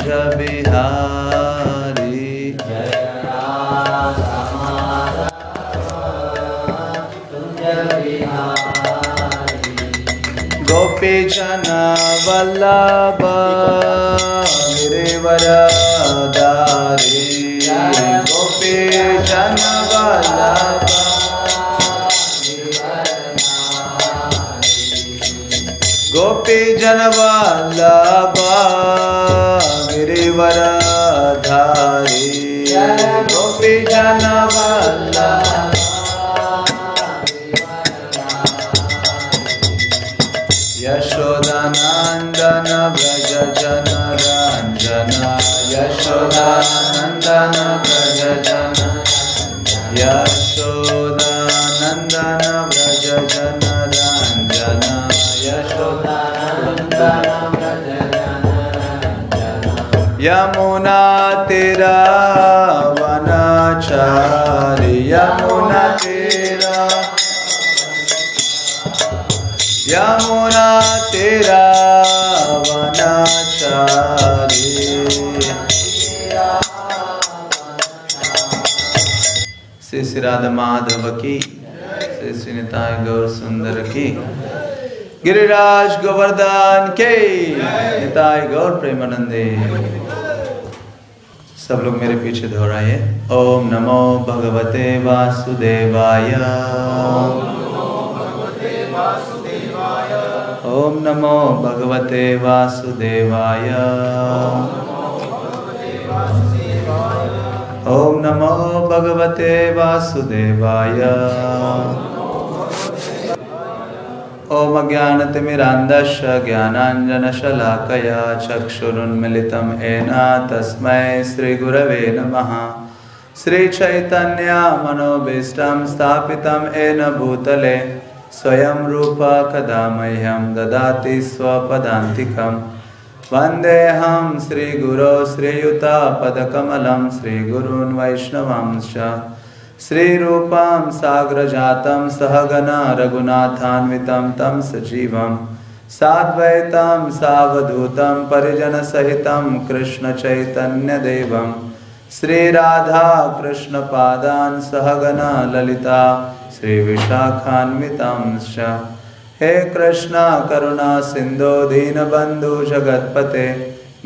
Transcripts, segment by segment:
कुंज गोपी जन वल्लभ गिरिवर दारी गोपी जन वल्लभ गोपी वल्लभ यशोदानन्दन व्रज जन यशोदानन्दन व्रज जन रञ्जन यशोदानन्दन व्रज जन यमुना तेरा वनचारि श्री राधा माधव की, श्री श्री निताय गौर सुंदर की। गिरिराज गोवर्धन के निताय गौर प्रेमानंदे। सब लोग मेरे पीछे दोहराइए। ओम नमो भगवते वासुदेवाय। ओम नमो भगवते वासुदेवाय। ओम नमो भगवते वासुदेवाय। ओम अज्ञानतिमिरान्धस्य ज्ञानाञ्जनशलाकया, चक्षुरुन्मिलितं येन तस्मै श्रीगुरवे नमः। श्रीचैतन्यमनोभीष्टं स्थापितं येन भूतले, स्वयं रूप कदा मह्यं ददाति स्वपदान्तिकं वन्देऽहं श्रीगुरो श्रीयुतापदकमलं श्रीगुरून् वैष्णवांश्च। श्रीरूपं साग्रजातं सहगना रघुनाथान्वितं तं सजीवं। साद्वैतं सावधूतं परिजनसहितं कृष्णचैतन्यदेवं श्रीराधा कृष्णपादान् सहगना ललिता। श्रीविशाखान्वितांश्च हे कृष्णा, करुणा सिन्धो दीनबन्धु जगत्पते,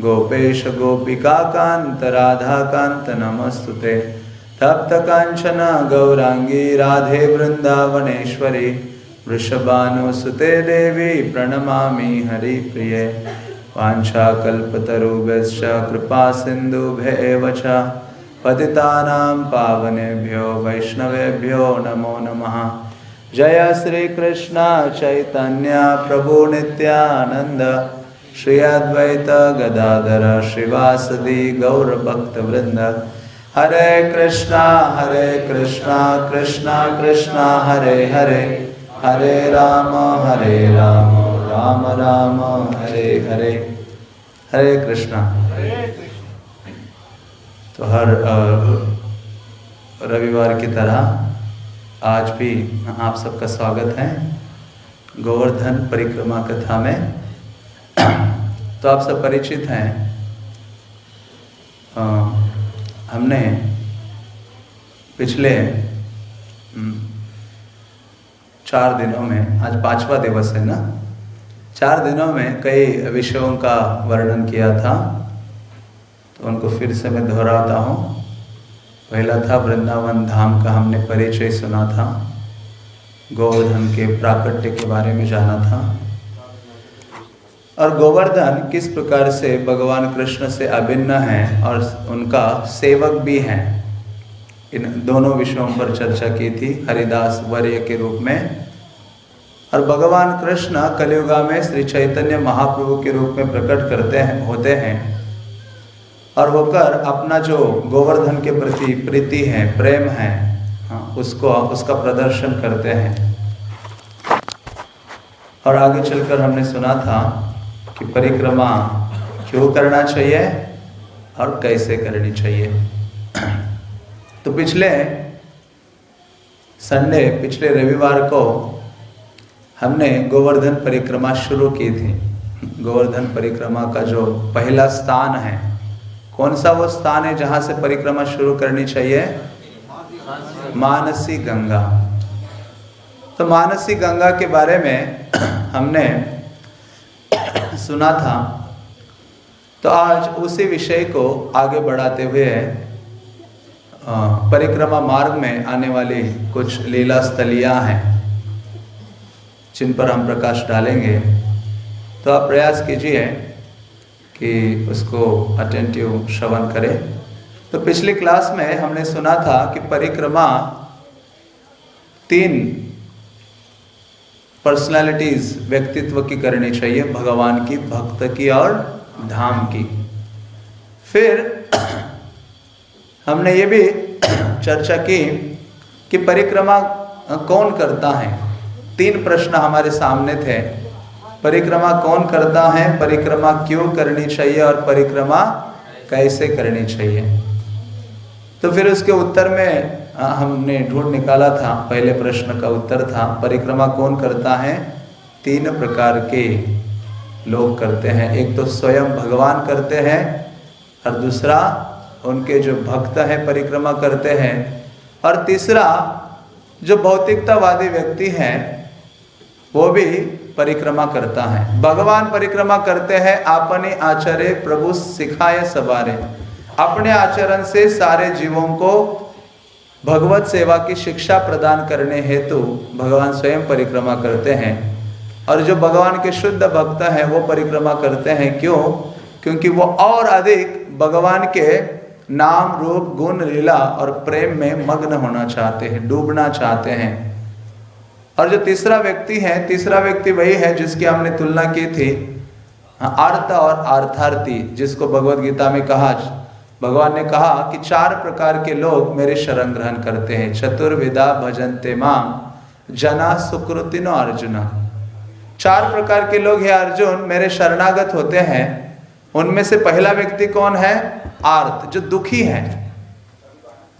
गोपेश गोपिकान्त राधाकान्त नमस्तु ते तप्तकाञ्चन गौराङ्गी राधे वृन्दावनेश्वरी वृषभानुसुते देवी, प्रणमामि हरिप्रिये। वाञ्छाकल्पतरुभ्यश्च, कृपा च पतितानां पावनेभ्यो, वैष्णवेभ्यो, नमो नमः। जय श्रीकृष्ण चैतन्य प्रभु नित्यानन्द, श्री अद्वैत गदाधर श्रीवासदि गौरभक्तवृन्द हरे कृष्णा हरे कृष्णा कृष्णा कृष्णा, हरे हरे। हरे राम हरे राम राम राम, हरे हरे। हरे कृष्णा। तो हर रविवार की तरह आज भी आप सबका स्वागत है गोवर्धन परिक्रमा कथा में। तो आप सब परिचित हैं। हमने पिछले हम्म, चार दिनों में आज पांचवा दिवस है ना? चार दिनों में कई विषयों का वर्णन किया था। तो उनको फिर से मैं दोहराता हूँ। पहला था वृंदावन धाम का हमने परिचय सुना था। गोवर्धन के प्राकट्य के बारे में जाना था। और गोवर्धन किस प्रकार से भगवान कृष्ण से अभिन्न है और उनका सेवक भी है, इन दोनों विषयों पर चर्चा की थी हरिदास वर्य के रूप में। और भगवान कृष्ण कलियुगा में श्री चैतन्य महाप्रभु के रूप में प्रकट करते हैं, होते हैं। और होकर अपना जो गोवर्धन के प्रति प्रीति है प्रेम है हाँ, उसको उसका प्रदर्शन करते हैं। और आगे चलकर हमने सुना था कि परिक्रमा क्यों करना चाहिए और कैसे करनी चाहिए। तो पिछले संडे पिछले रविवार को हमने गोवर्धन परिक्रमा शुरू की थी। गोवर्धन परिक्रमा का जो पहला स्थान है कौन सा वो स्थान है जहाँ से परिक्रमा शुरू करनी चाहिए? मानसी गंगा। तो मानसी गंगा के बारे में हमने सुना था। तो आज उसी विषय को आगे बढ़ाते हुए परिक्रमा मार्ग में आने वाली कुछ लीला स्थलियाँ हैं, जिन पर हम प्रकाश डालेंगे। तो आप प्रयास कीजिए कि उसको अटेंटिव श्रवण करें। तो पिछली क्लास में हमने सुना था कि परिक्रमा तीन पर्सनालिटीज व्यक्तित्व की करनी चाहिए, भगवान की, भक्त की और धाम की। फिर हमने ये भी चर्चा की कि परिक्रमा कौन करता है? तीन प्रश्न हमारे सामने थे। परिक्रमा कौन करता है? परिक्रमा क्यों करनी चाहिए और परिक्रमा कैसे करनी चाहिए? तो फिर उसके उत्तर में हमने ढूंढ निकाला था, पहले प्रश्न का उत्तर था, परिक्रमा कौन करता है? तीन प्रकार के लोग करते हैं। एक तो स्वयं भगवान करते हैं और दूसरा उनके जो भक्त हैं, परिक्रमा करते हैं। और तीसरा जो भौतिकतावादी व्यक्ति हैं, वो भी परिक्रमा करता है। भगवान परिक्रमा करते हैं अपने आचर्य प्रभु सिखाए सवारे। अपने आचरण से सारे जीवों को भगवत सेवा की शिक्षा प्रदान करने हेतु भगवान स्वयं परिक्रमा करते हैं। और जो भगवान के शुद्ध भक्त हैं, वो परिक्रमा करते हैं। क्यों? क्योंकि वो और अधिक भगवान के नाम, रूप, गुण, लीला और प्रेम में मग्न होना चाहते हैं, डूबना चाहते हैं। और जो तीसरा व्यक्ति है, तीसरा व्यक्ति वही है जिसकी हमने तुलना की थी अर्थ और अर्थार्थी जिसको भगवत गीता में कहा, भगवान ने कहा कि चार प्रकार के लोग मेरे शरण ग्रहण करते हैं। चतुर्विदा भजनते माम, जना सुकृतिनो अर्जुना। चार प्रकार के लोग हैं अर्जुन, मेरे शरणागत होते हैं। उनमें से पहला व्यक्ति कौन है? आर्थ जो दुखी है।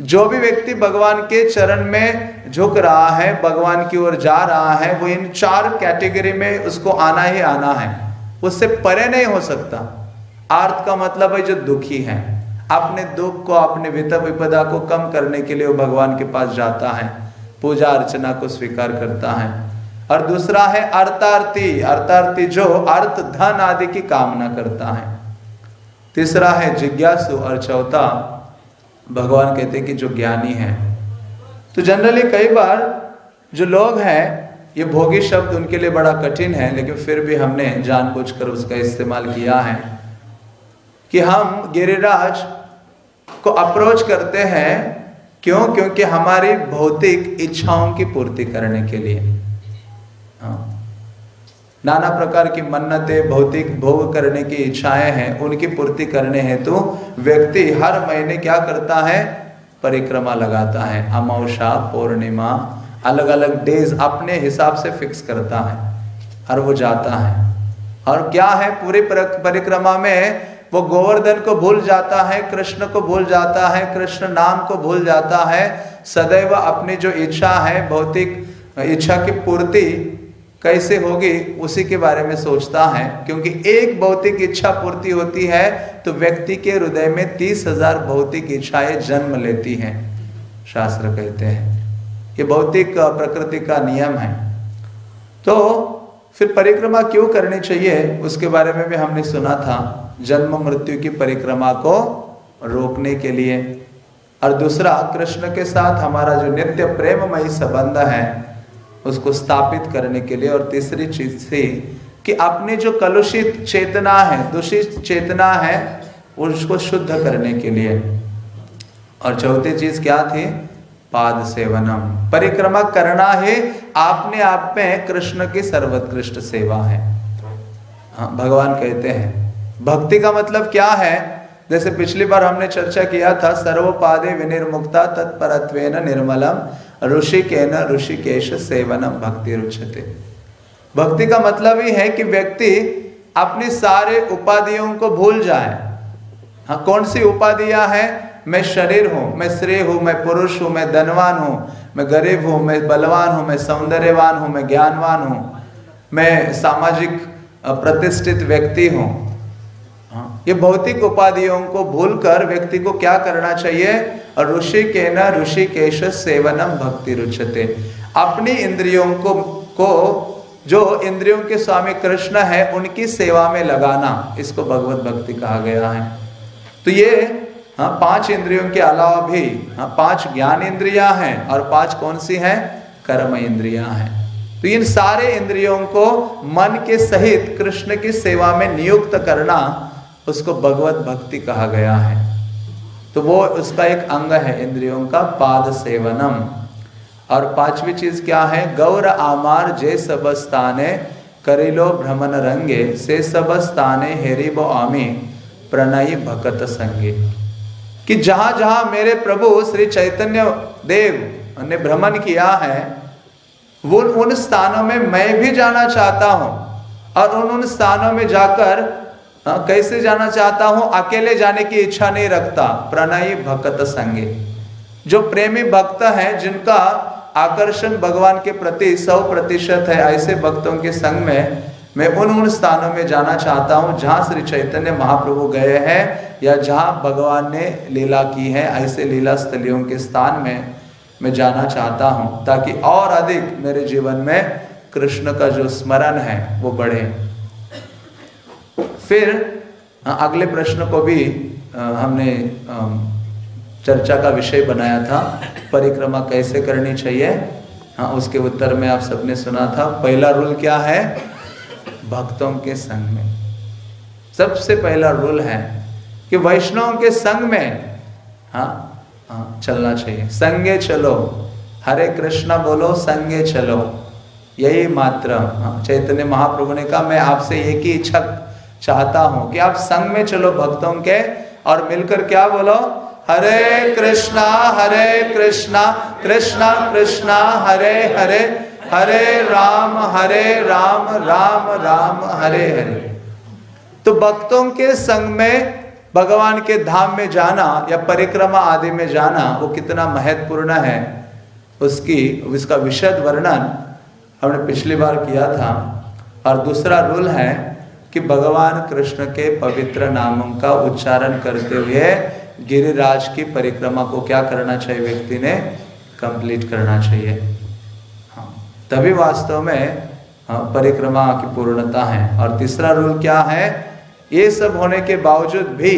जो भी व्यक्ति भगवान के चरण में झुक रहा है, भगवान की ओर जा रहा है, वो इन चार कैटेगरी में उसको आना ही आना है। उससे परे नहीं हो सकता। आर्थ का मतलब है जो दुखी है। अपने दुख को, अपने वित विपदा को कम करने के लिए वो भगवान के पास जाता है। पूजा अर्चना को स्वीकार करता है। और दूसरा है अर्थार्थी। अर्थार्थी जो अर्थ, धन आदि की कामना करता है। तीसरा है जिज्ञासु और चौथा भगवान कहते हैं कि जो ज्ञानी है। तो जनरली कई बार जो लोग हैं, ये भोगी शब्द उनके लिए बड़ा कठिन है, लेकिन फिर भी हमने जानबूझकर उसका इस्तेमाल किया है। कि हम गिरिराज को अप्रोच करते हैं, क्यों? क्योंकि हमारी भौतिक इच्छाओं की पूर्ति करने के लिए। हाँ। नाना प्रकार की मन्नते, भौतिक, भोग करने की इच्छाएँ हैं, उनकी पूर्ति करने हेतु व्यक्ति हर महीने क्या करता है? परिक्रमा लगाता है। अमावशा पूर्णिमा अलग अलग डेज़ अपने हिसाब से फिक्स करता है। और वो जाता है। और क्या है पूरी, परिक्रमा में? वो गोवर्धन को भूल जाता है, कृष्ण को भूल जाता है, कृष्ण नाम को भूल जाता है। सदैव अपनी जो इच्छा है, भौतिक इच्छा की पूर्ति कैसे होगी, उसी के बारे में सोचता है। क्योंकि एक भौतिक इच्छा पूर्ति होती है तो व्यक्ति के हृदय में तीस हज़ार भौतिक इच्छाएँ जन्म लेती हैं, शास्त्र कहते हैं। ये भौतिक प्रकृति का नियम है। तो फिर परिक्रमा क्यों करनी चाहिए, उसके बारे में भी हमने सुना था, जन्म मृत्यु की परिक्रमा को रोकने के लिए। और दूसरा, कृष्ण के साथ हमारा जो नित्य प्रेममयी संबंध है उसको स्थापित करने के लिए और तीसरी चीज़ थी कि अपनी जो कलुषित चेतना है, दूषित चेतना है, उसको शुद्ध करने के लिए। और चौथी चीज़ क्या थी? पाद सेवनम। परिक्रमा करना है आपने आप में कृष्ण की सर्वोत्कृष्ट सेवा है। हाँ भगवान कहते हैं। भक्ति का मतलब क्या है? जैसे पिछली बार हमने चर्चा किया था सर्वपादे विनिर्मुक्ता तत्परत्व निर्मलम। ऋषि ऋषिकेश सेवनम भक्ति रुचते भक्ति का मतलब ही है कि व्यक्ति अपनी सारे उपाधियों को भूल जाए। हाँ कौन सी उपाधियाँ हैं? मैं शरीर हूँ, मैं श्रेय हूँ, मैं पुरुष हूँ, मैं धनवान हूँ, मैं गरीब हूँ, मैं बलवान हूँ, मैं सौंदर्यवान हूँ, मैं ज्ञानवान हूँ, मैं सामाजिक प्रतिष्ठित व्यक्ति हूँ। हाँ ये भौतिक उपाधियों को भूलकर व्यक्ति को क्या करना चाहिए? और ऋषि के न ऋषिकेश सेवनम भक्ति रुचते। अपनी इंद्रियों को को, जो इंद्रियों के स्वामी कृष्ण है, उनकी सेवा में लगाना, इसको भगवत भक्ति कहा गया है। तो ये हाँ पाँच इंद्रियों के अलावा भी हाँ पाँच ज्ञान इंद्रिया हैं, और पाँच कौन सी हैं? कर्म इंद्रिया हैं। तो इन सारे इंद्रियों को मन के सहित कृष्ण की सेवा में नियुक्त करना, उसको भगवत भक्ति कहा गया है। तो वो उसका एक अंग है इंद्रियों का पाद सेवनम। और पांचवी चीज़ क्या है? गौर आमार जे सब स्थाने करिलो भ्रमण रंगे, से सब स्थाने हेरिबो आमी प्रणयी भकत संगे। कि जहाँ जहाँ मेरे प्रभु श्री चैतन्य देव ने भ्रमण किया है वो उन स्थानों में मैं भी जाना चाहता हूँ, और उन उन स्थानों में जाकर आ, कैसे जाना चाहता हूँ अकेले जाने की इच्छा नहीं रखता। प्रणयी भक्त संगे। जो प्रेमी भक्त हैं जिनका आकर्षण भगवान के प्रति सौ प्रतिशत है ऐसे भक्तों के संग में मैं उन उन स्थानों में जाना चाहता हूँ जहाँ श्री चैतन्य महाप्रभु गए हैं या जहाँ भगवान ने लीला की है ऐसे लीला स्थलियों के स्थान में मैं जाना चाहता हूँ ताकि और अधिक मेरे जीवन में कृष्ण का जो स्मरण है वो बढ़े। फिर अगले प्रश्न को भी हमने चर्चा का विषय बनाया था, परिक्रमा कैसे करनी चाहिए? हाँ उसके उत्तर में आप सबने सुना था, पहला रूल क्या है? भक्तों के संग में। सबसे पहला रूल है कि वैष्णव के संग में हाँ हाँ चलना चाहिए। संगे चलो, हरे कृष्णा बोलो, संगे चलो। यही मात्र हाँ चैतन्य महाप्रभु ने कहा, मैं आपसे एक ही इच्छा चाहता हूँ कि आप संग में चलो भक्तों के और मिलकर क्या बोलो? हरे कृष्णा हरे कृष्णा कृष्णा कृष्णा, हरे हरे हरे राम हरे राम राम राम, हरे हरे। तो भक्तों के संग में, भगवान के धाम में जाना या परिक्रमा आदि में जाना, वो कितना महत्वपूर्ण है। उसकी, उसका विशद वर्णन हमने पिछली बार किया था। और दूसरा रूल है कि भगवान कृष्ण के पवित्र नामों का उच्चारण करते हुए गिरिराज की परिक्रमा को क्या करना चाहिए व्यक्ति ने? कंप्लीट करना चाहिए। हाँ। तभी वास्तव में हाँ, परिक्रमा की पूर्णता है। और तीसरा रूल क्या है? ये सब होने के बावजूद भी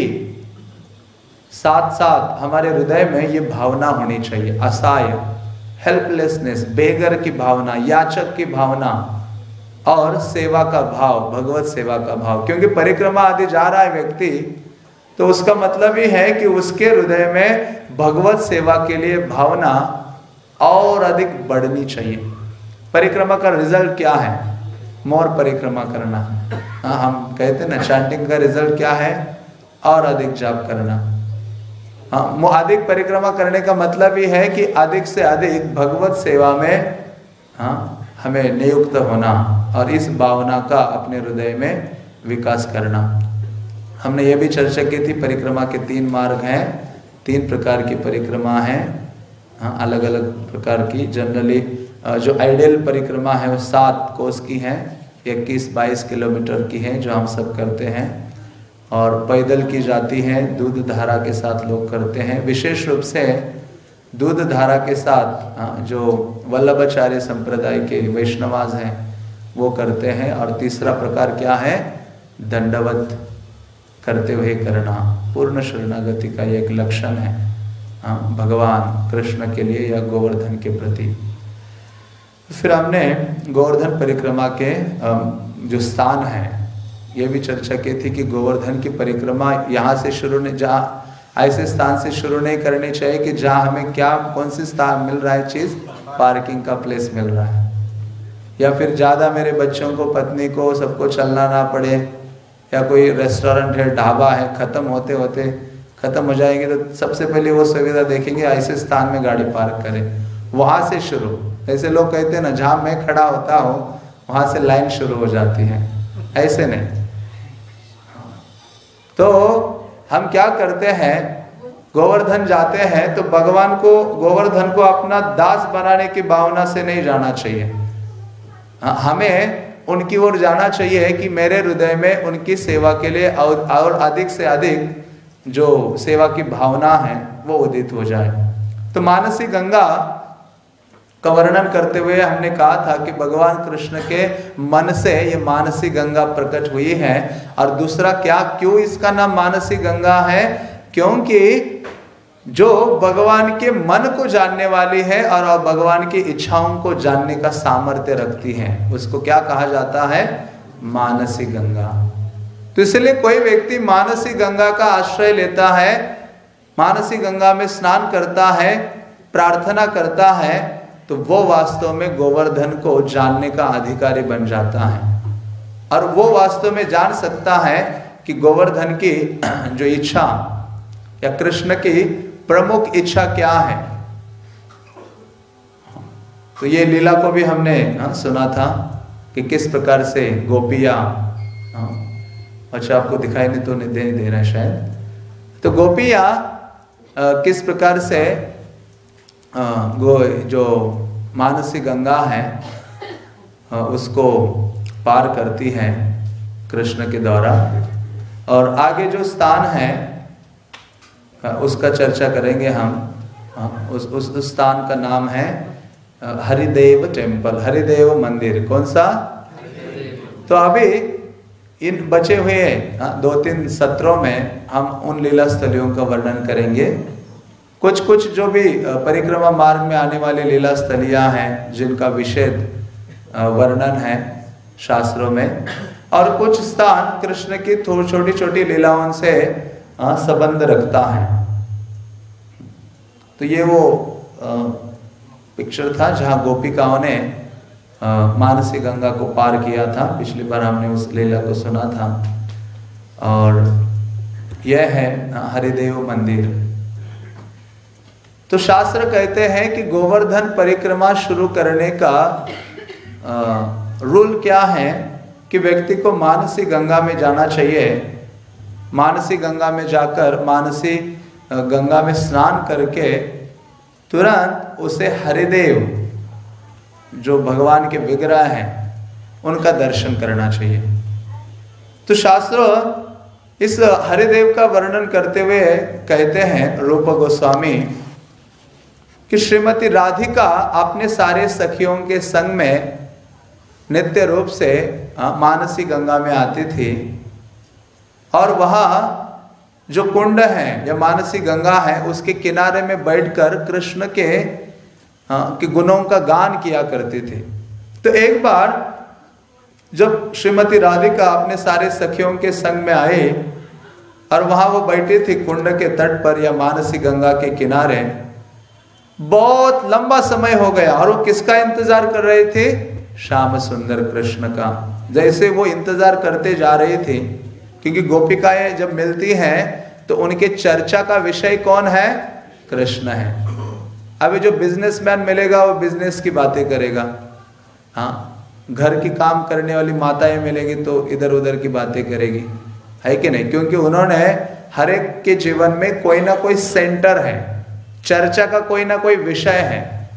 साथ साथ हमारे हृदय में ये भावना होनी चाहिए। असहाय हेल्पलेसनेस बेगर की भावना याचक की भावना। और सेवा का भाव, भगवत सेवा का भाव। क्योंकि परिक्रमा आदि जा रहा है व्यक्ति तो उसका मतलब ही है कि उसके हृदय में भगवत सेवा के लिए भावना और अधिक बढ़नी चाहिए। परिक्रमा का रिज़ल्ट क्या है? मोर परिक्रमा करना। हाँ हम कहते ना चैंटिंग का रिज़ल्ट क्या है? और अधिक जाप करना। हाँ अधिक परिक्रमा करने का मतलब ही है कि अधिक से अधिक भगवत सेवा में हाँ हमें नियुक्त होना और इस भावना का अपने हृदय में विकास करना। हमने ये भी चर्चा की थी, परिक्रमा के तीन मार्ग हैं, तीन प्रकार की परिक्रमा है। हाँ अलग अलग प्रकार की। जनरली जो आइडियल परिक्रमा है, वो सात कोस की है, इक्कीस, बाईस किलोमीटर की है, जो हम सब करते हैं। और पैदल की जाती है, दूध धारा के साथ लोग करते हैं। विशेष रूप से दूध धारा के साथ हाँ, जो वल्लभाचार्य संप्रदाय के वैष्णवाज हैं वो करते हैं। और तीसरा प्रकार क्या है? दंडवत करते हुए करना। पूर्ण शरणागति का एक लक्षण है हाँ, भगवान कृष्ण के लिए या गोवर्धन के प्रति। फिर हमने गोवर्धन परिक्रमा के जो स्थान है ये भी चर्चा की थी कि गोवर्धन की परिक्रमा यहाँ से शुरू नहीं जहाँ ऐसे स्थान से शुरू नहीं करनी चाहिए कि जहाँ हमें क्या, कौन सी स्थान मिल रहा है चीज़ पार्किंग का प्लेस मिल रहा है। या फिर ज़्यादा मेरे बच्चों को, पत्नी को सबको चलना ना पड़े, या कोई रेस्टोरेंट है, ढाबा है, ख़त्म होते होते, ख़त्म हो जाएँगे तो सबसे पहले वो सुविधा देखेंगे, ऐसे स्थान में गाड़ी पार्क करें। वहाँ से शुरू, ऐसे लोग कहते हैं ना, जहाँ मैं खड़ा होता हूँ, वहाँ से लाइन शुरू हो जाती है। ऐसे नहीं। तो हम क्या करते हैं? गोवर्धन जाते हैं तो भगवान को गोवर्धन को अपना दास बनाने की भावना से नहीं जाना चाहिए। हाँ, हमें उनकी ओर जाना चाहिए कि मेरे हृदय में उनकी सेवा के लिए और, और अधिक से अधिक जो सेवा की भावना है वो उदित हो जाए। तो मानसी गंगा का वर्णन करते हुए हमने कहा था कि भगवान कृष्ण के मन से ये मानसी गंगा प्रकट हुई है। और दूसरा, क्या क्यों इसका नाम मानसी गंगा है? क्योंकि जो भगवान के मन को जानने वाली है और भगवान की इच्छाओं को जानने का सामर्थ्य रखती है। उसको क्या कहा जाता है? मानसी गंगा। तो इसलिए कोई व्यक्ति मानसी गंगा का आश्रय लेता है, मानसी गंगा में स्नान करता है, प्रार्थना करता है तो वो वास्तव में गोवर्धन को जानने का अधिकारी बन जाता है। और वो वास्तव में जान सकता है कि गोवर्धन की जो इच्छा या कृष्ण की प्रमुख इच्छा क्या है। तो ये लीला को भी हमने हाँ, सुना था कि किस प्रकार से गोपिया हाँ, अच्छा आपको दिखाई नहीं तो नहीं दे, दे रहा शायद। तो गोपिया किस प्रकार से गो जो मानसी गंगा है उसको पार करती है कृष्ण के द्वारा। और आगे जो स्थान है उसका चर्चा करेंगे हम। उस उस स्थान का नाम है हरिदेव टेंपल हरिदेव मंदिर। कौन सा? तो अभी इन बचे हुए दो तीन सत्रों में हम उन लीला स्थलियों का वर्णन करेंगे। कुछ कुछ जो भी परिक्रमा मार्ग में आने वाली लीला स्थलियाँ हैं, जिनका विषेद वर्णन है शास्त्रों में, और कुछ स्थान कृष्ण की छोटी छोटी लीलाओं से संबंध रखता है। तो ये वो पिक्चर था जहाँ गोपिकाओं ने मानसी गंगा को पार किया था। पिछली बार हमने उस लीला को सुना था। और यह है हरिदेव मंदिर। तो शास्त्र कहते हैं कि गोवर्धन परिक्रमा शुरू करने का रूल क्या है कि व्यक्ति को मानसी गंगा में जाना चाहिए। मानसी गंगा में जाकर, मानसी गंगा में स्नान करके तुरंत उसे हरिदेव, जो भगवान के विग्रह हैं, उनका दर्शन करना चाहिए। तो शास्त्र इस हरिदेव का वर्णन करते हुए कहते हैं, रूप गोस्वामी कि श्रीमती राधिका अपने सारे सखियों के संग में नित्य रूप से मानसी गंगा में आती थी। और वह जो कुंड है, या मानसी गंगा है, उसके किनारे में बैठकर कृष्ण के के गुणों का गान किया करती थी। तो एक बार जब श्रीमती राधिका अपने सारे सखियों के संग में आए और वहाँ वो बैठी थी कुंड के तट पर या मानसी गंगा के किनारे बहुत लंबा समय हो गया। और वो किसका इंतज़ार कर रहे थे? श्याम सुंदर कृष्ण का। जैसे वो इंतज़ार करते जा रहे थे, क्योंकि गोपिकाएँ जब मिलती हैं तो उनके चर्चा का विषय कौन है? कृष्ण है। अभी जो बिजनेसमैन मिलेगा, वो बिज़नेस की बातें करेगा। हाँ घर की काम करने वाली माताएँ मिलेगी तो इधर उधर की बातें करेगी। है कि नहीं? क्योंकि उन्होंने हर एक के जीवन में कोई ना कोई सेंटर है। चर्चा का कोई ना कोई विषय है।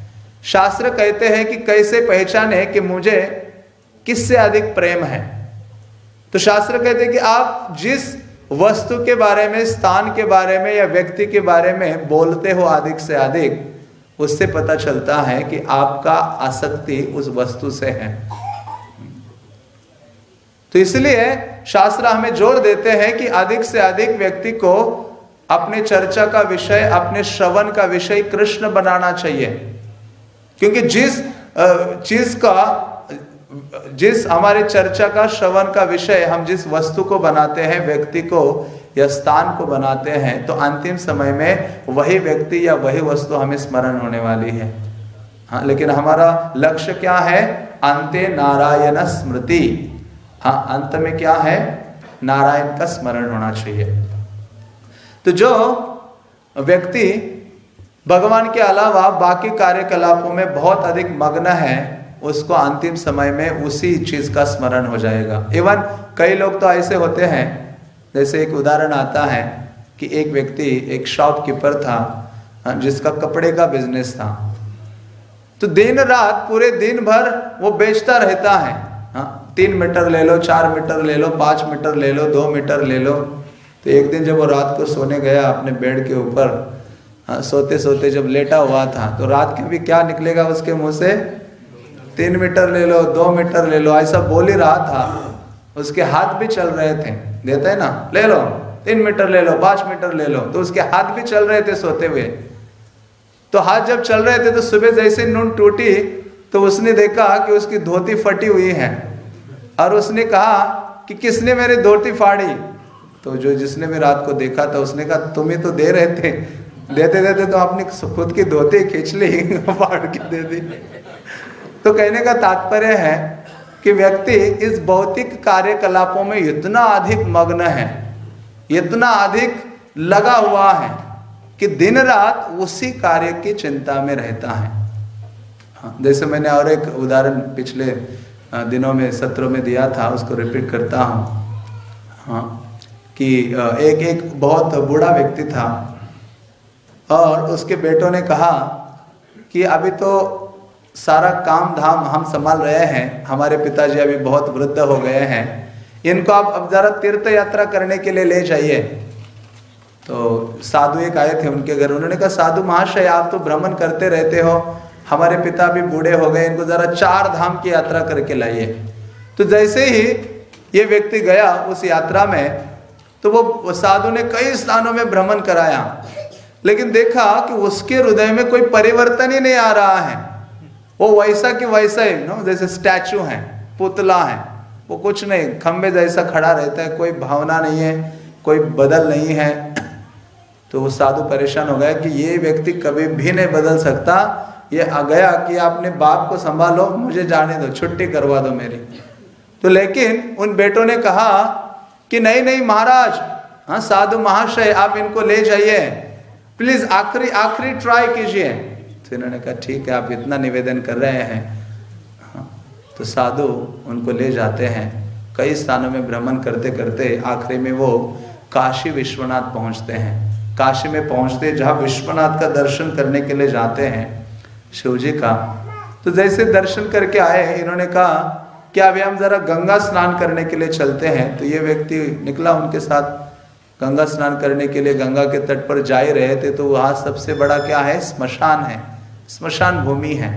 शास्त्र कहते हैं कि कैसे पहचाने कि मुझे किससे अधिक प्रेम है? तो शास्त्र कहते हैं कि आप जिस वस्तु के बारे में, स्थान के बारे में या व्यक्ति के बारे में बोलते हो अधिक से अधिक, उससे पता चलता है कि आपका आसक्ति उस वस्तु से है। तो इसलिए शास्त्र हमें ज़ोर देते हैं कि अधिक से अधिक व्यक्ति को अपने चर्चा का विषय, अपने श्रवण का विषय कृष्ण बनाना चाहिए। क्योंकि जिस चीज़ का, जिस हमारे चर्चा का, श्रवण का विषय हम जिस वस्तु को बनाते हैं, व्यक्ति को या स्थान को बनाते हैं तो अंतिम समय में वही व्यक्ति या वही वस्तु हमें स्मरण होने वाली है। हाँ लेकिन हमारा लक्ष्य क्या है? अंत्य नारायण स्मृति। हाँ अंत में क्या है? नारायण का स्मरण होना चाहिए। तो जो व्यक्ति भगवान के अलावा बाकी कार्यकलापों में बहुत अधिक मग्न है, उसको अंतिम समय में उसी चीज़ का स्मरण हो जाएगा। इवन कई लोग तो ऐसे होते हैं, जैसे एक उदाहरण आता है कि एक व्यक्ति एक शॉपकीपर था, जिसका कपड़े का बिज़नेस था। तो दिन रात पूरे दिन भर वो बेचता रहता है। हाँ तीन मीटर ले लो, चार मीटर ले लो, पाँच मीटर ले लो, दो मीटर ले लो। तो एक दिन जब वो रात को सोने गया अपने बेड के ऊपर हाँ, सोते सोते जब लेटा हुआ था तो रात के भी क्या निकलेगा उसके मुँह से? तीन मीटर ले लो दो मीटर ले लो ऐसा बोल ही रहा था। उसके हाथ भी चल रहे थे देते है ना? ले लो तीन मीटर ले लो पाँच मीटर ले लो तो उसके हाथ भी चल रहे थे सोते हुए। तो हाथ जब चल रहे थे तो सुबह जैसे नून टूटी तो उसने देखा कि उसकी धोती फटी हुई है। और उसने कहा कि किसने मेरी धोती फाड़ी? तो जो जिसने भी रात को देखा था उसने कहा तुम ही तो दे रहे थे। देते देते तो आपने खुद की धोती खींच ली फाड़ के दे दी तो कहने का तात्पर्य है कि व्यक्ति इस भौतिक कार्यकलापों में इतना अधिक मग्न है इतना अधिक लगा हुआ है कि दिन रात उसी कार्य की चिंता में रहता है। हाँ, जैसे मैंने और एक उदाहरण पिछले दिनों में सत्रों में दिया था उसको रिपीट करता हूँ। हाँ कि एक एक बहुत बूढ़ा व्यक्ति था और उसके बेटों ने कहा कि अभी तो सारा काम धाम हम संभाल रहे हैं, हमारे पिताजी अभी बहुत वृद्ध हो गए हैं, इनको आप अब जरा तीर्थ यात्रा करने के लिए ले जाइए। तो साधु एक आए थे उनके घर, उन्होंने कहा, साधु महाशय, आप तो भ्रमण करते रहते हो, हमारे पिता भी बूढ़े हो गए, इनको जरा चार धाम की यात्रा करके लाइए। तो जैसे ही ये व्यक्ति गया उस यात्रा में तो वो साधु ने कई स्थानों में भ्रमण कराया। लेकिन देखा कि उसके हृदय में कोई परिवर्तन ही नहीं आ रहा है। वो वैसा कि वैसा ही, नो, जैसे स्टैचू है, पुतला है, वो कुछ नहीं खंबे जैसा खड़ा रहता है, कोई भावना नहीं है, कोई बदल नहीं है। तो वो साधु परेशान हो गया कि ये व्यक्ति कभी भी नहीं बदल सकता। ये आ गया कि आपने बाप को संभालो, मुझे जाने दो, छुट्टी करवा दो मेरी। तो लेकिन उन बेटों ने कहा कि नहीं नहीं महाराज हाँ साधु महाशय आप इनको ले जाइए। प्लीज़ आखिरी आखिरी ट्राई कीजिए। तो इन्होंने कहा ठीक है आप इतना निवेदन कर रहे हैं। हाँ, तो साधु उनको ले जाते हैं। कई स्थानों में भ्रमण करते करते आखिरी में वो काशी विश्वनाथ पहुँचते हैं। काशी में पहुँचते जहाँ विश्वनाथ का दर्शन करने के लिए जाते हैं। शिव जी का तो जैसे दर्शन करके आए इन्होंने कहा कि अभी हम जरा गंगा स्नान करने के लिए चलते हैं तो ये व्यक्ति निकला उनके साथ। गंगा स्नान करने के लिए गंगा के तट पर जा ही रहे थे तो वहाँ सबसे बड़ा क्या है? स्मशान है। स्मशान भूमि है।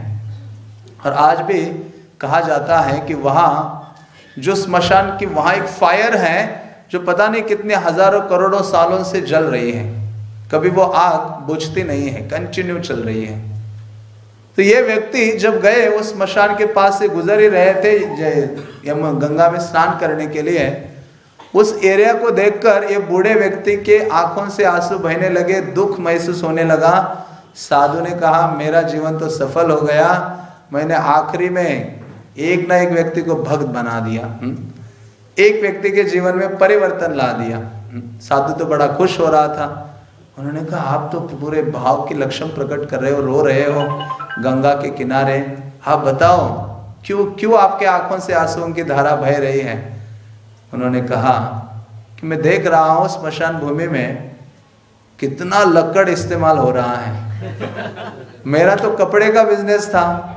और आज भी कहा जाता है कि वहाँ, जो स्मशान की वहाँ एक फायर है, जो पता नहीं कितने हज़ारों करोड़ों सालों से जल रही है। कभी वो आग बुझती नहीं है कंटिन्यू चल रही है। तो ये व्यक्ति जब गए उस स्मशान के पास से गुजर ही रहे थे गंगा में स्नान करने के लिए। उस एरिया को देखकर ये बूढ़े व्यक्ति के आँखों से आँसू बहने लगे, दुख महसूस होने लगा। साधु ने कहा, मेरा जीवन तो सफल हो गया। मैंने आखिरी में एक ना एक व्यक्ति को भक्त बना दिया। हम्म। एक व्यक्ति के जीवन में परिवर्तन ला दिया। हम्म। साधु तो बड़ा खुश हो रहा था। उन्होंने कहा, आप तो पूरे भाव के लक्षण प्रकट कर रहे हो, रो रहे हो, गंगा के किनारे। आप बताओ, क्यों क्यों आपके आँखों से आंसुओं की धारा बह रही है? उन्होंने कहा कि, मैं देख रहा हूँ, स्मशान भूमि में कितना लकड़ इस्तेमाल हो रहा है। मेरा तो कपड़े का बिज़नेस था।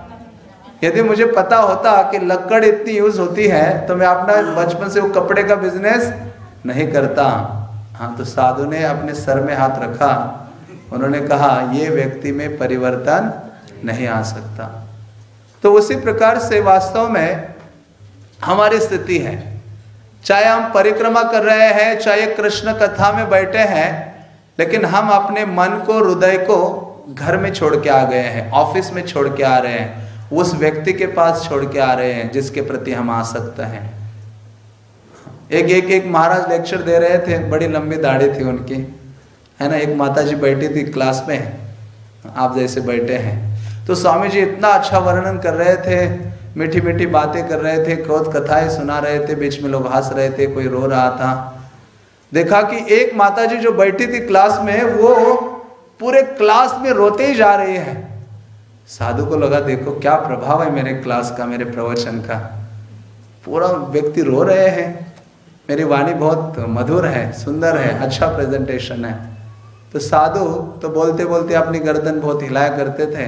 यदि मुझे पता होता कि लकड़ इतनी यूज़ होती है तो मैं अपना बचपन से वो कपड़े का बिज़नेस नहीं करता। हाँ तो साधु ने अपने सर में हाथ रखा। उन्होंने कहा, ये व्यक्ति में परिवर्तन नहीं आ सकता। तो उसी प्रकार से वास्तव में हमारी स्थिति है। चाहे हम परिक्रमा कर रहे हैं, चाहे कृष्ण कथा में बैठे हैं, लेकिन हम अपने मन को, हृदय को घर में छोड़ के आ गए हैं, ऑफ़िस में छोड़ के आ रहे हैं, उस व्यक्ति के पास छोड़ के आ रहे हैं, जिसके प्रति हम आ सकते हैं। एक एक एक महाराज लेक्चर दे रहे थे, बड़ी लंबी दाढ़ी थी उनकी, है ना, एक माता जी बैठी थी क्लास में, आप जैसे बैठे हैं। तो स्वामी जी इतना अच्छा वर्णन कर रहे थे, मीठी मीठी बातें कर रहे थे, क्रोध कथाएँ सुना रहे थे, बीच में लोग हंस रहे थे, कोई रो रहा था। देखा कि एक माता जी जो बैठी थी क्लास में, वो पूरे क्लास में रोते ही जा रही है। साधु को लगा, देखो क्या प्रभाव है मेरे क्लास का, मेरे प्रवचन का। पूरा व्यक्ति रो रहे हैं। मेरी वाणी बहुत मधुर है, सुंदर है अच्छा प्रेजेंटेशन है। तो साधु तो बोलते बोलते अपनी गर्दन बहुत हिलाया करते थे।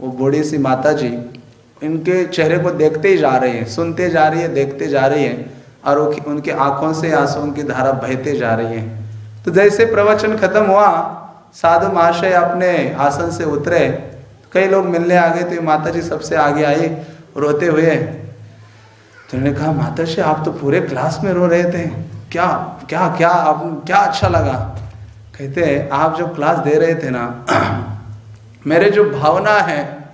वो बूढ़ी सी माता जी इनके चेहरे को देखते ही जा रहे हैं, सुनते जा रही है, देखते जा रही है और उनके आँखों से आंसुओं की धारा बहते जा रही है। तो जैसे प्रवचन खत्म हुआ, साधु महाशय अपने आसन से उतरे। कई लोग मिलने आ गए तो माता जी सबसे आगे आई, रोते हुए तो उन्होंने कहा माता जी आप तो पूरे क्लास में रो रहे थे। क्या क्या क्या आप क्या अच्छा लगा? कहते हैं, आप जो क्लास दे रहे थे ना, मेरे जो भावना है,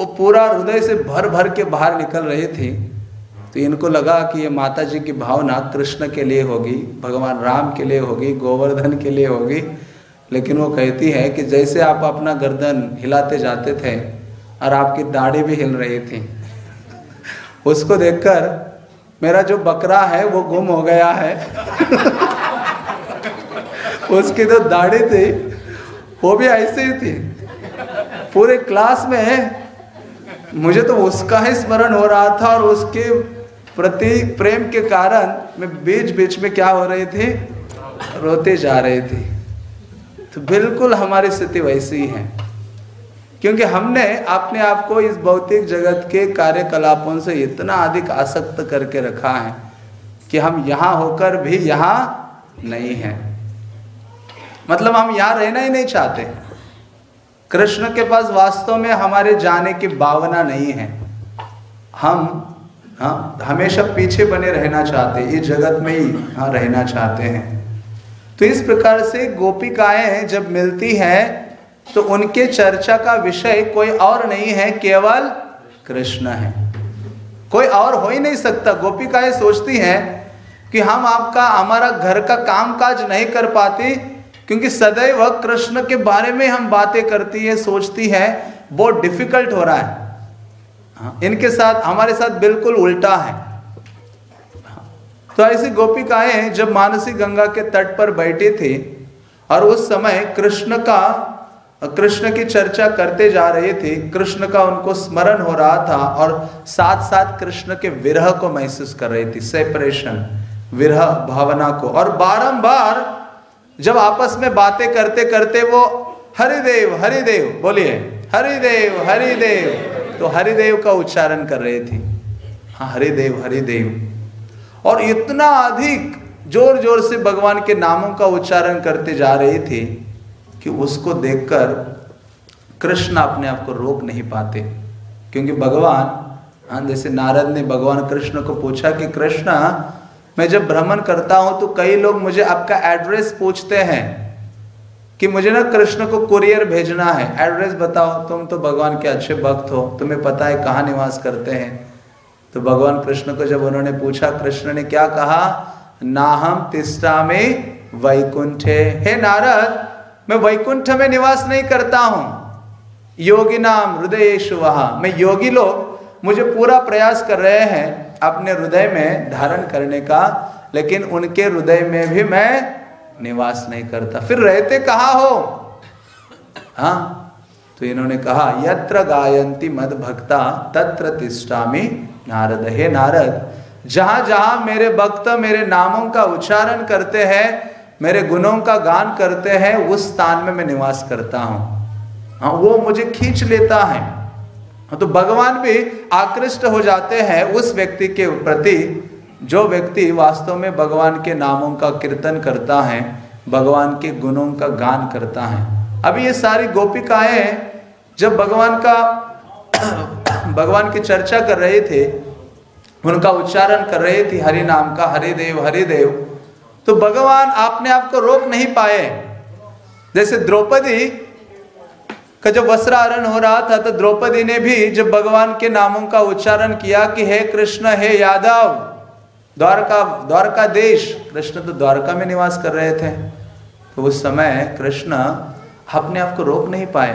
वो पूरा हृदय से भर भर के बाहर निकल रही थी। तो इनको लगा कि ये माता जी की भावना कृष्ण के लिए होगी, भगवान राम के लिए होगी, गोवर्धन के लिए होगी। लेकिन वो कहती है कि जैसे आप अपना गर्दन हिलाते जाते थे, और आपकी दाढ़ी भी हिल रही थी उसको देखकर, मेरा जो बकरा है, वो गुम हो गया है। उसकी तो दाढ़ी थी, वो भी ऐसे ही थी। पूरे क्लास में मुझे तो उसका ही स्मरण हो रहा था और उसके प्रति प्रेम के कारण मैं बीच बीच में क्या हो रही थी? रोते जा रही थी। तो बिल्कुल हमारी स्थिति वैसी ही है। क्योंकि हमने अपने आप को इस भौतिक जगत के कार्यकलापों से इतना अधिक आसक्त करके रखा है कि हम यहाँ होकर भी यहाँ नहीं हैं। मतलब हम यहाँ रहना ही नहीं चाहते। कृष्ण के पास वास्तव में हमारे जाने की भावना नहीं है। हम हाँ हमेशा पीछे बने रहना चाहते, इस जगत में ही हाँ रहना चाहते हैं। तो इस प्रकार से गोपिकाएँ जब मिलती हैं तो उनके चर्चा का विषय कोई और नहीं है केवल कृष्ण है। कोई और हो ही नहीं सकता। गोपिकाएँ सोचती हैं कि हम आपका हमारा घर का काम काज नहीं कर पाती क्योंकि सदैव कृष्ण के बारे में हम बातें करती है सोचती है। बहुत डिफ़िकल्ट हो रहा है। हाँ, इनके साथ हमारे साथ बिल्कुल उल्टा है। तो ऐसी गोपिकाएँ जब मानसी गंगा के तट पर बैठी थी और उस समय कृष्ण का कृष्ण की चर्चा करते जा रहे थे, कृष्ण का उनको स्मरण हो रहा था और साथ साथ कृष्ण के विरह को महसूस कर रही थी सेपरेशन विरह भावना को। और बारंबार जब आपस में बातें करते करते वो, हरिदेव हरिदेव, बोलिए, हरिदेव हरिदेव तो हरिदेव का उच्चारण कर रहे थे। हाँ हरिदेव हरिदेव, और इतना अधिक ज़ोर ज़ोर से भगवान के नामों का उच्चारण करते जा रहे थे कि उसको देखकर कृष्ण अपने आप को रोक नहीं पाते। क्योंकि भगवान हाँ जैसे नारद ने भगवान कृष्ण को पूछा कि कृष्ण, मैं जब भ्रमण करता हूँ तो कई लोग मुझे आपका एड्रेस पूछते हैं कि मुझे ना कृष्ण को कुरियर भेजना है। एड्रेस बताओ, तुम तो भगवान के अच्छे भक्त हो, तुम्हें पता है कहाँ निवास करते हैं। तो भगवान कृष्ण को जब उन्होंने पूछा, कृष्ण ने क्या कहा? नाहम तिस्टा में वैकुंठे। हे नारद मैं वैकुंठ में निवास नहीं करता हूँ। योगी नाम हृदय मैं योगी लोग, मुझे पूरा प्रयास कर रहे हैं अपने हृदय में धारण करने का, लेकिन उनके हृदय में भी मैं निवास नहीं करता। फिर रहते कहा हो? हाँ तो इन्होंने कहा, यत्र गायंती मद भक्ता तत्र तिष्ठामी नारद। हे नारद, जहाँ जहाँ मेरे भक्त मेरे नामों का उच्चारण करते हैं मेरे गुणों का गान करते हैं, उस स्थान में मैं निवास करता हूँ। हाँ वो मुझे खींच लेता है। हाँ तो भगवान भी आकृष्ट हो जाते हैं उस व्यक्ति के प्रति, जो व्यक्ति वास्तव में भगवान के नामों का कीर्तन करता है, भगवान के गुणों का गान करता है। अभी ये सारी गोपिकाएँ, जब भगवान का, भगवान की चर्चा कर रहे थे, उनका उच्चारण कर रहे थे, हरि नाम का हरिदेव हरिदेव तो भगवान आपने आपको रोक नहीं पाए। जैसे द्रौपदी का जब वस्त्रारण हो रहा था तो द्रौपदी ने भी जब भगवान के नामों का उच्चारण किया कि हे कृष्ण, हे यादव, द्वारका द्वारका देश कृष्ण तो द्वारका में निवास कर रहे थे। तो उस समय कृष्ण अपने आप को रोक नहीं पाए।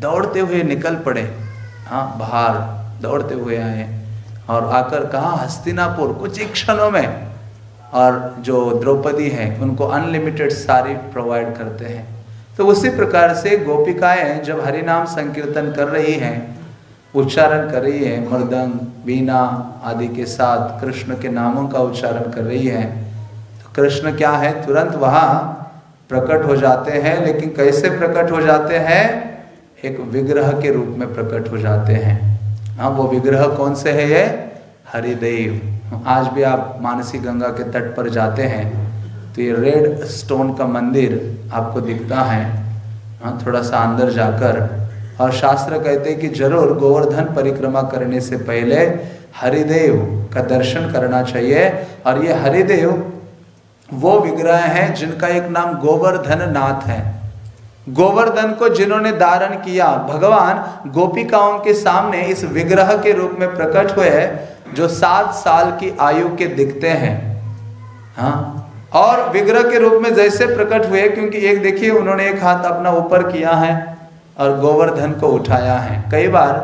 दौड़ते हुए निकल पड़े। हाँ बाहर दौड़ते हुए आए और आकर कहा, हस्तिनापुर, कुछ ही क्षणों में और जो द्रौपदी हैं, उनको अनलिमिटेड सारी प्रोवाइड करते हैं। तो उसी प्रकार से गोपिकाएँ जब हरि नाम संकीर्तन कर रही हैं, उच्चारण कर रही हैं मृदंग बीना आदि के साथ कृष्ण के नामों का उच्चारण कर रही है तो कृष्ण क्या है? तुरंत वहाँ प्रकट हो जाते हैं, लेकिन कैसे प्रकट हो जाते हैं? एक विग्रह के रूप में प्रकट हो जाते हैं। हाँ वो विग्रह कौन से है ये? हरिदेव आज भी आप मानसी गंगा के तट पर जाते हैं तो ये रेड स्टोन का मंदिर आपको दिखता है। हाँ थोड़ा सा अंदर जाकर। और शास्त्र कहते हैं कि ज़रूर गोवर्धन परिक्रमा करने से पहले हरिदेव का दर्शन करना चाहिए। और ये हरिदेव वो विग्रह हैं जिनका एक नाम गोवर्धन नाथ है। गोवर्धन को जिन्होंने धारण किया, भगवान गोपिकाओं के सामने इस विग्रह के रूप में प्रकट हुए जो सात साल की आयु के दिखते हैं हाँ? और विग्रह के रूप में जैसे प्रकट हुए, क्योंकि एक देखिए, उन्होंने एक हाथ अपना ऊपर किया है और गोवर्धन को उठाया है। कई बार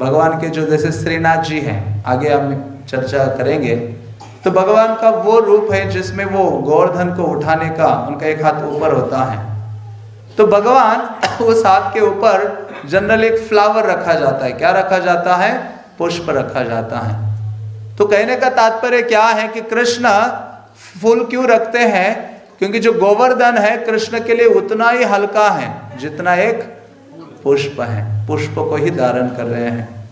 भगवान के जो जैसे श्रीनाथ जी हैं, आगे हम चर्चा करेंगे तो भगवान का वो रूप है जिसमें वो गोवर्धन को उठाने का उनका एक हाथ ऊपर होता है। तो भगवान उस हाथ के ऊपर जनरल एक फ्लावर रखा जाता है। क्या रखा जाता है? पुष्प रखा जाता है। तो कहने का तात्पर्य क्या है कि कृष्ण फूल क्यों रखते हैं? क्योंकि जो गोवर्धन है, कृष्ण के लिए उतना ही हल्का है, जितना एक पुष्प है। पुष्प को ही धारण कर रहे हैं।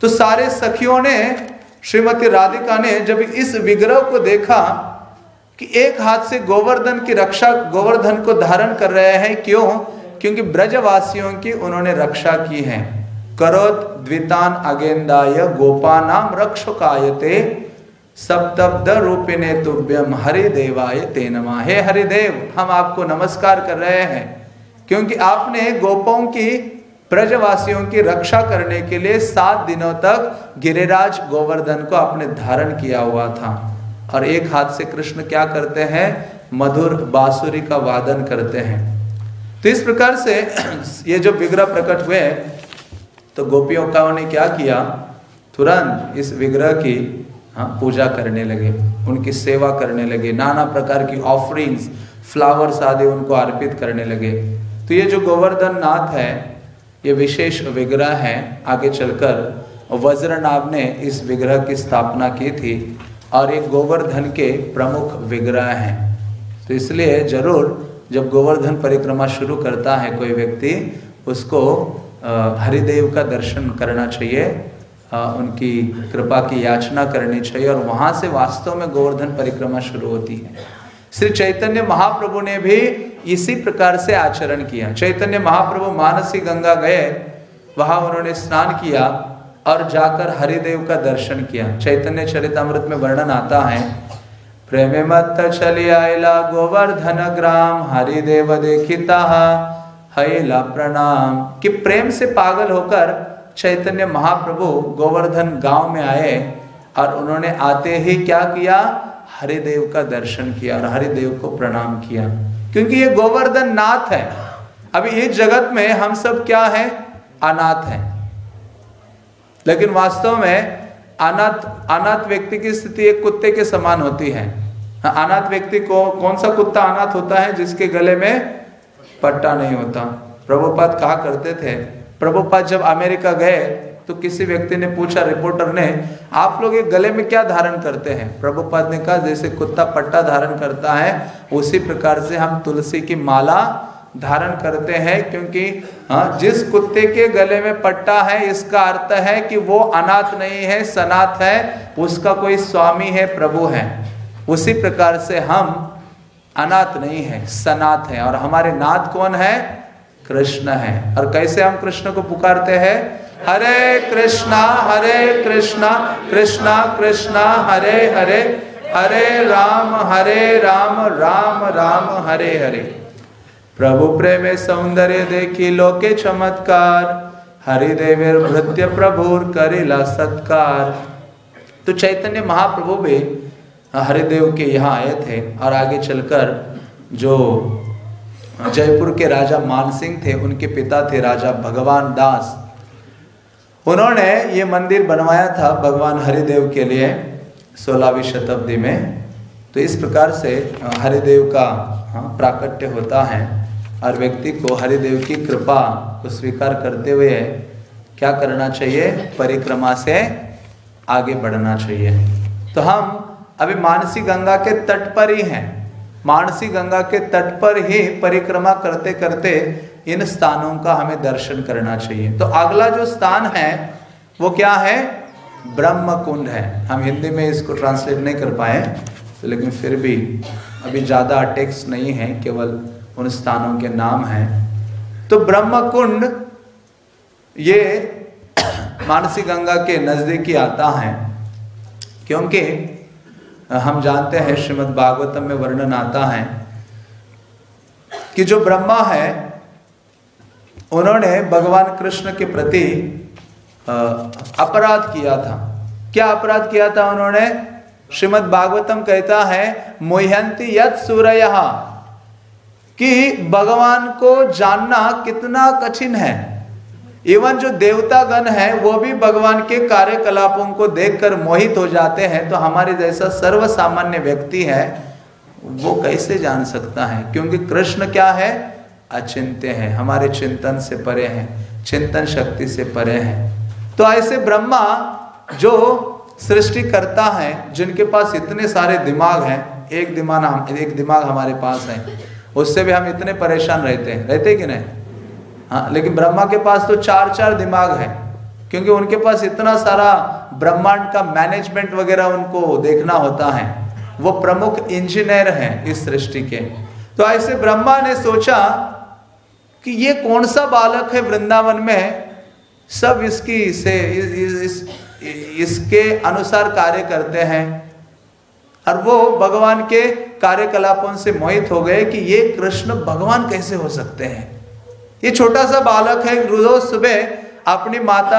तो सारे सखियों ने, श्रीमती राधिका ने जब इस विग्रह को देखा कि एक हाथ से गोवर्धन की रक्षा, गोवर्धन को धारण कर रहे हैं, क्यों? क्योंकि ब्रजवासियों की उन्होंने रक्षा की है। करोत द्वितान अगेंदाय गोपानाम रक्षकायते सप्तब्द रूपिने तुभ्यम हरिदेवाय ते नमा हे हरिदेव, हम आपको नमस्कार कर रहे हैं, क्योंकि आपने गोपों की ब्रजवासियों की रक्षा करने के लिए सात दिनों तक गिरिराज गोवर्धन को आपने धारण किया हुआ था। और एक हाथ से कृष्ण क्या करते हैं, मधुर बांसुरी का वादन करते हैं। तो इस प्रकार से ये जो विग्रह प्रकट हुए तो गोपियों का ने क्या किया? तुरंत इस विग्रह की हाँ पूजा करने लगे, उनकी सेवा करने लगे, नाना प्रकार की ऑफरिंग्स फ्लावर्स आदि उनको अर्पित करने लगे। तो ये जो गोवर्धन नाथ है, ये विशेष विग्रह है, आगे चलकर वज्रनाभ ने इस विग्रह की स्थापना की थी और ये गोवर्धन के प्रमुख विग्रह हैं। तो इसलिए ज़रूर जब गोवर्धन परिक्रमा शुरू करता है कोई व्यक्ति, उसको हरिदेव का दर्शन करना चाहिए उनकी कृपा की याचना करनी चाहिए और वहाँ से वास्तव में गोवर्धन परिक्रमा शुरू होती है। श्री चैतन्य महाप्रभु ने भी इसी प्रकार से आचरण किया। चैतन्य महाप्रभु मानसी गंगा गए, वहाँ उन्होंने स्नान किया और जाकर हरिदेव का दर्शन किया। चैतन्य चरितमृत में वर्णन आता है, प्रेम मत चली आयला गोवर्धन ग्राम, हरिदेव देखिता हैला प्रणाम। कि प्रेम से पागल होकर चैतन्य महाप्रभु गोवर्धन गाँव में आए और उन्होंने आते ही क्या किया? हरिदेव का दर्शन किया और हरिदेव को प्रणाम किया। क्योंकि ये गोवर्धन नाथ है। अभी इस जगत में हम सब क्या है? अनाथ है। लेकिन वास्तव में अनाथ अनाथ व्यक्ति की स्थिति एक कुत्ते के समान होती है। हाँ, अनाथ व्यक्ति को कौन सा कुत्ता अनाथ होता है जिसके गले में पट्टा नहीं होता। प्रभुपाद कहा करते थे, प्रभुपाद, जब अमेरिका गए तो किसी व्यक्ति ने पूछा, रिपोर्टर ने, आप लोग ये गले में क्या धारण करते हैं? प्रभुपाद ने कहा, जैसे कुत्ता पट्टा धारण करता है, उसी प्रकार से हम तुलसी की माला धारण करते हैं, क्योंकि हाँ जिस कुत्ते के गले में पट्टा है, इसका अर्थ है कि वो अनाथ नहीं है, सनाथ है, उसका कोई स्वामी है, प्रभु है। उसी प्रकार से हम अनाथ नहीं है, सनाथ है। और हमारे नाथ कौन है? कृष्ण है। और कैसे हम कृष्ण को पुकारते हैं? हरे कृष्णा हरे कृष्णा कृष्णा कृष्णा, हरे हरे हरे राम हरे राम राम राम, हरे हरे। प्रभु प्रेम सौंदर्य देखी लोके चमत्कार हरिदेव भृत्य प्रभुर करेला सत्कार। तो चैतन्य महाप्रभु भी हरिदेव के यहाँ आए थे और आगे चलकर जो जयपुर के राजा मानसिंह थे, उनके पिता थे राजा भगवान दास। उन्होंने ये मंदिर बनवाया था भगवान हरिदेव के लिए सोलहवीं शताब्दी में। तो इस प्रकार से हरिदेव का प्राकट्य होता है और व्यक्ति को हरिदेव की कृपा को स्वीकार करते हुए क्या करना चाहिए? परिक्रमा से आगे बढ़ना चाहिए। तो हम अभी मानसी गंगा के तट पर ही हैं। मानसी गंगा के तट पर ही परिक्रमा करते करते इन स्थानों का हमें दर्शन करना चाहिए। तो अगला जो स्थान है, वो क्या है? ब्रह्म कुंड है। हम हिंदी में इसको ट्रांसलेट नहीं कर पाए तो लेकिन फिर भी अभी ज़्यादा टेक्स्ट नहीं है, केवल उन स्थानों के नाम हैं। तो ब्रह्म कुंड ये मानसी गंगा के नज़दीकी आता है। क्योंकि हम जानते हैं श्रीमद् भागवतम में वर्णन आता है कि जो ब्रह्मा है, उन्होंने भगवान कृष्ण के प्रति अपराध किया था। क्या अपराध किया था उन्होंने? श्रीमद् भागवतम कहता है मोहंती यत सूर्य, कि भगवान को जानना कितना कठिन है। इवन जो देवता गण है, वो भी भगवान के कार्यकलापों को देखकर मोहित हो जाते हैं तो हमारे जैसा सर्व सामान्य व्यक्ति है, वो कैसे जान सकता है? क्योंकि कृष्ण क्या है? अचिंत्य है, हमारे चिंतन से परे हैं, चिंतन शक्ति से परे हैं। तो ऐसे ब्रह्मा जो सृष्टि करता है, जिनके पास इतने सारे दिमाग हैं, एक दिमाग एक दिमाग हमारे पास है, उससे भी हम इतने परेशान रहते हैं। रहते कि नहीं? हाँ लेकिन ब्रह्मा के पास तो चार चार दिमाग है क्योंकि उनके पास इतना सारा ब्रह्मांड का मैनेजमेंट वगैरह उनको देखना होता है। वो प्रमुख इंजीनियर हैं इस सृष्टि के। तो ऐसे ब्रह्मा ने सोचा कि ये कौन सा बालक है वृंदावन में? सब इसकी से इस, इस, इसके अनुसार कार्य करते हैं। और वो भगवान के कार्यकलापों से मोहित हो गए कि ये कृष्ण भगवान कैसे हो सकते हैं? ये छोटा सा बालक है, रोज सुबह अपनी माता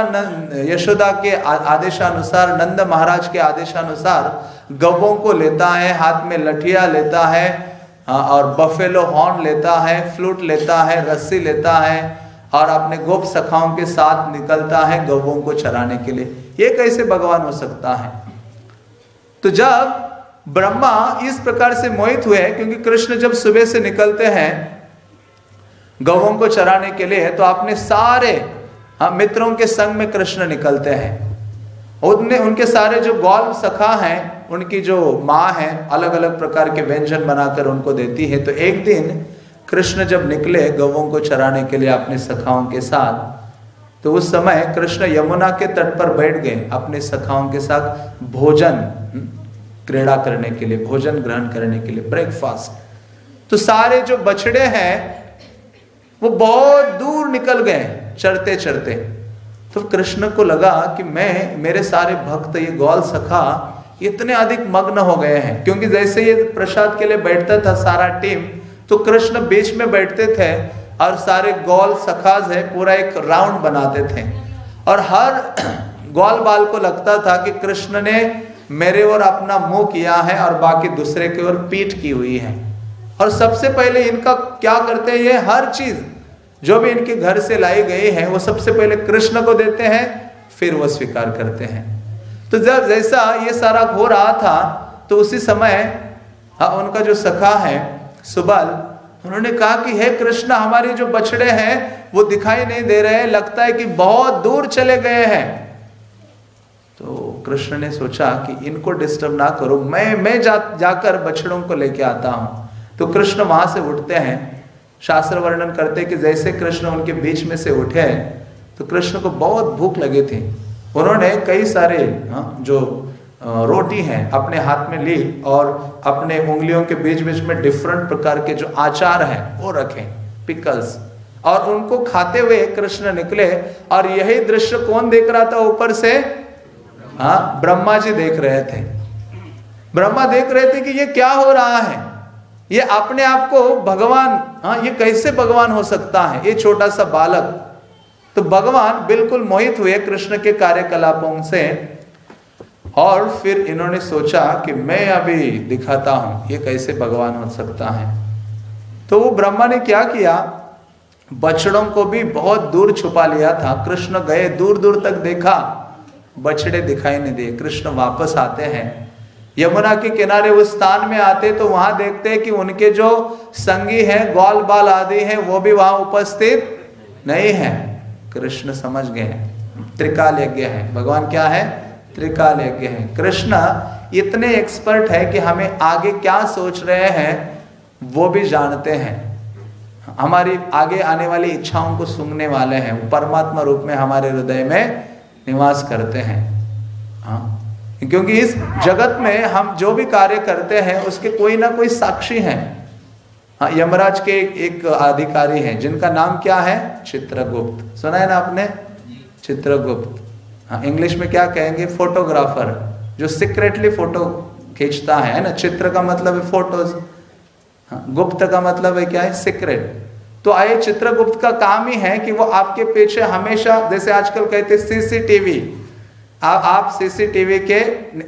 यशोदा के आदेशानुसार, नंद महाराज के आदेशानुसार गवों को लेता है, हाथ में लठिया लेता है और बफेलो हॉर्न लेता है फ्लूट लेता है, रस्सी लेता है, और अपने गोप सखाओं के साथ निकलता है गवों को चराने के लिए। ये कैसे भगवान हो सकता है? तो जब ब्रह्मा इस प्रकार से मोहित हुए क्योंकि कृष्ण जब सुबह से निकलते हैं गौों को चराने के लिए है तो अपने सारे हाँ मित्रों के संग में कृष्ण निकलते हैं। उनने उनके सारे जो गौल सखा हैं उनकी जो माँ है अलग अलग प्रकार के व्यंजन बनाकर उनको देती है। तो एक दिन कृष्ण जब निकले गौों को चराने के लिए अपने सखाओं के साथ तो उस समय कृष्ण यमुना के तट पर बैठ गए अपने सखाओं के साथ भोजन हम्म, क्रीड़ा करने के लिए भोजन ग्रहण करने के लिए ब्रेकफास्ट तो सारे जो बछड़े हैं वो बहुत दूर निकल गए, चढ़ते चढ़ते। तो कृष्ण को लगा कि मैं, मेरे सारे भक्त, ये गौल सखा, इतने अधिक मग्न हो गए हैं। क्योंकि जैसे ये प्रसाद के लिए बैठता था सारा टीम तो कृष्ण बीच में बैठते थे और सारे गौल सखाज है, पूरा एक राउंड बनाते थे। और हर गौल बाल को लगता था कि कृष्ण ने मेरे ओर अपना मुँह किया है और बाकी दूसरे की ओर पीठ की हुई है। और सबसे पहले इनका क्या करते हैं, ये हर चीज़ जो भी इनके घर से लाई गई है वो सबसे पहले कृष्ण को देते हैं फिर वो स्वीकार करते हैं। तो जब जैसा ये सारा हो रहा था तो उसी समय हाँ, उनका जो सखा है सुबल उन्होंने कहा कि हे कृष्ण हमारे जो बछड़े हैं वो दिखाई नहीं दे रहे लगता है कि बहुत दूर चले गए हैं। तो कृष्ण ने सोचा कि इनको डिस्टर्ब ना करो। मैं मैं जा जाकर बछड़ों को लेके आता हूँ। तो कृष्ण वहाँ से उठते हैं। शास्त्र वर्णन करते कि जैसे कृष्ण उनके बीच में से उठे तो कृष्ण को बहुत भूख लगी थी। उन्होंने कई सारे हाँ, जो रोटी हैं अपने हाथ में ली और अपने उंगलियों के बीच बीच में डिफरेंट प्रकार के जो आचार हैं वो रखे पिकल्स और उनको खाते हुए कृष्ण निकले और यही दृश्य कौन देख रहा था ऊपर से? हाँ ब्रह्मा जी देख रहे थे। ब्रह्मा देख रहे थे कि ये क्या हो रहा है? ये अपने आप को भगवान हाँ ये कैसे भगवान हो सकता है? ये छोटा सा बालक। तो भगवान बिल्कुल मोहित हुए कृष्ण के कार्यकलापों से और फिर इन्होंने सोचा कि मैं अभी दिखाता हूँ, ये कैसे भगवान हो सकता है। तो वो ब्रह्मा ने क्या किया? बछड़ों को भी बहुत दूर छुपा लिया था। कृष्ण गए दूर दूर तक देखा, बछड़े दिखाई नहीं दिए। कृष्ण वापस आते हैं। यमुना के किनारे उस स्थान में आते तो वहाँ देखते कि उनके जो संगी हैं, ग्वाल बाल आदि हैं, वो भी वहाँ उपस्थित नहीं है। कृष्ण समझ गए त्रिकाल यज्ञ है। भगवान क्या है? त्रिकाल यज्ञ है। कृष्ण इतने एक्सपर्ट है कि हमें आगे क्या सोच रहे हैं, वो भी जानते हैं। हमारी आगे आने वाली इच्छाओं को सुनने वाले हैं। परमात्मा रूप में हमारे हृदय में निवास करते हैं। हाँ। क्योंकि इस जगत में हम जो भी कार्य करते हैं उसके कोई ना कोई साक्षी हैं। हाँ यमराज के एक, एक अधिकारी हैं जिनका नाम क्या है? चित्रगुप्त। सुना है ना आपने? चित्रगुप्त। हाँ इंग्लिश में क्या कहेंगे? फोटोग्राफर जो सीक्रेटली फ़ोटो खींचता है ना? चित्र का मतलब है फ़ोटोज़ हाँ, गुप्त का मतलब है क्या है? सीक्रेट तो आए चित्रगुप्त का काम ही है कि वो आपके पीछे हमेशा जैसे आजकल कहते सीसीटीवी आ, आप सीसीटीवी के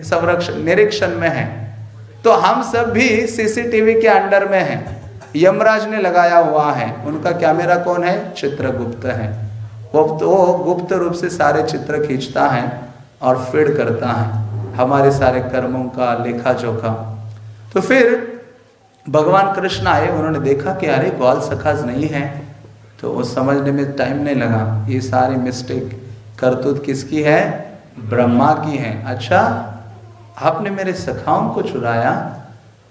संरक्षण निरीक्षण में हैं। तो हम सब भी सीसीटीवी के अंडर में हैं। यमराज ने लगाया हुआ है। उनका कैमरा कौन है? चित्रगुप्त है। वो तो गुप्त रूप से सारे चित्र खींचता है और फ़ीड करता है हमारे सारे कर्मों का लेखा जोखा। तो फिर भगवान कृष्ण आए। उन्होंने देखा कि अरे ग्वाल सखाज नहीं है। तो वो समझने में टाइम नहीं लगा। ये सारी मिस्टेक करतूत किसकी है? ब्रह्मा की है। अच्छा आपने मेरे सखाओं को चुराया,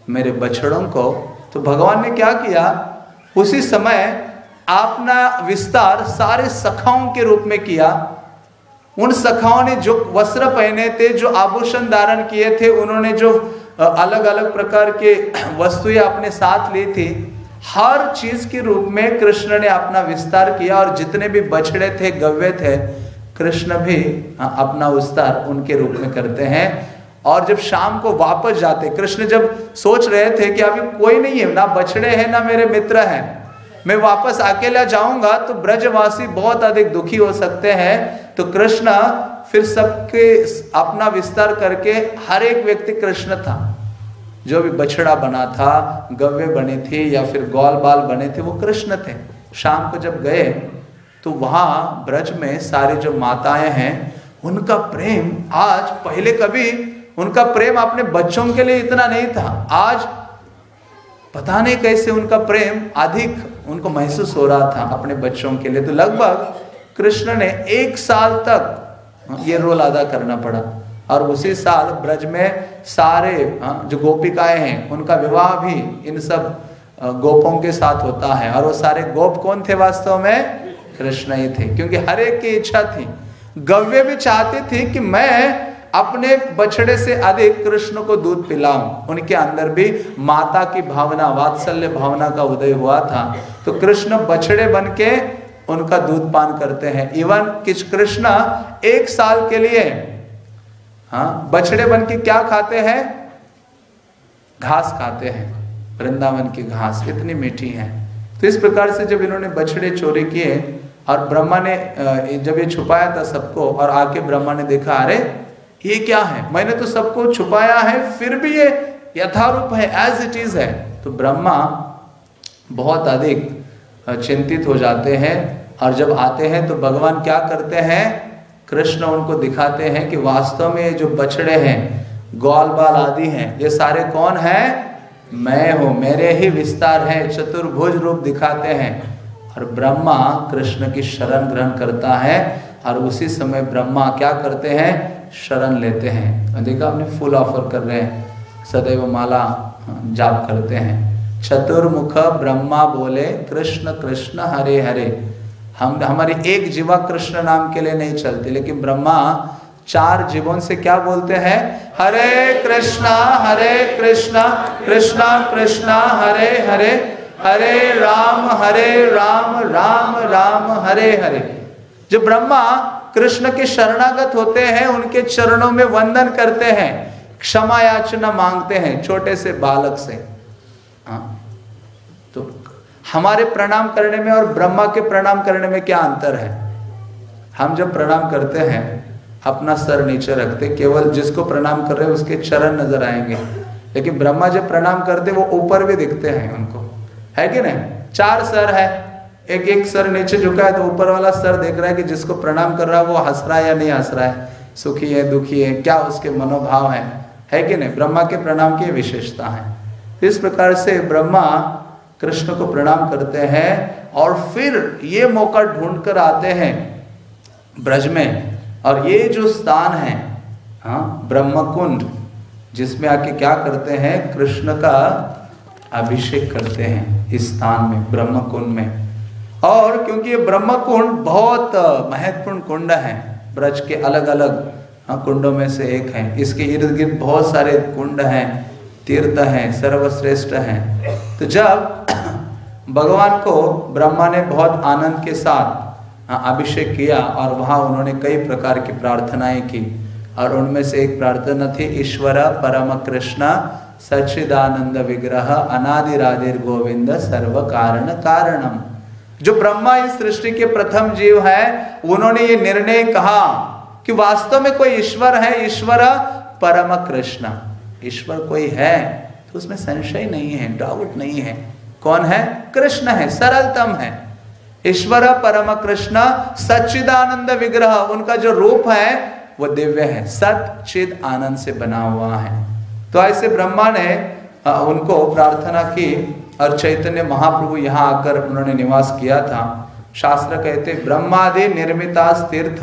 मेरे बछड़ों को तो भगवान ने क्या किया? उसी समय अपना विस्तार सारे सखाओं के रूप में किया। उन सखाओं ने जो वस्त्र पहने थे, जो आभूषण धारण किए थे, उन्होंने जो अलग अलग प्रकार के वस्तुएँ अपने साथ ली थी, हर चीज़ के रूप में कृष्ण ने अपना विस्तार किया और जितने भी बछड़े थे गव्य थे कृष्ण भी अपना विस्तार उनके रूप में करते हैं। और जब शाम को वापस जाते, कृष्ण जब सोच रहे थे कि अभी कोई नहीं है, ना बछड़े हैं, ना मेरे मित्र हैं, मैं वापस अकेला जाऊँगा तो ब्रजवासी बहुत अधिक दुखी हो सकते हैं। तो कृष्ण फिर सबके अपना विस्तार करके हर एक व्यक्ति कृष्ण था। जो भी बछड़ा बना था, गव्य बने थे, या फिर गौल बाल बने थे, वो कृष्ण थे। शाम को जब गए तो वहाँ ब्रज में सारे जो माताएँ हैं उनका प्रेम आज पहले कभी उनका प्रेम अपने बच्चों के लिए इतना नहीं था। आज पता नहीं कैसे उनका प्रेम अधिक उनको महसूस हो रहा था अपने बच्चों के लिए। तो लगभग कृष्ण ने एक साल तक ये रोल अदा करना पड़ा और उसी साल ब्रज में सारे हाँ, जो गोपिकाएँ हैं उनका विवाह भी इन सब गोपों के साथ होता है। और वो सारे गोप कौन थे वास्तव में? कृष्ण ही थे, क्योंकि हर एक की इच्छा थी। गव्य भी चाहती थी कि मैं अपने बछड़े से अधिक कृष्ण को दूध पिलाऊं। उनके अंदर भी माता की भावना, वात्सल्य भावना का उदय हुआ था। तो कृष्ण बछड़े बन के उनका दूध पान करते हैं। इवन किस कृष्ण एक साल के लिए हाँ बछड़े बन के क्या खाते हैं? घास खाते हैं। वृंदावन की घास कितनी मीठी है। तो इस प्रकार से जब इन्होंने बछड़े चोरी किए और ब्रह्मा ने जब ये छुपाया था सबको, और आके ब्रह्मा ने देखा, अरे, ये क्या है? मैंने तो सबको छुपाया है, फिर भी ये यथारूप है एज इट इज़ है। तो ब्रह्मा बहुत अधिक चिंतित हो जाते हैं, और जब आते हैं तो भगवान क्या करते हैं? कृष्ण उनको दिखाते हैं कि वास्तव में ये जो बछड़े हैं, ग्वाल बाल आदि हैं, ये सारे कौन है? मैं हूँ, मेरे ही विस्तार है, चतुर्भुज रूप दिखाते हैं। और ब्रह्मा कृष्ण की शरण ग्रहण करता है और उसी समय ब्रह्मा क्या करते हैं? शरण लेते हैं। देखा अपने फुल ऑफ़र कर रहे हैं। सदैव माला जाप करते हैं। चतुर्मुख ब्रह्मा बोले, कृष्ण कृष्ण, हरे हरे। हम, हमारे एक जीवा कृष्ण नाम के लिए नहीं चलती, लेकिन ब्रह्मा चार जीवों से क्या बोलते हैं? हरे कृष्णा हरे कृष्णा कृष्णा कृष्णा, हरे हरे। हरे राम हरे राम राम राम, हरे हरे। जो ब्रह्मा कृष्ण के शरणागत होते हैं, उनके चरणों में वंदन करते हैं, क्षमा याचना मांगते हैं, छोटे से बालक से। हाँ। तो हमारे प्रणाम करने में और ब्रह्मा के प्रणाम करने में क्या अंतर है? हम जब प्रणाम करते हैं, अपना सर नीचे रखते, केवल जिसको प्रणाम कर रहे हैं, उसके चरण नज़र आएँगे। लेकिन ब्रह्मा जब प्रणाम करते वो ऊपर भी दिखते हैं उनको। है कि नहीं? चार सर है। एक एक सर नीचे झुका है तो ऊपर वाला सर देख रहा है कि जिसको प्रणाम कर रहा है, वो हंस रहा है या नहीं हंस रहा है? सुखी है, दुखी है, क्या उसके मनोभाव है? है कि नहीं? ब्रह्मा के प्रणाम की विशेषता है। इस प्रकार से ब्रह्मा कृष्ण को प्रणाम करते हैं और फिर ये मौका ढूंढ कर आते हैं ब्रज में। और ये जो स्थान है हाँ ब्रह्म कुंड जिसमें आके क्या करते हैं? कृष्ण का अभिषेक करते हैं स्थान में ब्रह्म कुंड में। और क्योंकि ये ब्रह्म कुंड बहुत महत्वपूर्ण कुंड है, ब्रज के अलग अलग कुंडों में से एक है। इसके इर्द गिर्द बहुत सारे कुंड हैं, तीर्थ हैं, सर्वश्रेष्ठ हैं। तो जब भगवान को ब्रह्मा ने बहुत आनंद के साथ अभिषेक किया और वहाँ उन्होंने कई प्रकार की प्रार्थनाएँ की, और उनमें से एक प्रार्थना थी, ईश्वर परम कृष्ण सच्चिदानंद विग्रह अनादिरादिर गोविंद सर्व कारण कारणम। जो ब्रह्मा इस सृष्टि के प्रथम जीव है, उन्होंने ये निर्णय कहा कि वास्तव में कोई ईश्वर है, ईश्वर परम कृष्ण। ईश्वर कोई है तो उसमें संशय नहीं है डाउट नहीं है। कौन है? कृष्ण है, सरलतम है। ईश्वर परम कृष्ण, सच्चिदानंद विग्रह, उनका जो रूप है, वो दिव्य है सचिद आनंद से बना हुआ है। तो ऐसे ब्रह्मा ने उनको प्रार्थना की और चैतन्य महाप्रभु यहाँ आकर उन्होंने निवास किया था। शास्त्र कहते, ब्रह्मादि निर्मिता तीर्थ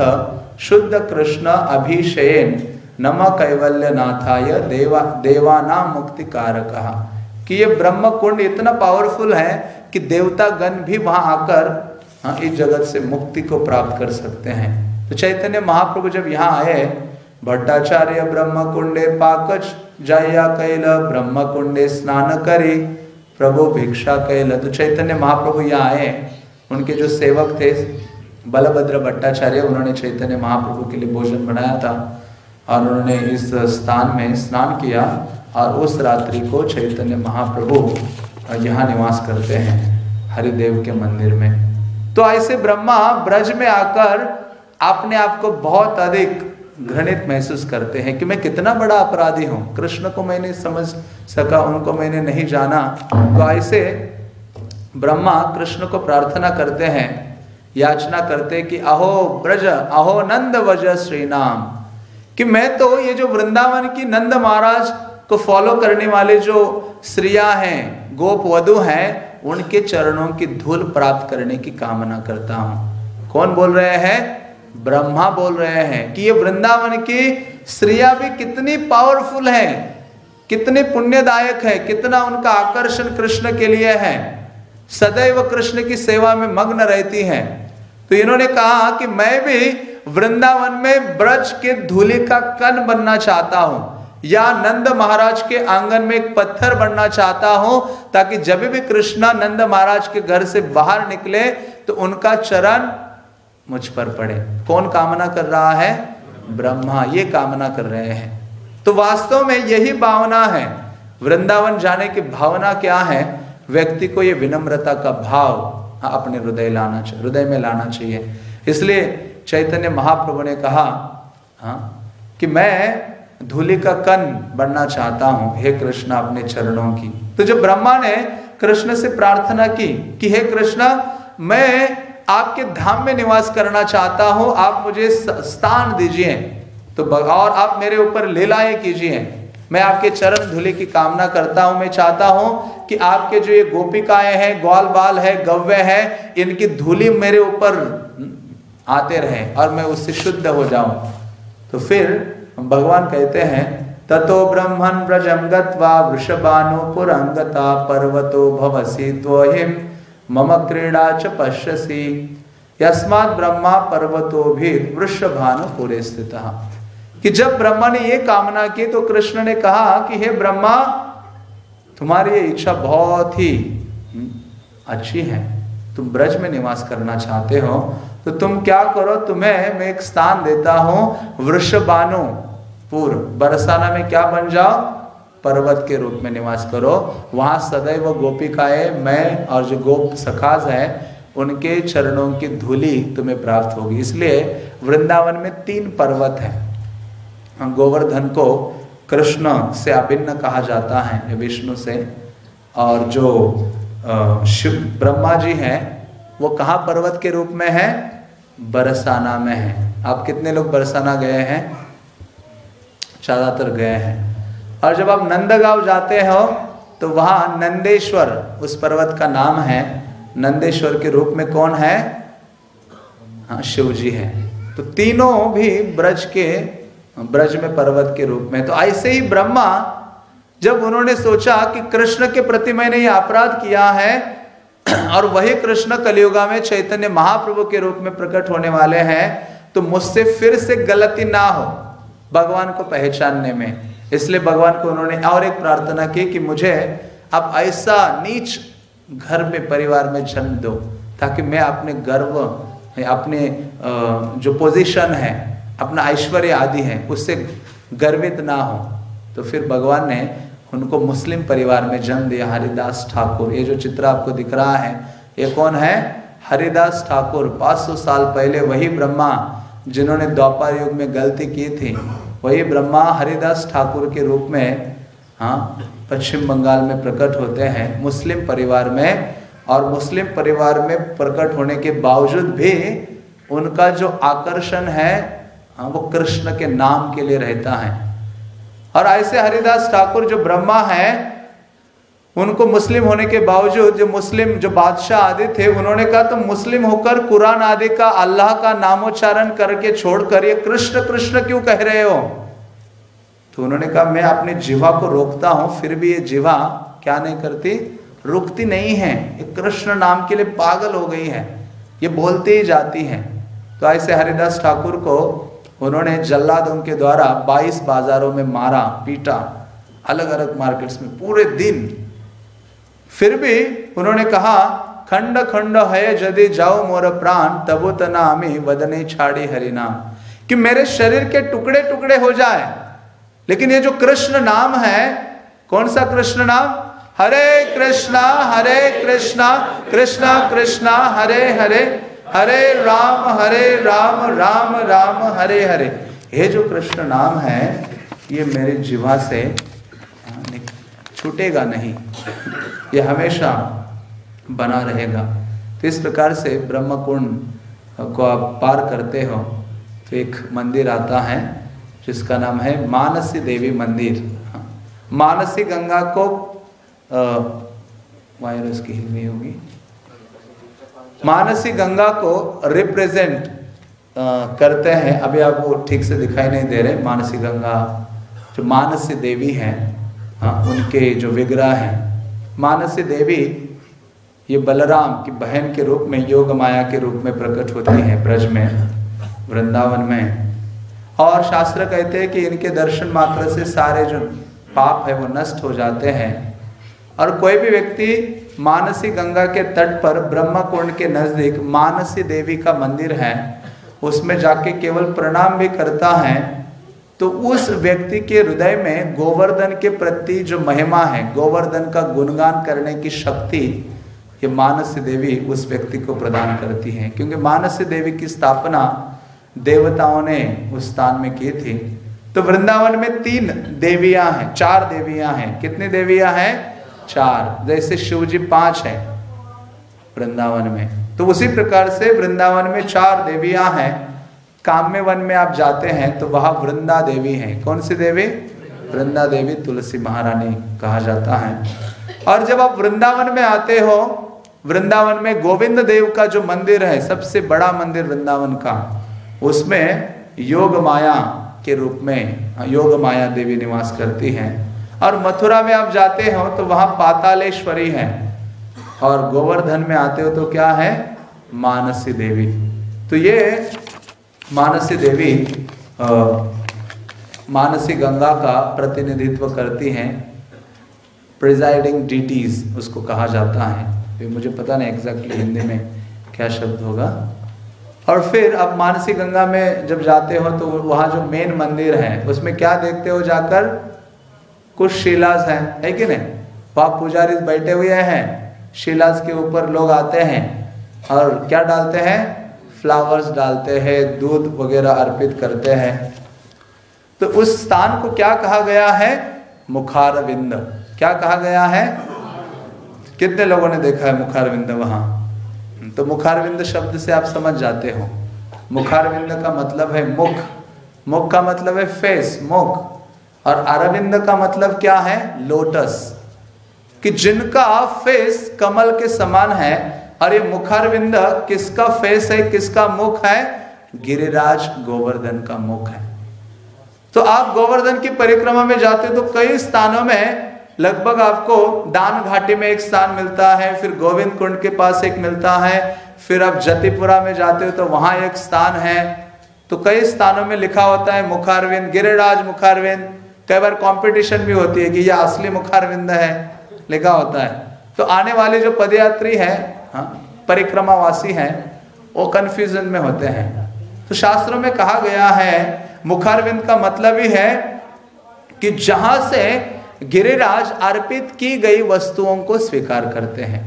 शुद्ध कृष्ण अभिषेन नम कैवल्य नाथाय देवा, देवाना मुक्ति कारक कि ये ब्रह्म कुंड इतना पावरफुल है कि देवता गण भी वहाँ आकर इस जगत से मुक्ति को प्राप्त कर सकते हैं। तो चैतन्य महाप्रभु जब यहाँ आए, भट्टाचार्य ब्रह्म कुंडे पाकच जाया कैल ब्रह्म कुंडे स्नान करे। प्रभु भिक्षा कैल। तो चैतन्य महाप्रभु यहाँ आए उनके जो सेवक थे, बलभद्र भट्टाचार्य, उन्होंने चैतन्य महाप्रभु के लिए भोजन बनाया था और उन्होंने इस स्थान में स्नान किया और उस रात्रि को चैतन्य महाप्रभु यहाँ निवास करते हैं, हरिदेव के मंदिर में। तो ऐसे ब्रह्मा ब्रज में आकर अपने आप को बहुत अधिक घृणित महसूस करते हैं कि मैं कितना बड़ा अपराधी हूँ। कृष्ण को मैंने समझ सका, उनको मैंने नहीं जाना। तो ऐसे ब्रह्मा कृष्ण को प्रार्थना करते हैं, याचना करते कि, अहो ब्रज, अहो नंद वज श्री नाम कि मैं तो ये जो वृंदावन की नंद महाराज को फॉलो करने वाले जो श्रिया हैं गोप वधु हैं, उनके चरणों की धूल प्राप्त करने की कामना करता हूँ। कौन बोल रहे हैं? ब्रह्मा बोल रहे हैं कि ये वृंदावन की श्रिया भी कितनी पावरफुल है, कितनी पुण्यदायक है, कितना उनका आकर्षण कृष्ण के लिए है। सदैव कृष्ण की सेवा में मग्न रहती हैं। तो इन्होंने कहा कि मैं भी वृंदावन में ब्रज के धूलि का कन बनना चाहता हूँ, या नंद महाराज के आँगन में एक पत्थर बनना चाहता हूँ, ताकि जब भी कृष्णा नंद महाराज के घर से बाहर निकले तो उनका चरण मुझ पर पड़े। कौन कामना कर रहा है? ब्रह्मा ये कामना कर रहे हैं। तो वास्तव में यही भावना है। वृंदावन जाने की भावना क्या है? व्यक्ति को ये विनम्रता का भाव हाँ, अपने हृदय लाना चाहिए हृदय में लाना चाहिए। इसलिए चैतन्य महाप्रभु ने कहा हाँ कि मैं धूलि का कन बनना चाहता हूँ। हे कृष्ण अपने चरणों की। तो जब ब्रह्मा ने कृष्ण से प्रार्थना की कि हे कृष्ण मैं आपके धाम में निवास करना चाहता हूँ, आप मुझे स्थान दीजिए। तो और आप मेरे ऊपर लीलाएँ कीजिए। मैं आपके चरण धुले की कामना करता हूँ। मैं चाहता हूँ कि आपके जो ये गोपिकाएँ हैं, ग्वाल बाल है, गव्य है, इनकी धूली मेरे ऊपर आते रहे और मैं उससे शुद्ध हो जाऊँ। तो फिर भगवान कहते हैं, ततो ब्रह्मन गत्वा वृषभानुपुरंगता पर्वतो भवसी त्वहिम मम क्रीड़ा च पश्यसी। यस्मात् ब्रह्मा पर्वतो भी वृषभानुपुरे स्थित कि जब ब्रह्मा ने ये कामना की तो कृष्ण ने कहा कि हे ब्रह्मा तुम्हारी ये इच्छा बहुत ही हम्म, अच्छी है। तुम ब्रज में निवास करना चाहते हो तो तुम क्या करो तुम्हें मैं एक स्थान देता हूँ वृषबानु पूर्व बरसाना में क्या बन जाओ? पर्वत के रूप में निवास करो। वहाँ सदैव गोपिकाएँ, मैं और जो गोप सखाज है, उनके चरणों की धूली तुम्हें प्राप्त होगी। इसलिए वृंदावन में तीन पर्वत है। गोवर्धन को कृष्ण से अभिन्न कहा जाता है, विष्णु से। और जो शिव ब्रह्मा जी हैं, वो कहा पर्वत के रूप में है? बरसाना में है। आप कितने लोग बरसाना गए हैं? ज़्यादातर गए हैं। और जब आप नंदगांव जाते हो तो वहाँ नंदेश्वर, उस पर्वत का नाम है। नंदेश्वर के रूप में कौन है? हाँ शिव जी है। तो तीनों भी ब्रज के, ब्रज में पर्वत के रूप में। तो ऐसे ही ब्रह्मा, जब उन्होंने सोचा कि कृष्ण के प्रति मैंने ये अपराध किया है, और वही कृष्ण कलियुगा में चैतन्य महाप्रभु के रूप में प्रकट होने वाले हैं तो मुझसे फिर से गलती ना हो, भगवान को पहचानने में। इसलिए भगवान को उन्होंने और एक प्रार्थना की कि मुझे आप ऐसा नीच घर में परिवार में जन्म दो, ताकि मैं अपने गर्व अपने जो पोजीशन है, अपना ऐश्वर्य आदि है, उससे गर्वित ना हो। तो फिर भगवान ने उनको मुस्लिम परिवार में जन्म दिया। हरिदास ठाकुर, ये जो चित्र आपको दिख रहा है, ये कौन है? हरिदास ठाकुर 500 साल पहले वही ब्रह्मा, जिन्होंने द्वापर युग में गलती की थी। वही ब्रह्मा हरिदास ठाकुर के रूप में हाँ पश्चिम बंगाल में प्रकट होते हैं, मुस्लिम परिवार में, और मुस्लिम परिवार में प्रकट होने के बावजूद भी उनका जो आकर्षण है हाँ वो कृष्ण के नाम के लिए रहता है। और ऐसे हरिदास ठाकुर जो ब्रह्मा है उनको मुस्लिम होने के बावजूद जो मुस्लिम, जो बादशाह आदि थे, उन्होंने कहा, तुम मुस्लिम होकर कुरान आदि का, अल्लाह का नामोच्चारण करके छोड़कर ये कृष्ण कृष्ण क्यों कह रहे हो? तो उन्होंने कहा, मैं अपने जीवा को रोकता हूँ, फिर भी ये जीवा क्या नहीं करती? रुकती नहीं है। ये कृष्ण नाम के लिए पागल हो गई है। ये बोलते ही जाती है। तो ऐसे हरिदास ठाकुर को उन्होंने जल्लाद उनके द्वारा 22 बाजारों में मारा, पीटा अलग अलग मार्केट्स में, पूरे दिन फिर भी उन्होंने कहा, खंड खंड है यदि जाओ मोर प्राण, तबो तनामी वदने छाड़ी हरिनाम। कि मेरे शरीर के टुकड़े टुकड़े हो जाए। लेकिन ये जो कृष्ण नाम है, कौन सा कृष्ण नाम? हरे कृष्णा हरे कृष्णा कृष्णा कृष्णा, हरे हरे हरे राम हरे राम राम राम, हरे हरे। ये जो कृष्ण नाम है, ये मेरे जीवा से छूटेगा नहीं। ये हमेशा बना रहेगा। तो इस प्रकार से ब्रह्म कुंड को आप पार करते हो तो एक मंदिर आता है, जिसका नाम है मानसी देवी मंदिर। मानसी गंगा को वायरस की हिलनी होगी। मानसी गंगा को रिप्रेजेंट करते हैं। अभी आपको ठीक से दिखाई नहीं दे रहे। मानसी गंगा, जो मानसी देवी हैं हाँ उनके जो विग्रह हैं। मानसी देवी, ये बलराम की बहन के रूप में, योग माया के रूप में प्रकट होती हैं ब्रज में, वृंदावन में। और शास्त्र कहते हैं कि इनके दर्शन मात्र से सारे जो पाप है, वो नष्ट हो जाते हैं। और कोई भी व्यक्ति मानसी गंगा के तट पर ब्रह्म कुंड के नज़दीक मानसी देवी का मंदिर है, उसमें जाके केवल प्रणाम भी करता है तो उस व्यक्ति के हृदय में गोवर्धन के प्रति जो महिमा है, गोवर्धन का गुणगान करने की शक्ति ये मानस देवी उस व्यक्ति को प्रदान करती है। क्योंकि मानस देवी की स्थापना देवताओं ने उस स्थान में की थी। तो वृंदावन में तीन देवियाँ हैं, चार देवियाँ हैं। कितनी देवियाँ हैं? चार। जैसे शिव जी पाँच है वृंदावन में। तो उसी प्रकार से वृंदावन में चार देवियाँ हैं। काम्य वन में आप जाते हैं तो वहाँ वृंदा देवी है। कौन सी देवी? वृंदा देवी तुलसी महारानी कहा जाता है। और जब आप वृंदावन में आते हो, वृंदावन में गोविंद देव का जो मंदिर है, सबसे बड़ा मंदिर वृंदावन का, उसमें योग माया के रूप में, योग माया देवी निवास करती हैं। और मथुरा में आप जाते हो तो वहाँ पातालेश्वरी है। और गोवर्धन में आते हो तो क्या है? मानसी देवी। तो ये मानसी देवी मानसी गंगा का प्रतिनिधित्व करती हैं। प्रिजाइडिंग डिटीज उसको कहा जाता है। मुझे पता नहीं एग्जैक्टली हिंदी में क्या शब्द होगा। और फिर अब मानसी गंगा में जब जाते हो तो वहाँ जो मेन मंदिर है, उसमें क्या देखते हो जाकर? कुछ शिलास हैं, है कि नहीं? वहाँ पुजारी बैठे हुए हैं, शिलास के ऊपर लोग आते हैं और क्या डालते हैं? फ्लावर्स डालते हैं, दूध वगैरह अर्पित करते हैं। तो उस स्थान को क्या कहा गया है? मुखारविंद। क्या कहा गया है? कितने लोगों ने देखा है मुखारविंद वहाँ? तो मुखारविंद शब्द से आप समझ जाते हो। मुखारविंद का मतलब है मुख। मुख का मतलब है फेस मुख। और अरविंद का मतलब क्या है? लोटस कि जिनका फेस कमल के समान है ये मुखारविंद, किसका फेस है, किसका मुख है? गिरिराज गोवर्धन का मुख है। तो आप गोवर्धन की परिक्रमा में जाते तो कई स्थानों में लगभग आपको दान घाटी में एक स्थान मिलता है, फिर गोविंद कुंड के पास एक मिलता है, फिर आप जतिपुरा में जाते हो तो वहाँ एक स्थान है। तो कई स्थानों में लिखा होता है मुखारविंद, गिरिराज मुखारविंद। कई बार कंपटीशन भी होती है कि यह असली मुखारविंद है, लिखा होता है। तो आने वाले जो पदयात्री है हाँ, परिक्रमावासी हैं वो कन्फ्यूज़न में होते हैं। तो शास्त्रों में कहा गया है मुखारविंद का मतलब ही है कि जहाँ से गिरिराज अर्पित की गई वस्तुओं को स्वीकार करते हैं।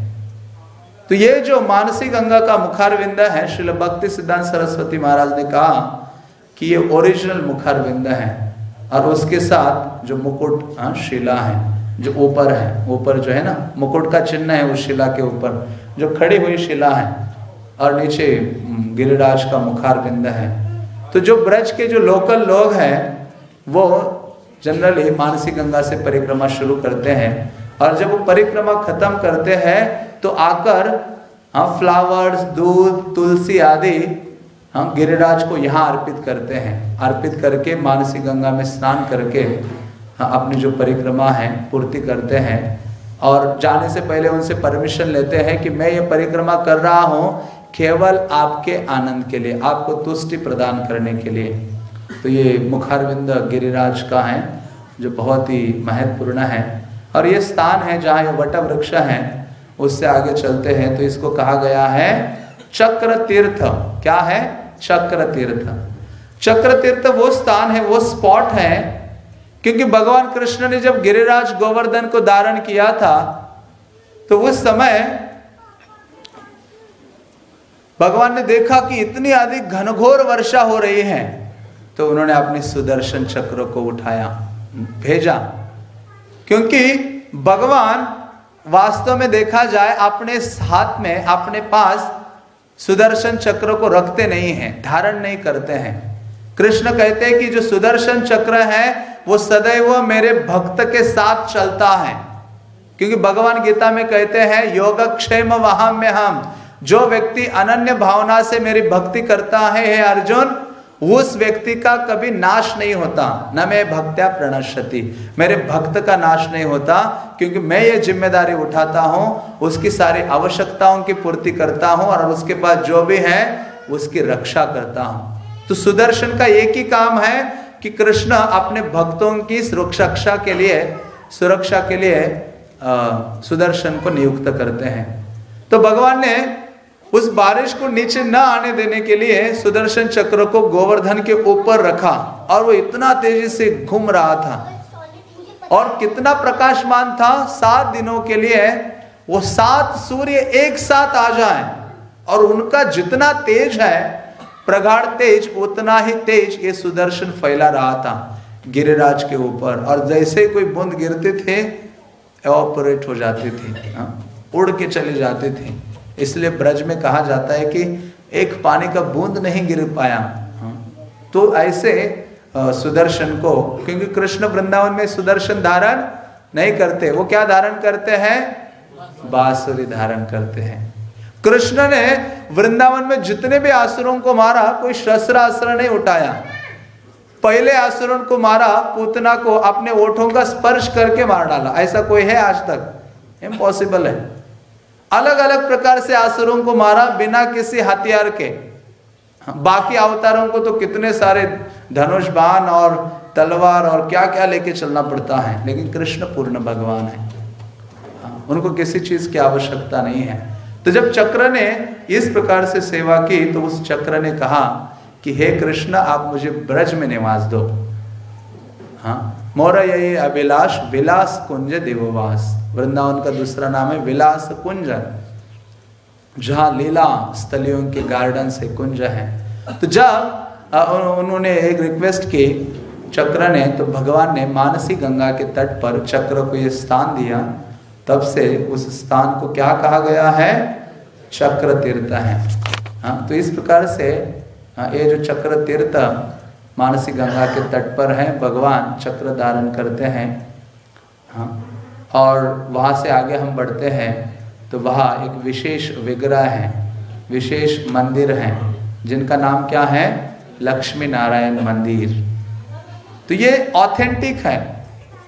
तो ये जो मानसी गंगा का मुखारविंद है श्रील भक्ति सिद्धांत सरस्वती महाराज ने कहा कि ये ओरिजिनल मुखारविंद है और उसके साथ जो मुकुट हाँ, शिला है जो ऊपर है ऊपर जो है ना मुकुट का चिन्ह है उस शिला के ऊपर। जो खड़ी हुई शिला है और नीचे गिरिराज का मुखार बिंद है। तो जो ब्रज के जो लोकल लोग हैं, वो जनरली मानसी गंगा से परिक्रमा शुरू करते हैं और जब वो परिक्रमा खत्म करते हैं तो आकर हाँ फ्लावर्स दूध, तुलसी आदि हम गिरिराज को यहाँ अर्पित करते हैं। अर्पित करके मानसी गंगा में स्नान करके हाँ अपनी जो परिक्रमा है, पूर्ति करते हैं। और जाने से पहले उनसे परमिशन लेते हैं कि मैं ये परिक्रमा कर रहा हूँ केवल आपके आनंद के लिए, आपको तुष्टि प्रदान करने के लिए। तो ये मुखारविंद गिरिराज का है, जो बहुत ही महत्वपूर्ण है। और ये स्थान है जहाँ ये वट वृक्ष है, उससे आगे चलते हैं। तो इसको कहा गया है चक्र तीर्थ क्या है? चक्र तीर्थ चक्र तीर्थ वो स्थान है, वो स्पॉट है क्योंकि भगवान कृष्ण ने जब गिरिराज गोवर्धन को धारण किया था तो उस समय भगवान ने देखा कि इतनी अधिक घनघोर वर्षा हो रही है तो उन्होंने अपने सुदर्शन चक्र को उठाया, भेजा। क्योंकि भगवान वास्तव में देखा जाए, अपने हाथ में, अपने पास सुदर्शन चक्र को रखते नहीं हैं, धारण नहीं करते हैं। कृष्ण कहते हैं कि जो सुदर्शन चक्र है, वो सदैव मेरे भक्त के साथ चलता है। क्योंकि भगवान गीता में कहते हैं, योगक्षेम वहाँ में हम। जो व्यक्ति अनन्य भावना से मेरी भक्ति करता है, हे अर्जुन, उस व्यक्ति का कभी नाश नहीं होता। न मैं भक्त्या प्रणश्यति। मेरे भक्त का नाश नहीं होता, क्योंकि मैं ये ज़िम्मेदारी उठाता हूँ, उसकी सारी आवश्यकताओं की पूर्ति करता हूँ और उसके पास जो भी है, उसकी रक्षा करता हूँ। तो सुदर्शन का एक ही काम है कि कृष्ण अपने भक्तों की सुरक्षा के लिए सुरक्षा के लिए आ, सुदर्शन को नियुक्त करते हैं। तो भगवान ने उस बारिश को नीचे न आने देने के लिए सुदर्शन चक्र को गोवर्धन के ऊपर रखा और वो इतना तेज़ी से घूम रहा था। और कितना प्रकाशमान था सात दिनों के लिए वो सात सूर्य एक साथ आ जाए और उनका जितना तेज है प्रगाढ़ तेज उतना ही तेज ये सुदर्शन फैला रहा था गिरिराज के ऊपर। और जैसे कोई बूंद गिरते थे ऑपरेट हो जाती थी हाँ, उड़ के चले जाते थे। इसलिए ब्रज में कहा जाता है कि एक पानी का बूंद नहीं गिर पाया हाँ, तो ऐसे सुदर्शन को क्योंकि कृष्ण वृंदावन में सुदर्शन धारण नहीं करते वो क्या धारण करते हैं? बांसुरी धारण करते हैं। कृष्ण ने वृंदावन में जितने भी आसुरों को मारा कोई शस्त्र अस्त्र नहीं उठाया। पहले आसुरों को मारा पूतना को अपने ओठों का स्पर्श करके मार डाला। ऐसा कोई है आज तक? इम्पॉसिबल है। अलग अलग प्रकार से आसुरों को मारा बिना किसी हथियार के। बाकी अवतारों को तो कितने सारे धनुष बाण और तलवार और क्या क्या लेके चलना पड़ता है। लेकिन कृष्ण पूर्ण भगवान है। हाँ, उनको किसी चीज़ की आवश्यकता नहीं है। तो जब चक्र ने इस प्रकार से सेवा की तो उस चक्र ने कहा कि, हे कृष्ण, आप मुझे ब्रज में निवास दो। हाँ। मोर यही अभिलाष, विलास कुंज देववास। वृंदावन का दूसरा नाम है विलास कुंज। जहाँ लीला स्थलियों के गार्डन से कुंज है। तो जब उन्होंने एक रिक्वेस्ट की चक्र ने तो भगवान ने मानसी गंगा के तट पर चक्र को यह स्थान दिया। तब से उस स्थान को क्या कहा गया है? चक्र तीर्थ है। हाँ तो इस प्रकार से हाँ, ये जो चक्र तीर्थ मानसी गंगा के तट पर है भगवान चक्र धारण करते हैं। हाँ और वहाँ से आगे हम बढ़ते हैं तो वहाँ एक विशेष विग्रह है विशेष मंदिर है जिनका नाम क्या है? लक्ष्मी नारायण मंदिर। तो ये ऑथेंटिक है।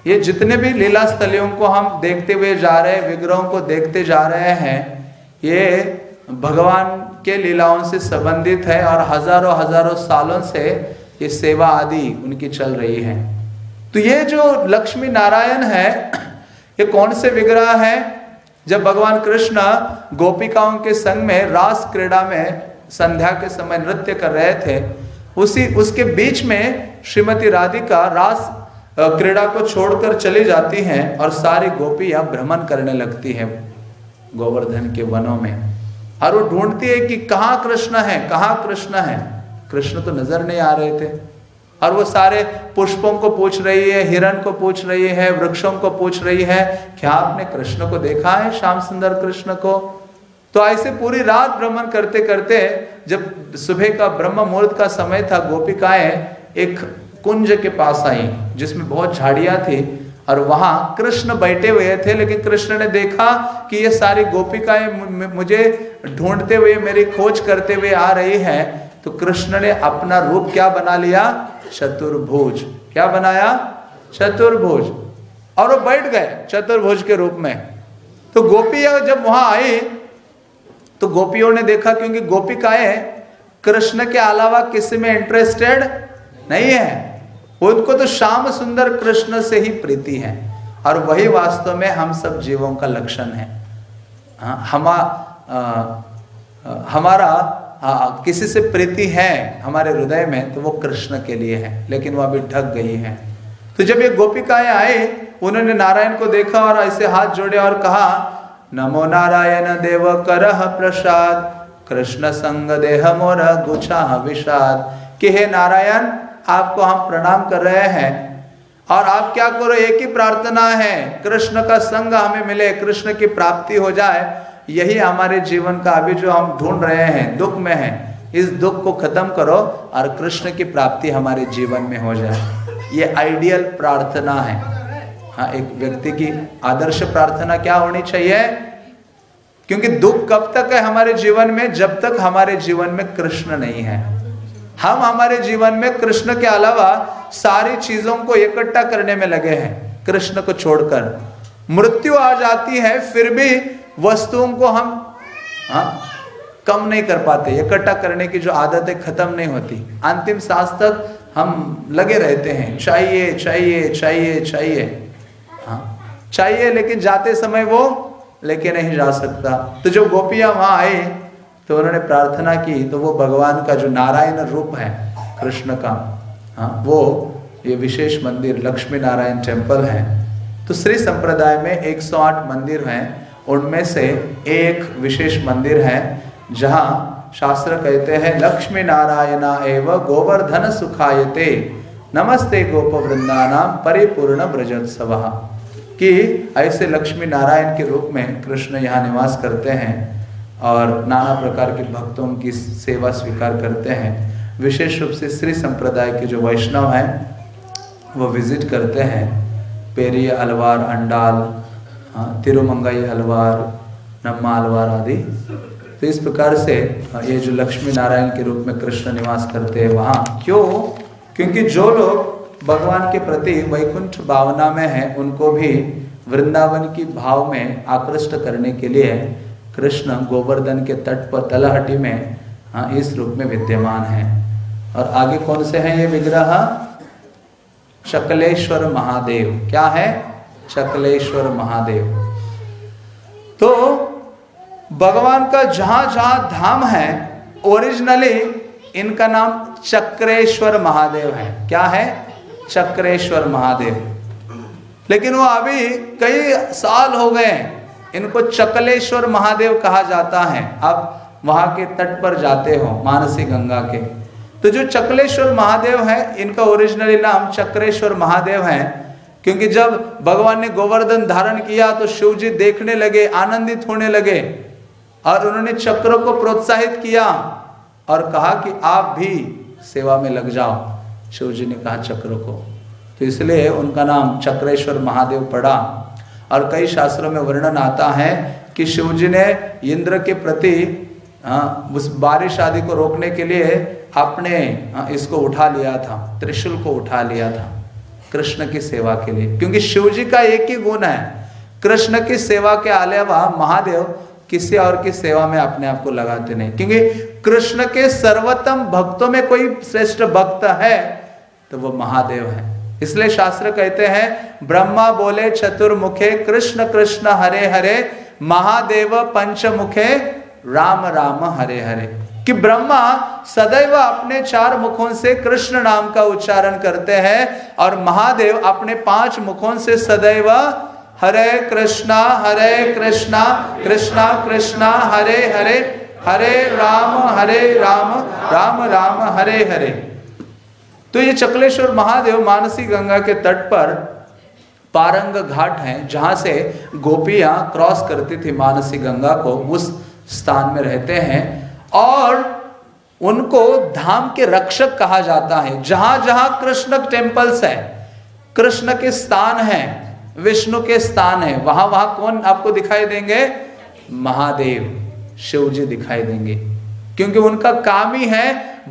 ये जितने भी लीला स्थलियों को हम देखते हुए जा रहे हैं, विग्रहों को देखते जा रहे हैं, ये भगवान के लीलाओं से संबंधित है और हज़ारों हज़ारों सालों से ये सेवा आदि उनकी चल रही है। तो ये जो लक्ष्मी नारायण है, ये कौन से विग्रह है? जब भगवान कृष्ण गोपिकाओं के संग में रास क्रीड़ा में संध्या के समय नृत्य कर रहे थे, उसी, उसके बीच में श्रीमती राधिका रास क्रीड़ा को छोड़कर चली जाती हैं और सारी गोपियाँ भ्रमण करने लगती हैं गोवर्धन के वनों में। और वो ढूंढती है कि कहा कृष्ण है, कहा कृष्ण है। कृष्ण तो नज़र नहीं आ रहे थे। और वो सारे पुष्पों को पूछ रही है, हिरण को पूछ रही है, वृक्षों को पूछ रही है, क्या आपने कृष्ण को देखा है, श्याम सुंदर कृष्ण को? तो ऐसे पूरी रात भ्रमण करते करते जब सुबह का ब्रह्म मुहूर्त का समय था, गोपिकाएँ एक कुंज के पास आई, जिसमें बहुत झाड़ियाँ थी, और वहाँ कृष्ण बैठे हुए थे, लेकिन कृष्ण ने देखा कि ये सारी गोपिकाएँ मुझे ढूंढते हुए, मेरी खोज करते हुए आ रही है। तो कृष्ण ने अपना रूप क्या बना लिया? चतुर्भुज। क्या बनाया? चतुर्भुज। और वो बैठ गए चतुर्भुज के रूप में। तो गोपियाँ जब वहाँ आई तो गोपियों ने देखा क्योंकि गोपिकाएँ कृष्ण के अलावा किसी में इंटरेस्टेड नहीं है। उनको तो श्याम सुंदर कृष्ण से ही प्रीति है। और वही वास्तव में हम सब जीवों का लक्षण है। हाँ, हमा हमारा आ, किसी से प्रीति है हमारे हृदय में तो वो कृष्ण के लिए है लेकिन वो अभी ढक गई है। तो जब ये गोपिकाएँ आए उन्होंने नारायण को देखा और ऐसे हाथ जोड़े और कहा नमो नारायण देव कर प्रसाद कृष्ण संग देह मोर गुछा विषाद। कि हे नारायण आपको हम प्रणाम कर रहे हैं। और आप क्या करो, एक ही प्रार्थना है, कृष्ण का संग हमें मिले, कृष्ण की प्राप्ति हो जाए, यही हमारे जीवन का अभी जो हम ढूंढ रहे हैं, दुख में है, इस दुख को खत्म करो और कृष्ण की प्राप्ति हमारे जीवन में हो जाए। ये आइडियल प्रार्थना है। हाँ एक व्यक्ति की आदर्श प्रार्थना क्या होनी चाहिए? क्योंकि दुख कब तक है हमारे जीवन में? जब तक हमारे जीवन में कृष्ण नहीं है। हम हमारे जीवन में कृष्ण के अलावा सारी चीज़ों को इकट्ठा करने में लगे हैं। कृष्ण को छोड़कर। मृत्यु आ जाती है, फिर भी वस्तुओं को हम, हा? कम नहीं कर पाते। इकट्ठा करने की जो आदत है खत्म नहीं होती। अंतिम सांस तक हम लगे रहते हैं। चाहिए चाहिए चाहिए चाहिए। हाँ चाहिए लेकिन जाते समय वो लेके नहीं जा सकता। तो जो गोपियाँ वहाँ आए तो उन्होंने प्रार्थना की तो वो भगवान का जो नारायण रूप है, कृष्ण का हाँ वो ये विशेष मंदिर, लक्ष्मी नारायण टेंपल है। तो श्री संप्रदाय में 108 मंदिर हैं, उनमें से एक विशेष मंदिर है, जहाँ शास्त्र कहते हैं, लक्ष्मी नारायणा एवं गोवर्धन सुखायते, नमस्ते गोप वृंदानाम परिपूर्ण ब्रजोत्सव। कि ऐसे लक्ष्मी नारायण के रूप में कृष्ण यहाँ निवास करते हैं। और नाना प्रकार के भक्तों की सेवा स्वीकार करते हैं। विशेष रूप से श्री संप्रदाय के जो वैष्णव हैं वो विज़िट करते हैं। पेरी अलवार अंडाल हाँ, तिरुमंगई अलवार नम्मा अलवार आदि। तो इस प्रकार से ये जो लक्ष्मी नारायण के रूप में कृष्ण निवास करते हैं वहाँ। क्यों? क्योंकि जो लोग भगवान के प्रति वैकुंठ भावना में हैं उनको भी वृंदावन की भाव में आकृष्ट करने के लिए कृष्ण गोवर्धन के तट पर तलहटी में हाँ इस रूप में विद्यमान है। और आगे कौन से हैं ये विग्रह? शकलेश्वर महादेव। क्या है? शकलेश्वर महादेव। तो भगवान का जहाँ जहाँ धाम है ओरिजिनली इनका नाम चक्रेश्वर महादेव है। क्या है? चक्रेश्वर महादेव। लेकिन वो अभी कई साल हो गए इनको चकलेश्वर महादेव कहा जाता है। अब वहाँ के तट पर जाते हो, मानसी गंगा के। तो जो चकलेश्वर महादेव है, इनका ओरिजिनली नाम चक्रेश्वर महादेव है, क्योंकि जब भगवान ने गोवर्धन धारण किया तो शिव जी देखने लगे, आनंदित होने लगे, और उन्होंने चक्र को प्रोत्साहित किया, और कहा कि आप भी सेवा में लग जाओ शिव जी ने कहा चक्र को। तो इसलिए उनका नाम चक्रेश्वर महादेव पड़ा। और कई शास्त्रों में वर्णन आता है कि शिव जी ने इंद्र के प्रति हाँ, उस बारिश आदि को रोकने के लिए अपने हाँ, इसको उठा लिया था त्रिशूल को उठा लिया था कृष्ण की सेवा के लिए। क्योंकि शिव जी का एक ही गुण है कृष्ण की सेवा के अलावा महादेव किसी और की सेवा में अपने आप को लगाते नहीं। क्योंकि कृष्ण के सर्वोत्तम भक्तों में कोई श्रेष्ठ भक्त है तो वो महादेव है। इसलिए शास्त्र कहते हैं, ब्रह्मा बोले चतुर्मुखे, कृष्ण कृष्ण हरे हरे, महादेव पंचमुखे, राम राम हरे हरे। कि ब्रह्मा सदैव अपने चार मुखों से कृष्ण नाम का उच्चारण करते हैं और महादेव अपने पाँच मुखों से सदैव हरे कृष्णा हरे कृष्णा कृष्णा कृष्णा, हरे हरे हरे राम हरे राम राम राम, हरे हरे। तो ये चकलेश्वर महादेव मानसी गंगा के तट पर पारंग घाट है, जहाँ से गोपियाँ क्रॉस करती थी मानसी गंगा को, उस स्थान में रहते हैं। और उनको धाम के रक्षक कहा जाता है। जहाँ जहाँ कृष्ण टेम्पल्स है, कृष्ण के स्थान है, विष्णु के स्थान है, वहाँ वहाँ कौन आपको दिखाई देंगे? महादेव, शिव जी दिखाई देंगे। क्योंकि उनका काम ही है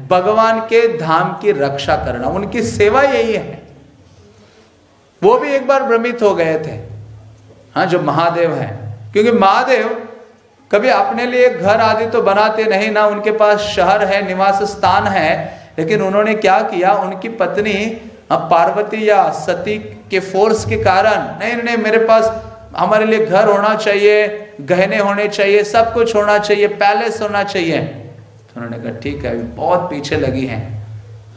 भगवान के धाम की रक्षा करना, उनकी सेवा यही है। वो भी एक बार भ्रमित हो गए थे। हाँ जो महादेव है। क्योंकि महादेव कभी अपने लिए घर आदि तो बनाते नहीं, ना उनके पास शहर है, निवास स्थान है, लेकिन उन्होंने क्या किया? उनकी पत्नी पार्वती या सती के फोर्स के कारण, नहीं नहीं मेरे पास हमारे लिए घर होना चाहिए, गहने होने चाहिए, सब कुछ होना चाहिए पैलेस होना चाहिए। उन्होंने कहा, ठीक है, अभी बहुत पीछे लगी हैं।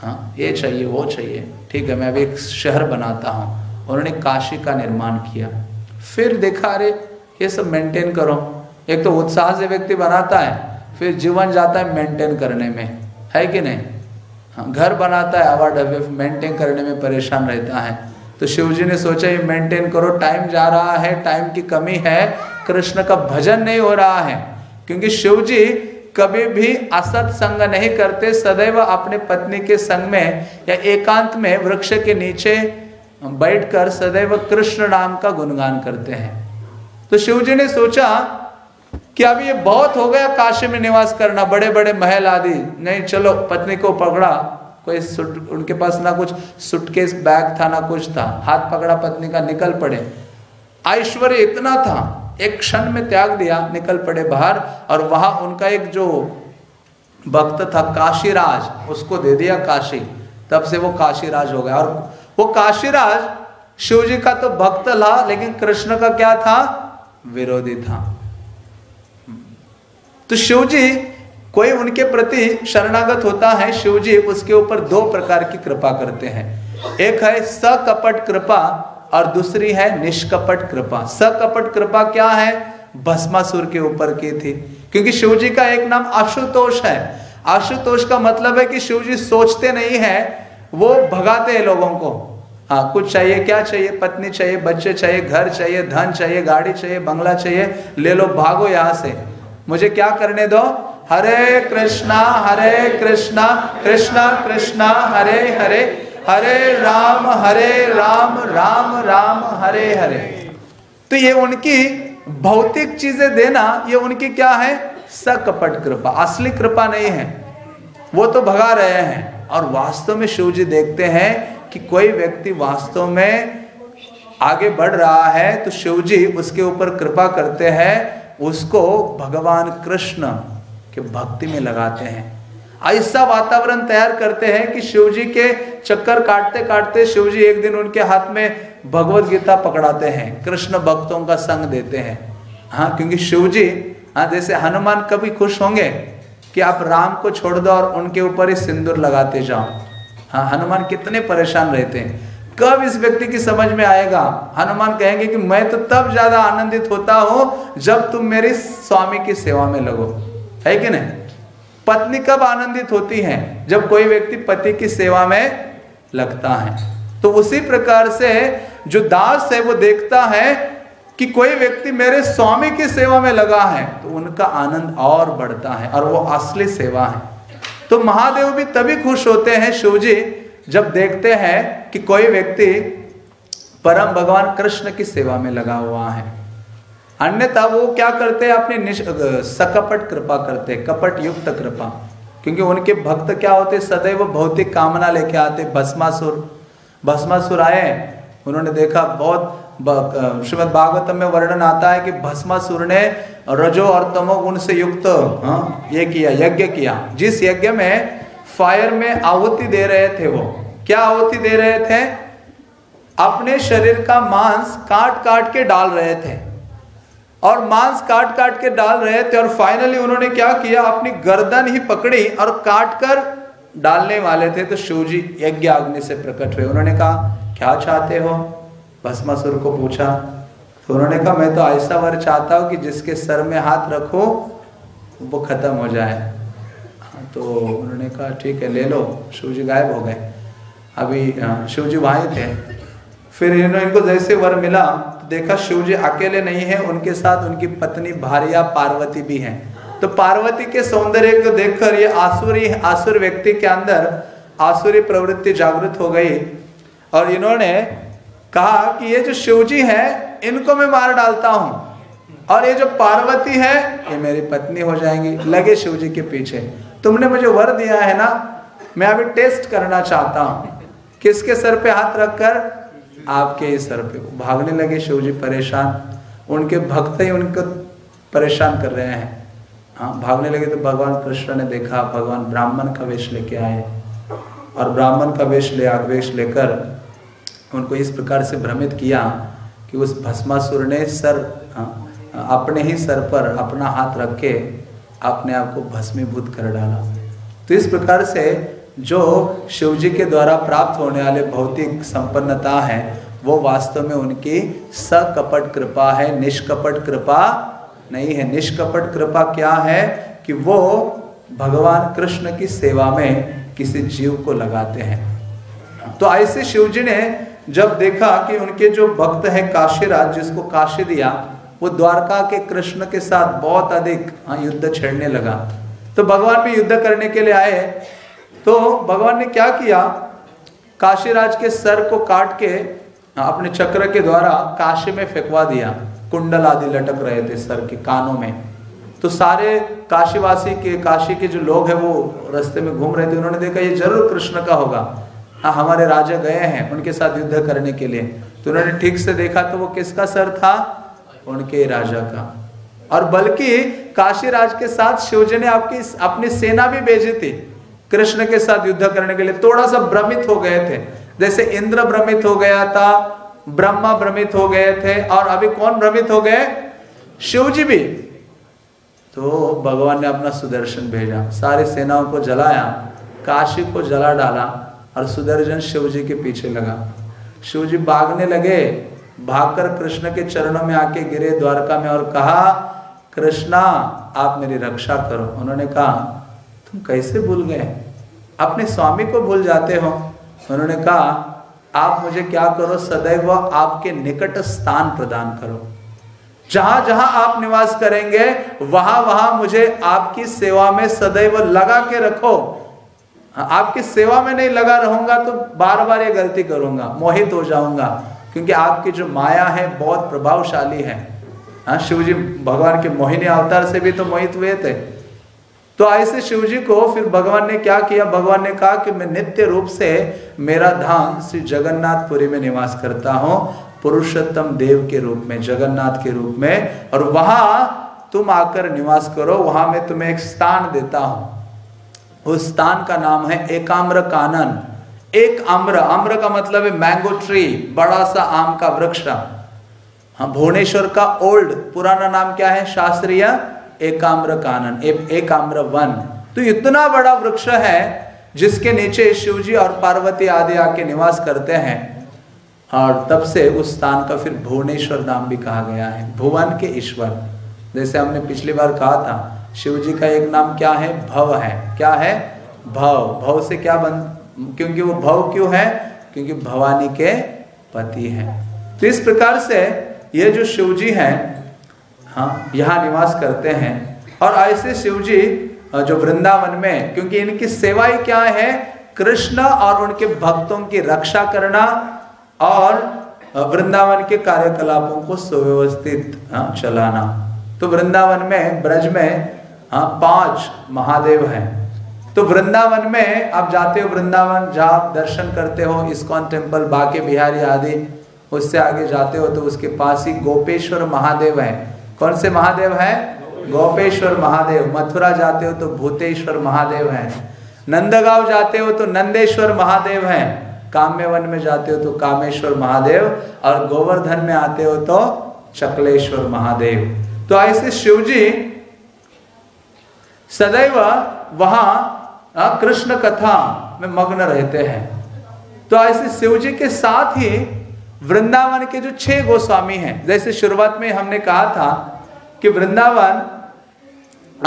हाँ ये चाहिए, वो चाहिए। ठीक है, मैं अभी एक शहर बनाता हूँ। उन्होंने काशी का निर्माण किया। फिर देखा, अरे, ये सब मेंटेन करो। एक तो उत्साह से व्यक्ति बनाता है, फिर जीवन जाता है मेंटेन करने में। है कि नहीं? हाँ घर बनाता है आवाड मेंटेन करने में परेशान रहता है। तो शिव जी ने सोचा, ये मेंटेन करो टाइम जा रहा है टाइम की कमी है। कृष्ण का भजन नहीं हो रहा है। क्योंकि शिव जी कभी भी असत संग नहीं करते, सदैव अपने पत्नी के संग में या एकांत में वृक्ष के नीचे बैठकर सदैव कृष्ण नाम का गुणगान करते हैं। तो शिव जी ने सोचा कि अब ये बहुत हो गया काशी में निवास करना बड़े बड़े महल आदि। नहीं, चलो, पत्नी को पकड़ा। कोई सुट, उनके पास ना कुछ सुटकेस बैग था, ना कुछ था। हाथ पकड़ा, पत्नी का निकल पड़े। ऐश्वर्य इतना था एक क्षण में त्याग दिया, निकल पड़े बाहर, और वहाँ उनका एक जो भक्त था काशीराज, उसको दे दिया काशी। तब से वो काशीराज हो गया। और वो काशीराज शिव जी का तो भक्त ला लेकिन कृष्ण का क्या था? विरोधी था। तो शिव जी कोई उनके प्रति शरणागत होता है शिव जी उसके ऊपर दो प्रकार की कृपा करते हैं। एक है सकपट कृपा और दूसरी है निष्कपट कृपा। सकपट कृपा क्या है? भस्मासुर के ऊपर की थी। क्योंकि शिव जी का एक नाम आशुतोष है। आशुतोष का मतलब है कि शिव जी सोचते नहीं है, वो भगाते हैं लोगों को। हाँ कुछ चाहिए, क्या चाहिए? पत्नी चाहिए, बच्चे चाहिए, घर चाहिए, धन चाहिए, गाड़ी चाहिए, बंगला चाहिए। ले लो, भागो यहाँ से। मुझे क्या करने दो? हरे कृष्णा हरे कृष्णा कृष्णा कृष्णा, हरे हरे। हरे राम हरे राम राम राम, हरे हरे। तो ये उनकी भौतिक चीज़ें देना, ये उनकी क्या है? सकपट कृपा। असली कृपा नहीं है। वो तो भगा रहे हैं। और वास्तव में शिव जी देखते हैं कि कोई व्यक्ति वास्तव में आगे बढ़ रहा है तो शिव जी उसके ऊपर कृपा करते हैं, उसको भगवान कृष्ण के भक्ति में लगाते हैं। ऐसा वातावरण तैयार करते हैं कि शिवजी के चक्कर काटते काटते शिवजी एक दिन उनके हाथ में भगवत गीता पकड़ाते हैं, कृष्ण भक्तों का संग देते हैं। हाँ क्योंकि शिव जी हाँ जैसे हनुमान कभी खुश होंगे कि आप राम को छोड़ दो और उनके ऊपर ही सिंदूर लगाते जाओ। हाँ हनुमान कितने परेशान रहते हैं। कब इस व्यक्ति की समझ में आएगा? हनुमान कहेंगे कि मैं तो तब ज़्यादा आनंदित होता हूँ जब तुम मेरे स्वामी की सेवा में लगो। है कि नहीं? पत्नी कब आनंदित होती है? जब कोई व्यक्ति पति की सेवा में लगता है। तो उसी प्रकार से जो दास है, वो देखता है कि कोई व्यक्ति मेरे स्वामी की सेवा में लगा है तो उनका आनंद और बढ़ता है और वो असली सेवा है। तो महादेव भी तभी खुश होते हैं, शिव जी, जब देखते हैं कि कोई व्यक्ति परम भगवान कृष्ण की सेवा में लगा हुआ है। अन्यथा वो क्या करते हैं अपनी सकपट कृपा करते कपट युक्त कृपा। क्योंकि उनके भक्त क्या होते सदैव भौतिक कामना लेके आते भस्मासुर। भस्मासुर आए उन्होंने देखा बहुत श्रीमद भागवतम में वर्णन आता है कि भस्मासुर ने रजो और तमो गुण से युक्त हाँ, ये किया यज्ञ किया। जिस यज्ञ में फायर में आहुति दे रहे थे वो क्या आहुति दे रहे थे? अपने शरीर का मांस काट काट के डाल रहे थे। और मांस काट काट के डाल रहे थे और फाइनली उन्होंने क्या किया? अपनी गर्दन ही पकड़ी और काट कर डालने वाले थे। तो शिव जी यज्ञ अग्नि से प्रकट हुए। उन्होंने कहा, क्या चाहते हो? भस्मासुर को पूछा। तो उन्होंने कहा, मैं तो ऐसा वर चाहता हूँ कि जिसके सर में हाथ रखो, वो खत्म हो जाए। तो उन्होंने कहा, ठीक है, ले लो। शिव जी गायब हो गए। अभी शिव जी वहाँ थे। फिर इनको जैसे वर मिला तो देखा शिव जी अकेले नहीं है, उनके साथ उनकी पत्नी भारिया पार्वती भी हैं। तो पार्वती के सौंदर्य को देखकर ये आसुरी, आसुर व्यक्ति के अंदर आसुरी प्रवृत्ति जागृत हो गई। और इन्होंने कहा कि ये जो शिवजी है, इनको मैं मार डालता हूँ। और ये जो पार्वती है, ये मेरी पत्नी हो जाएँगी, लगे शिवजी के पीछे। तुमने मुझे वर दिया है ना, मैं अभी टेस्ट करना चाहता हूँ। किसके सर पे हाथ रखकर? आपके ही सर पे। भागने लगे शिवजी परेशान। उनके भक्त ही उनको परेशान कर रहे हैं। हाँ भागने लगे तो भगवान कृष्ण ने देखा भगवान ब्राह्मण का वेश लेके आए। और ब्राह्मण का वेश ले वेश लेकर उनको इस प्रकार से भ्रमित किया कि उस भस्मासुर ने सर हाँ, अपने ही सर पर अपना हाथ रख के अपने आप को भस्मीभूत कर डाला। तो इस प्रकार से जो शिव जी के द्वारा प्राप्त होने वाले भौतिक संपन्नता है वो वास्तव में उनकी सकपट कृपा है। निष्कपट कृपा नहीं है। निष्कपट कृपा क्या है कि वो भगवान कृष्ण की सेवा में किसी जीव को लगाते हैं। तो ऐसे शिव जी ने जब देखा कि उनके जो भक्त है काशीराज जिसको काशी दिया वो द्वारका के कृष्ण के साथ बहुत अधिक हाँ, युद्ध छेड़ने लगा। तो भगवान भी युद्ध करने के लिए आए। तो भगवान ने क्या किया? काशीराज के सर को काट के अपने चक्र के द्वारा काशी में फेंकवा दिया। कुंडल आदि लटक रहे थे सर के कानों में। तो सारे काशीवासी के, काशी के जो लोग हैं वो रास्ते में घूम रहे थे। उन्होंने देखा, ये ज़रूर कृष्ण का होगा। हाँ हमारे राजा गए हैं उनके साथ युद्ध करने के लिए। तो उन्होंने ठीक से देखा तो वो किसका सर था? उनके राजा का। और बल्कि काशी राज के साथ शिवजी ने आपकी, अपनी सेना भी भेजी थी। कृष्ण के साथ युद्ध करने के लिए थोड़ा सा भ्रमित हो गए थे। जैसे इंद्र भ्रमित हो गया था, ब्रह्मा भ्रमित हो गए थे, और अभी कौन भ्रमित हो गए? शिव जी भी। तो भगवान ने अपना सुदर्शन भेजा, सारी सेनाओं को जलाया, काशी को जला डाला, और सुदर्शन शिव जी के पीछे लगा। शिव जी भागने लगे, भागकर कृष्ण के चरणों में आके गिरे, द्वारका में, और कहा, कृष्णा, आप मेरी रक्षा करो। उन्होंने कहा तुम कैसे भूल गए? अपने स्वामी को भूल जाते हो। उन्होंने कहा, आप मुझे क्या करो? सदैव आपके निकट स्थान प्रदान करो। जहाँ जहाँ आप निवास करेंगे, वहाँ वहाँ मुझे आपकी सेवा में सदैव लगा के रखो। आपकी सेवा में नहीं लगा रहूँगा तो बार बार ये गलती करूँगा, मोहित हो जाऊँगा, क्योंकि आपकी जो माया है, बहुत प्रभावशाली है। हाँ शिव जी भगवान के मोहिनी अवतार से भी तो मोहित हुए थे। तो ऐसे शिव जी को फिर भगवान ने क्या किया? भगवान ने कहा कि मैं नित्य रूप से मेरा धाम श्री जगन्नाथपुरी में निवास करता हूँ, पुरुषोत्तम देव के रूप में, जगन्नाथ के रूप में, और वहाँ तुम आकर निवास करो, वहाँ मैं तुम्हें एक स्थान देता हूँ। उस स्थान का नाम है एकाम्र कानन एक अम्र अम्र का मतलब है मैंगो ट्री बड़ा सा आम का वृक्ष। हाँ भुवनेश्वर का ओल्ड पुराना नाम क्या है शास्त्रीय? एकाम्र कानन ए, एकाम्र वन तो इतना बड़ा वृक्ष है जिसके नीचे शिवजी और पार्वती आदि आके निवास करते हैं और तब से उस स्थान का फिर भुवनेश्वर नाम भी कहा गया है भुवन के ईश्वर। जैसे हमने पिछली बार कहा था शिव जी का एक नाम क्या है? भव है। क्या है? भव। भव से क्या बन क्योंकि वो भव क्यों है? क्योंकि भवानी के पति हैं। तो इस प्रकार से ये जो शिव जी हैं हाँ यहाँ निवास करते हैं। और ऐसे शिव जी जो वृंदावन में, क्योंकि इनकी सेवाई क्या है? कृष्ण और उनके भक्तों की रक्षा करना और वृंदावन के कार्यकलापों को सुव्यवस्थित चलाना। तो वृंदावन में, ब्रज में हाँ पाँच महादेव हैं। तो वृंदावन में, आप जाते हो वृंदावन, जहाँ दर्शन करते हो, इस्कॉन टेंपल, बाके, बिहारी आदि, उससे आगे जाते हो तो उसके पास ही गोपेश्वर महादेव है। कौन से महादेव है? गोपेश्वर महादेव। मथुरा जाते हो तो भूतेश्वर महादेव है। नंदगांव जाते हो तो नंदेश्वर महादेव है। काम्य वन में जाते हो तो कामेश्वर महादेव और गोवर्धन में आते हो तो चकलेश्वर महादेव। तो ऐसे शिवजी, सदैव वहाँ कृष्ण कथा में मग्न रहते हैं। तो ऐसे शिव जी के साथ ही वृंदावन के जो छह गोस्वामी हैं, जैसे शुरुआत में हमने कहा था कि वृंदावन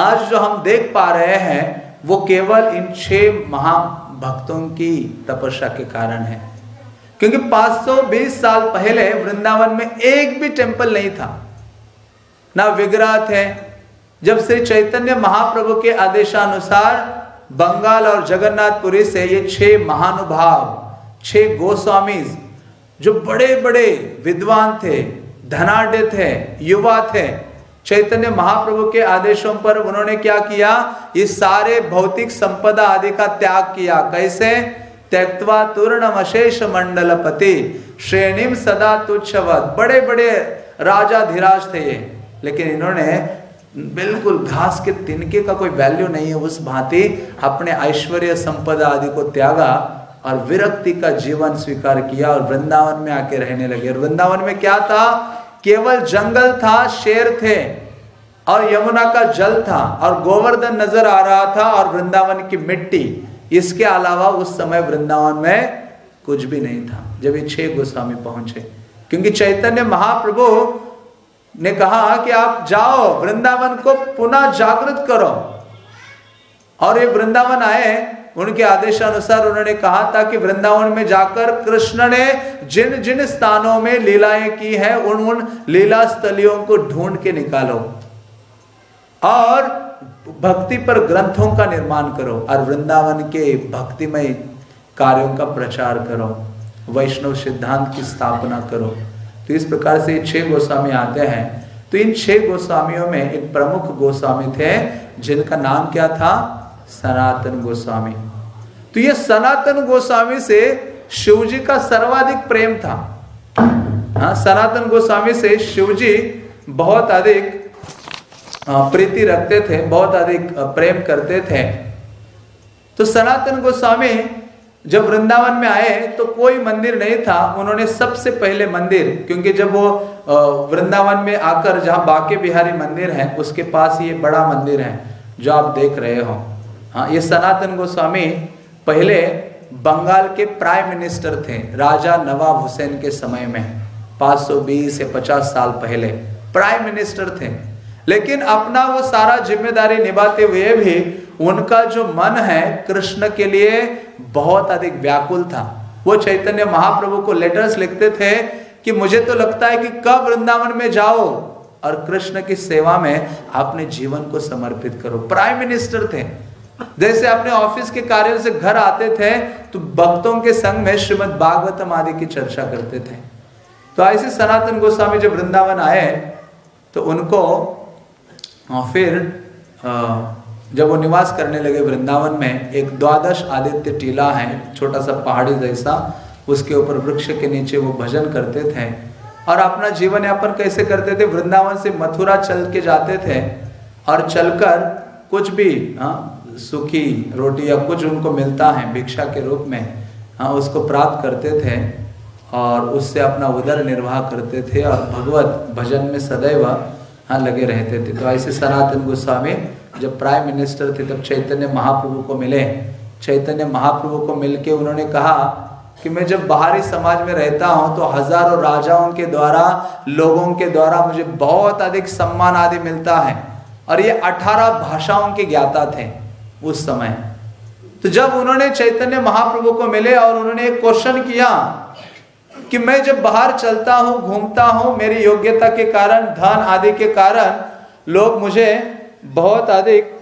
आज जो हम देख पा रहे हैं, वो केवल इन छह महाभक्तों की तपस्या के कारण है। क्योंकि 520 साल पहले वृंदावन में एक भी टेंपल नहीं था। ना विग्रह थे। जब श्री चैतन्य महाप्रभु के आदेशानुसार बंगाल और जगन्नाथपुरी से ये छह महानुभाव, छह गोस्वामी जो बड़े बड़े विद्वान थे, धनाढ़ थे, युवा थे, चैतन्य महाप्रभु के आदेशों पर उन्होंने क्या किया? ये सारे भौतिक संपदा आदि का त्याग किया। कैसे? त्यक्वा तूर्णम अशेष मंडल पति श्रेणीम सदा तुच्छवत। बड़े बड़े राजा धीराज थे ये। लेकिन इन्होंने बिल्कुल घास के तिनके का कोई वैल्यू नहीं है। उस भांति अपने ऐश्वर्य संपदा आदि को त्यागा। और विरक्ति का जीवन स्वीकार किया और वृंदावन में आके रहने लगे। और वृंदावन में क्या था? केवल जंगल था, शेर थे और यमुना का जल था और गोवर्धन नज़र आ रहा था और वृंदावन की मिट्टी। इसके अलावा उस समय वृंदावन में कुछ भी नहीं था, जब ये छह गोस्वामी पहुँचे। क्योंकि चैतन्य महाप्रभु ने कहा कि आप जाओ, वृंदावन को पुनः जागृत करो। और ये वृंदावन आए उनके आदेशानुसार उन्होंने कहा था कि वृंदावन में जाकर कृष्ण ने जिन जिन स्थानों में लीलाएँ की हैं, उन उन लीला स्थलियों को ढूंढ के निकालो और भक्ति पर ग्रंथों का निर्माण करो और वृंदावन के भक्तिमय कार्यों का प्रचार करो, वैष्णव सिद्धांत की स्थापना करो। तो इस प्रकार से छह गोस्वामी आते हैं। तो इन छह गोस्वामियों में एक प्रमुख गोस्वामी थे, जिनका नाम क्या था? सनातन गोस्वामी। तो ये सनातन गोस्वामी से शिवजी का सर्वाधिक प्रेम था। हाँ सनातन गोस्वामी से शिवजी बहुत अधिक प्रीति रखते थे, बहुत अधिक प्रेम करते थे। तो सनातन गोस्वामी जब वृंदावन में आए तो कोई मंदिर नहीं था। उन्होंने सबसे पहले मंदिर, क्योंकि जब वो वृंदावन में आकर जहाँ बाके बिहारी मंदिर है, उसके पास ये बड़ा मंदिर है, जो आप देख रहे हो। हाँ ये सनातन गोस्वामी पहले बंगाल के प्राइम मिनिस्टर थे, राजा नवाब हुसैन के समय में 520 या 50 साल पहले, प्राइम मिनिस्टर थे। लेकिन अपना वो सारा ज़िम्मेदारी निभाते हुए भी उनका जो मन है, कृष्ण के लिए बहुत अधिक व्याकुल था। वो चैतन्य महाप्रभु को लेटर्स लिखते थे कि मुझे तो लगता है कि कब वृंदावन में जाओ और कृष्ण की सेवा में अपने जीवन को समर्पित करो। प्राइम मिनिस्टर थे। जैसे अपने ऑफ़िस के कार्यों से घर आते थे तो भक्तों के संग में श्रीमद भागवतम आदि की चर्चा करते थे। तो ऐसे सनातन गोस्वामी जब वृंदावन आए तो उनको फिर जब वो निवास करने लगे वृंदावन में, एक द्वादश आदित्य टीला है छोटा सा पहाड़ी जैसा, उसके ऊपर वृक्ष के नीचे वो भजन करते थे। और अपना जीवन यापन कैसे करते थे? वृंदावन से मथुरा चल के जाते थे, और चलकर कुछ भी हाँ सूखी रोटी या कुछ उनको मिलता है भिक्षा के रूप में हाँ उसको प्राप्त करते थे और उससे अपना उदर निर्वाह करते थे और भगवत भजन में सदैव हाँ लगे रहते थे। तो ऐसे सनातन गोस्वामी जब प्राइम मिनिस्टर थे, तब चैतन्य महाप्रभु को मिले। चैतन्य महाप्रभु को मिलके उन्होंने कहा कि मैं जब बाहरी समाज में रहता हूँ तो हज़ारों राजाओं के द्वारा, लोगों के द्वारा मुझे बहुत अधिक सम्मान आदि मिलता है। और ये अठारह भाषाओं के ज्ञाता थे। उस समय। तो जब उन्होंने चैतन्य महाप्रभु को मिले और उन्होंने एक क्वेश्चन किया कि मैं जब बाहर चलता हूँ, घूमता हूँ, मेरी योग्यता के कारण, धन आदि के कारण, लोग मुझे बहुत अधिक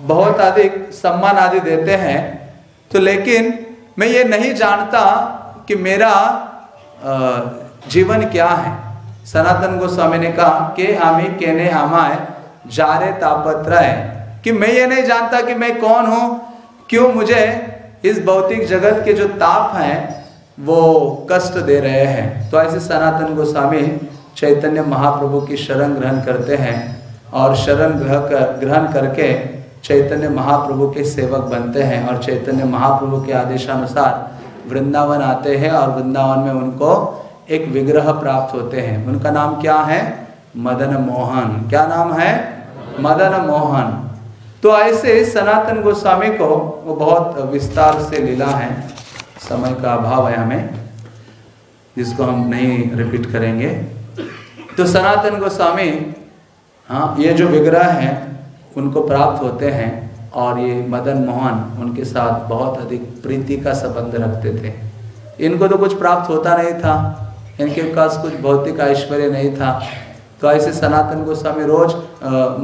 बहुत अधिक सम्मान आदि देते हैं। तो लेकिन मैं ये नहीं जानता कि मेरा जीवन क्या है। सनातन गोस्वामी ने कहा के आमी केने आमाए जारे तापत्र है कि मैं ये नहीं जानता कि मैं कौन हूँ, क्यों मुझे इस भौतिक जगत के जो ताप हैं, वो कष्ट दे रहे हैं। तो ऐसे सनातन गोस्वामी चैतन्य महाप्रभु की शरण ग्रहण करते हैं और शरण ग्रह कर, ग्रहण करके चैतन्य महाप्रभु के सेवक बनते हैं और चैतन्य महाप्रभु के आदेशानुसार वृंदावन आते हैं और वृंदावन में उनको एक विग्रह प्राप्त होते हैं। उनका नाम क्या है? मदन मोहन। क्या नाम है? मदन मोहन। तो ऐसे सनातन गोस्वामी को वो बहुत विस्तार से लीला है, समय का अभाव है हमें, जिसको हम नहीं रिपीट करेंगे। तो सनातन गोस्वामी हाँ ये जो विग्रह हैं, उनको प्राप्त होते हैं और ये मदन मोहन उनके साथ बहुत अधिक प्रीति का संबंध रखते थे। इनको तो कुछ प्राप्त होता नहीं था, इनके पास कुछ भौतिक ऐश्वर्य नहीं था। तो ऐसे सनातन गोस्वामी रोज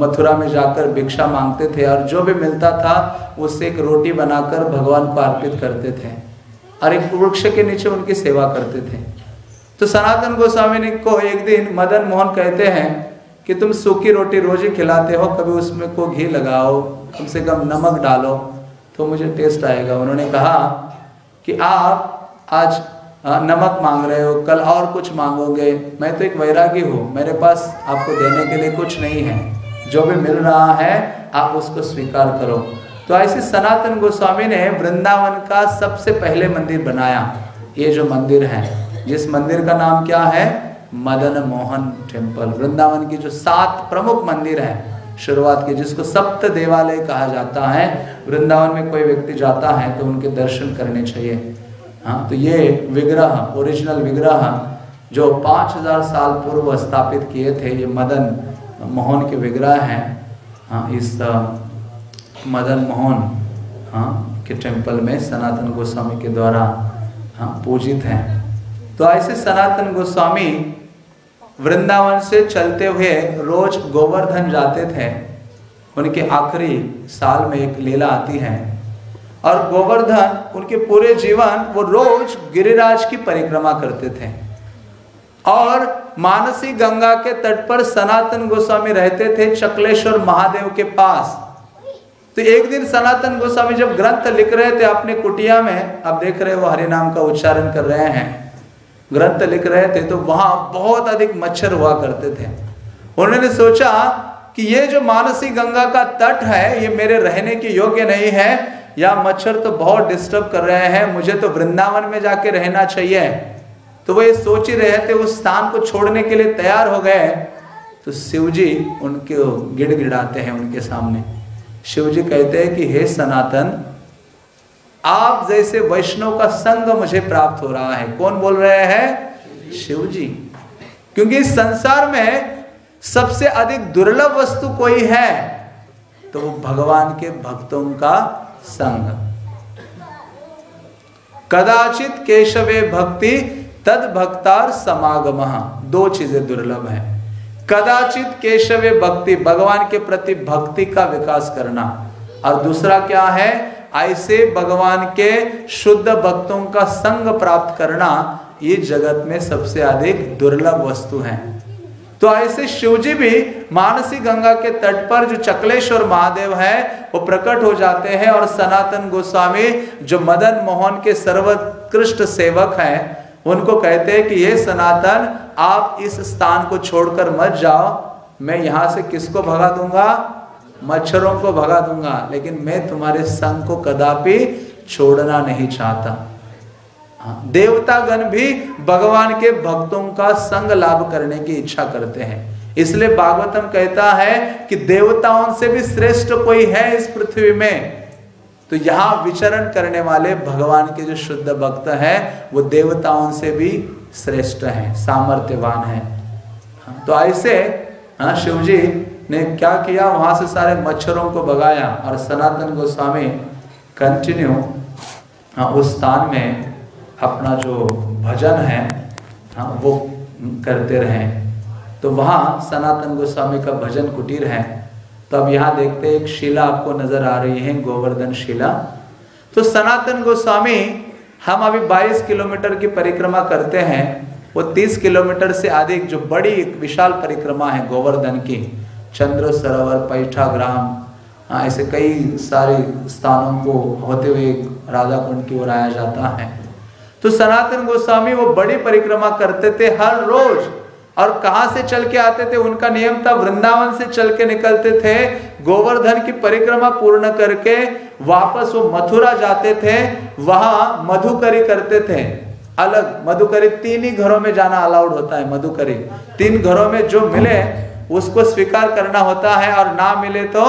मथुरा में जाकर भिक्षा मांगते थे और जो भी मिलता था, उससे एक रोटी बनाकर भगवान को अर्पित करते थे। और एक वृक्ष के नीचे उनकी सेवा करते थे। तो सनातन गोस्वामी ने को एक दिन मदन मोहन कहते हैं कि तुम सूखी रोटी रोज ही खिलाते हो, कभी उसमें को घी लगाओ, कम से कम नमक डालो तो मुझे टेस्ट आएगा। उन्होंने कहा कि आप आज नमक मांग रहे हो, कल और कुछ मांगोगे? मैं तो एक वैरागी हूँ, मेरे पास आपको देने के लिए कुछ नहीं है। जो भी मिल रहा है, आप उसको स्वीकार करो। तो ऐसे सनातन गोस्वामी ने वृंदावन का सबसे पहले मंदिर बनाया। ये जो मंदिर है, जिस मंदिर का नाम क्या है? मदन मोहन टेंपल। वृंदावन की जो सात प्रमुख मंदिर है, शुरुआत की, जिसको सप्त देवालय कहा जाता है। वृंदावन में कोई व्यक्ति जाता है तो उनके दर्शन करने चाहिए। हाँ तो ये विग्रह ओरिजिनल विग्रह, जो पाँच हज़ार साल पूर्व स्थापित किए थे, ये मदन मोहन के विग्रह हैं। हाँ इस मदन मोहन हाँ के टेंपल में सनातन गोस्वामी के द्वारा हाँ पूजित हैं। तो ऐसे सनातन गोस्वामी वृंदावन से चलते हुए रोज गोवर्धन जाते थे। उनके आखिरी साल में एक लीला आती है। और गोवर्धन, उनके पूरे जीवन वो रोज गिरिराज की परिक्रमा करते थे। और मानसी गंगा के तट पर सनातन गोस्वामी रहते थे चकलेश्वर महादेव के पास। तो एक दिन सनातन गोस्वामी जब ग्रंथ लिख रहे थे अपने कुटिया में, आप देख रहे हो हरि नाम का उच्चारण कर रहे हैं। ग्रंथ लिख रहे थे तो वहाँ बहुत अधिक मच्छर हुआ करते थे। उन्होंने सोचा कि ये जो मानसी गंगा का तट है, ये मेरे रहने के योग्य नहीं है या मच्छर तो बहुत डिस्टर्ब कर रहे हैं, मुझे तो वृंदावन में जाके रहना चाहिए। तो वो ये सोच ही रहे थे, उस स्थान को छोड़ने के लिए तैयार हो गए। तो शिवजी उनके गिड़ गिड़ाते हैं उनके सामने। शिव जी कहते हैं कि, हे सनातन, आप जैसे वैष्णव का संग मुझे प्राप्त हो रहा है। कौन बोल रहे हैं? शिव जी क्योंकि इस संसार में सबसे अधिक दुर्लभ वस्तु कोई है? तो वो भगवान के भक्तों का संग कदाचित केशवे भक्ति तद भक्तार समागम। दो चीज़ें दुर्लभ हैं। कदाचित केशवे भक्ति, भगवान के प्रति भक्ति का विकास करना। और दूसरा क्या है? ऐसे भगवान के शुद्ध भक्तों का संग प्राप्त करना, ये जगत में सबसे अधिक दुर्लभ वस्तु है। तो ऐसे शिवजी भी मानसी गंगा के तट पर जो चकलेश्वर महादेव है, वो प्रकट हो जाते हैं और सनातन गोस्वामी जो मदन मोहन के सर्वोत्कृष्ट सेवक हैं, उनको कहते हैं कि ये सनातन, आप इस स्थान को छोड़कर मत जाओ। मैं यहाँ से किसको भगा दूँगा? मच्छरों को भगा दूँगा। लेकिन मैं तुम्हारे संग को कदापि छोड़ना नहीं चाहता। देवतागण भी भगवान के भक्तों का संग लाभ करने की इच्छा करते हैं। इसलिए भागवतम कहता है कि देवताओं से भी श्रेष्ठ कोई है इस पृथ्वी में। तो यहाँ विचरण करने वाले भगवान के जो शुद्ध भक्त हैं, वो देवताओं से भी श्रेष्ठ हैं, सामर्थ्यवान हैं। तो ऐसे हाँ शिव जी ने क्या किया? वहाँ से सारे मच्छरों को भगाया और सनातन गोस्वामी कंटिन्यू हाँ उस स्थान में अपना जो भजन है हाँ वो करते रहे। तो वहाँ सनातन गोस्वामी का भजन कुटीर है। तो अब यहाँ देखते एक शिला आपको नज़र आ रही है, गोवर्धन शिला। तो सनातन गोस्वामी, हम अभी 22 किलोमीटर की परिक्रमा करते हैं। वो 30 किलोमीटर से अधिक जो बड़ी विशाल परिक्रमा है गोवर्धन की। चंद्र, सरोवर, पैठा, ग्राम हाँ ऐसे कई सारे स्थानों को होते हुए राधा कुंड की ओर आया जाता है। तो सनातन गोस्वामी वो बड़ी परिक्रमा करते थे हर रोज। और कहा से चल के आते थे? उनका नियम था वृंदावन से चल के निकलते थे, गोवर्धन की परिक्रमा पूर्ण करके वापस वो मथुरा जाते थे, वहाँ मधुकरी करते थे। अलग, मधुकरी तीन ही घरों में जाना अलाउड होता है, मधुकरी। तीन घरों में जो मिले, उसको स्वीकार करना होता है और ना मिले तो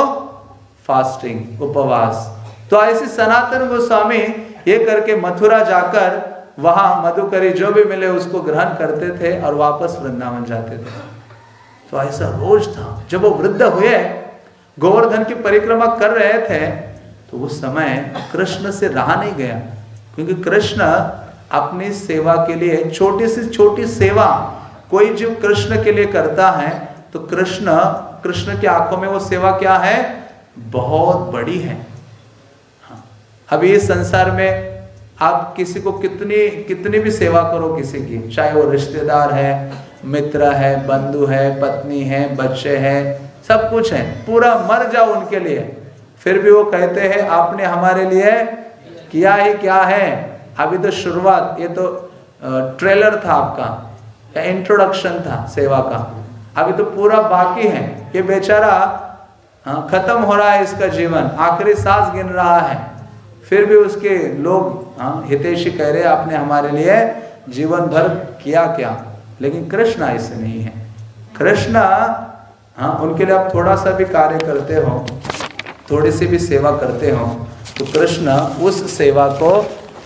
फास्टिंग उपवास। तो ऐसे सनातन गोस्वामी ये करके मथुरा जाकर वहाँ मधुकरी जो भी मिले उसको ग्रहण करते थे और वापस वृंदावन जाते थे। तो ऐसा रोज था। जब वो वृद्ध हुए, गोवर्धन की परिक्रमा कर रहे थे तो उस समय कृष्ण से रहा नहीं गया। क्योंकि कृष्ण अपनी सेवा के लिए, छोटी सी छोटी सेवा कोई जीव कृष्ण के लिए करता है तो कृष्ण कृष्ण की आँखों में वो सेवा क्या है? बहुत बड़ी है। हाँ। अभी इस संसार में आप किसी को कितनी कितनी भी सेवा करो किसी की चाहे वो रिश्तेदार है मित्र है बंधु है पत्नी है बच्चे हैं सब कुछ है। पूरा मर जाओ उनके लिए। फिर भी वो कहते हैं आपने हमारे लिए किया ही क्या है? अभी तो शुरुआत ये तो ट्रेलर था आपका या इंट्रोडक्शन था सेवा का। अभी तो पूरा बाकी है। ये बेचारा हाँ, खत्म हो रहा है इसका जीवन। आखिरी सांस गिन रहा है। फिर भी उसके लोग हाँ हितेशी कह रहे, आपने हमारे लिए जीवन भर किया क्या? लेकिन कृष्ण ऐसे नहीं है। कृष्ण हाँ उनके लिए आप थोड़ा सा भी कार्य करते हो थोड़ी सी भी सेवा करते हो तो कृष्ण उस सेवा को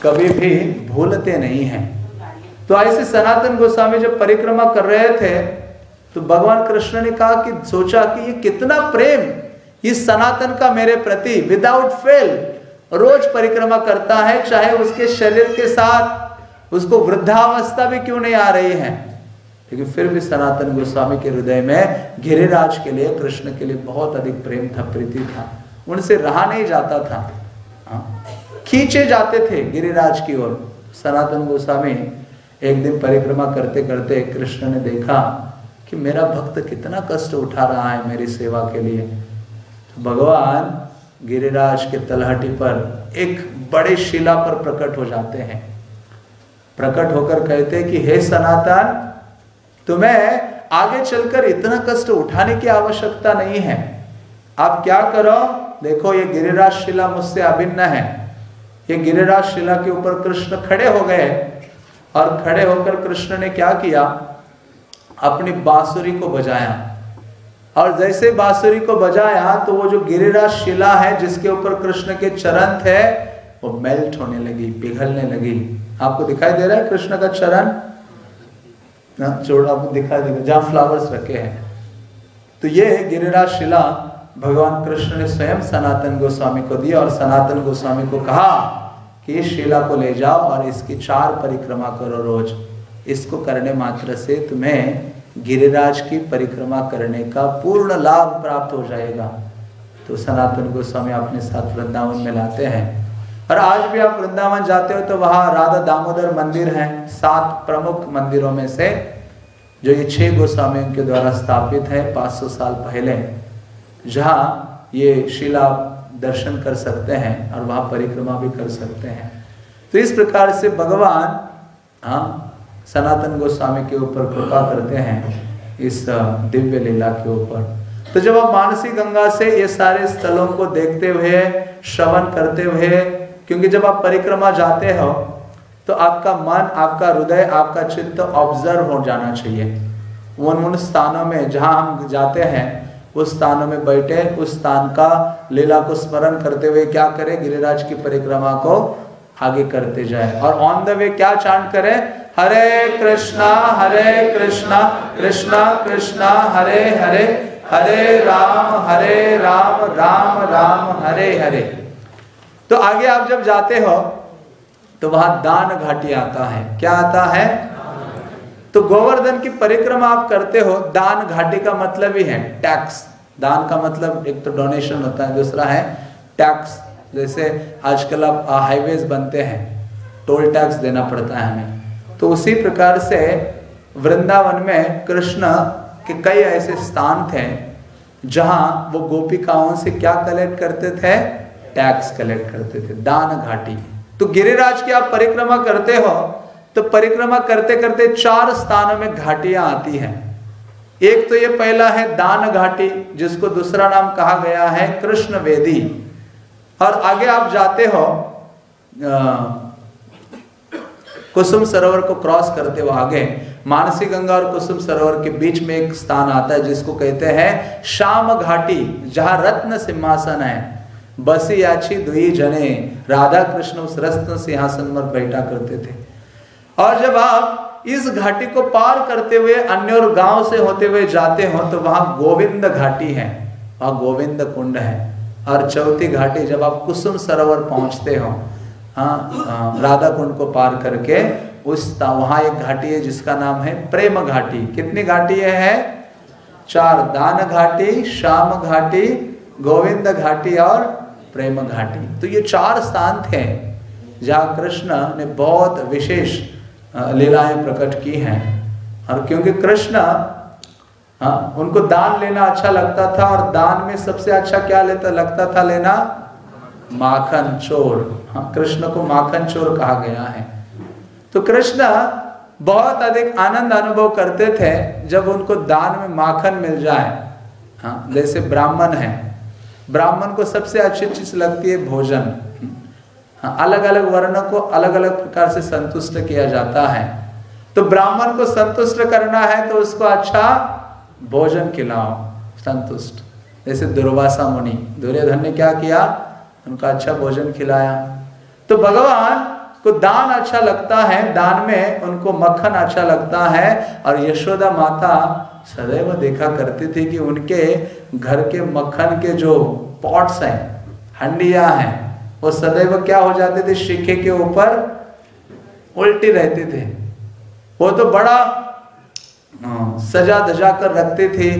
कभी भी भूलते नहीं हैं। तो ऐसे सनातन गोस्वामी जब परिक्रमा कर रहे थे तो भगवान कृष्ण ने कहा कि, सोचा कि ये कितना प्रेम, इस सनातन का मेरे प्रति विदाउट फेल रोज परिक्रमा करता है, चाहे उसके शरीर के साथ उसको वृद्धावस्था भी क्यों नहीं आ रही है? लेकिन फिर भी सनातन गोस्वामी के हृदय में गिरिराज के लिए, कृष्ण के लिए बहुत अधिक प्रेम था, प्रीति था। उनसे रहा नहीं जाता था। हाँ। खींचे जाते थे गिरिराज की ओर। सनातन गोस्वामी एक दिन परिक्रमा करते करते कृष्ण ने देखा कि मेरा भक्त कितना कष्ट उठा रहा है मेरी सेवा के लिए। तो भगवान गिरिराज के तलहटी पर एक बड़े शिला पर प्रकट हो जाते हैं। प्रकट होकर कहते हैं कि, हे सनातन, तुम्हें आगे चलकर इतना कष्ट उठाने की आवश्यकता नहीं है। आप क्या करो? देखो, ये गिरिराज शिला मुझसे अभिन्न है। ये गिरिराज शिला के ऊपर कृष्ण खड़े हो गए और खड़े होकर कृष्ण ने क्या किया? अपनी बांसुरी को बजाया। और जैसे बांसुरी को बजाया तो वो जो गिरिराज शिला है, जिसके ऊपर कृष्ण के चरण थे, वो मेल्ट होने लगी, पिघलने लगी। आपको दिखाई दे रहा है कृष्ण का चरण? जोड़ आपको दिखाई देगा जहाँ फ्लावर्स रखे हैं। तो ये गिरिराज शिला। भगवान कृष्ण ने स्वयं सनातन गोस्वामी को दिया और सनातन गोस्वामी को कहा कि इस शिला को ले जाओ और इसकी चार परिक्रमा करो रोज। इसको करने मात्र से तुम्हें गिरिराज की परिक्रमा करने का पूर्ण लाभ प्राप्त हो जाएगा। तो सनातन गोस्वामी अपने साथ वृंदावन में लाते हैं। और आज भी आप वृंदावन जाते हो तो वहाँ राधा दामोदर मंदिर है, सात प्रमुख मंदिरों में से, जो ये छह गोस्वामियों के द्वारा स्थापित है 500 साल पहले। जहाँ ये शिला दर्शन कर सकते हैं और वहाँ परिक्रमा भी कर सकते हैं। तो इस प्रकार से भगवान हाँ सनातन गोस्वामी के ऊपर कृपा करते हैं इस दिव्य लीला के ऊपर। तो जब आप मानसी गंगा से ये सारे स्थलों को देखते हुए, श्रवण करते हुए, क्योंकि जब आप परिक्रमा जाते हो तो आपका मन, आपका हृदय, आपका चित्त ऑब्ज़र्व हो जाना चाहिए। उन उन स्थानों में जहाँ हम जाते हैं, उस स्थानों में बैठे, उस स्थान का लीला को स्मरण करते हुए क्या करें? गिरिराज की परिक्रमा को आगे करते जाए। और ऑन द वे क्या चांट करें? हरे कृष्णा हरे कृष्णा कृष्णा कृष्णा, हरे हरे हरे राम हरे राम राम राम, हरे हरे। तो आगे आप जब जाते हो तो वहाँ दान घाटी आता है। क्या आता है? तो गोवर्धन की परिक्रमा आप करते हो, दान घाटी का मतलब ही है टैक्स। दान का मतलब एक तो डोनेशन होता है, दूसरा है टैक्स। जैसे आजकल आप हाईवेज बनते हैं, टोल टैक्स देना पड़ता है हमें। तो उसी प्रकार से वृंदावन में कृष्ण के कई ऐसे स्थान थे, जहाँ वो गोपिकाओं से क्या कलेक्ट करते थे? टैक्स कलेक्ट करते थे, दान घाटी। तो गिरिराज की आप परिक्रमा करते हो तो परिक्रमा करते करते चार स्थानों में घाटियाँ आती हैं। एक तो ये पहला है दान घाटी, जिसको दूसरा नाम कहा गया है कृष्ण वेदी और आगे आप जाते हो कुसुम सरोवर को क्रॉस करते हुए आगे, मानसी गंगा और कुसुम सरोवर के बीच में एक स्थान आता है, जिसको कहते हैं शाम घाटी, जहाँ रत्न सिंहासन है। बसी याची दुई जने, राधा कृष्ण उस रत्न सिंहासन पर बैठा करते थे। और जब आप इस घाटी को पार करते हुए अन्य और गाँव से होते हुए जाते हो तो वहाँ गोविंद घाटी है, वहाँ गोविंद कुंड है। और चौथी घाटी जब आप कुसुम सरोवर पहुँचते हो हाँ राधा कुंड को पार करके उस वहाँ एक घाटी है जिसका नाम है प्रेम घाटी। कितनी घाटी है? चार, दान घाटी, श्याम घाटी, गोविंद घाटी और प्रेम घाटी। तो ये चार स्थान थे। जहाँ कृष्ण ने बहुत विशेष लीलाएँ प्रकट की हैं। और क्योंकि कृष्ण हाँ उनको दान लेना अच्छा लगता था और दान में सबसे अच्छा क्या लेता, लगता था लेना? माखन चोर। हाँ कृष्ण को माखन चोर कहा गया है। तो कृष्ण बहुत अधिक आनंद अनुभव करते थे जब उनको दान में माखन मिल जाए। हाँ जैसे ब्राह्मण है। ब्राह्मण को सबसे अच्छी चीज़ लगती है भोजन। हाँ अलग अलग वर्णों को अलग अलग प्रकार से संतुष्ट किया जाता है। तो ब्राह्मण को संतुष्ट करना है तो उसको अच्छा भोजन खिलाओ, संतुष्ट। जैसे दुर्वासा मुनि, दुर्योधन ने क्या किया? उनका अच्छा भोजन खिलाया। तो भगवान को दान अच्छा लगता है, दान में उनको मक्खन अच्छा लगता है। और यशोदा माता सदैव देखा करती थी कि उनके घर के मक्खन के जो पॉट्स हैं, हंडिया हैं, वो सदैव क्या हो जाते थे? शिखे के ऊपर उल्टी रहते थे। वो तो बड़ा सजा धजा कर रखते थे,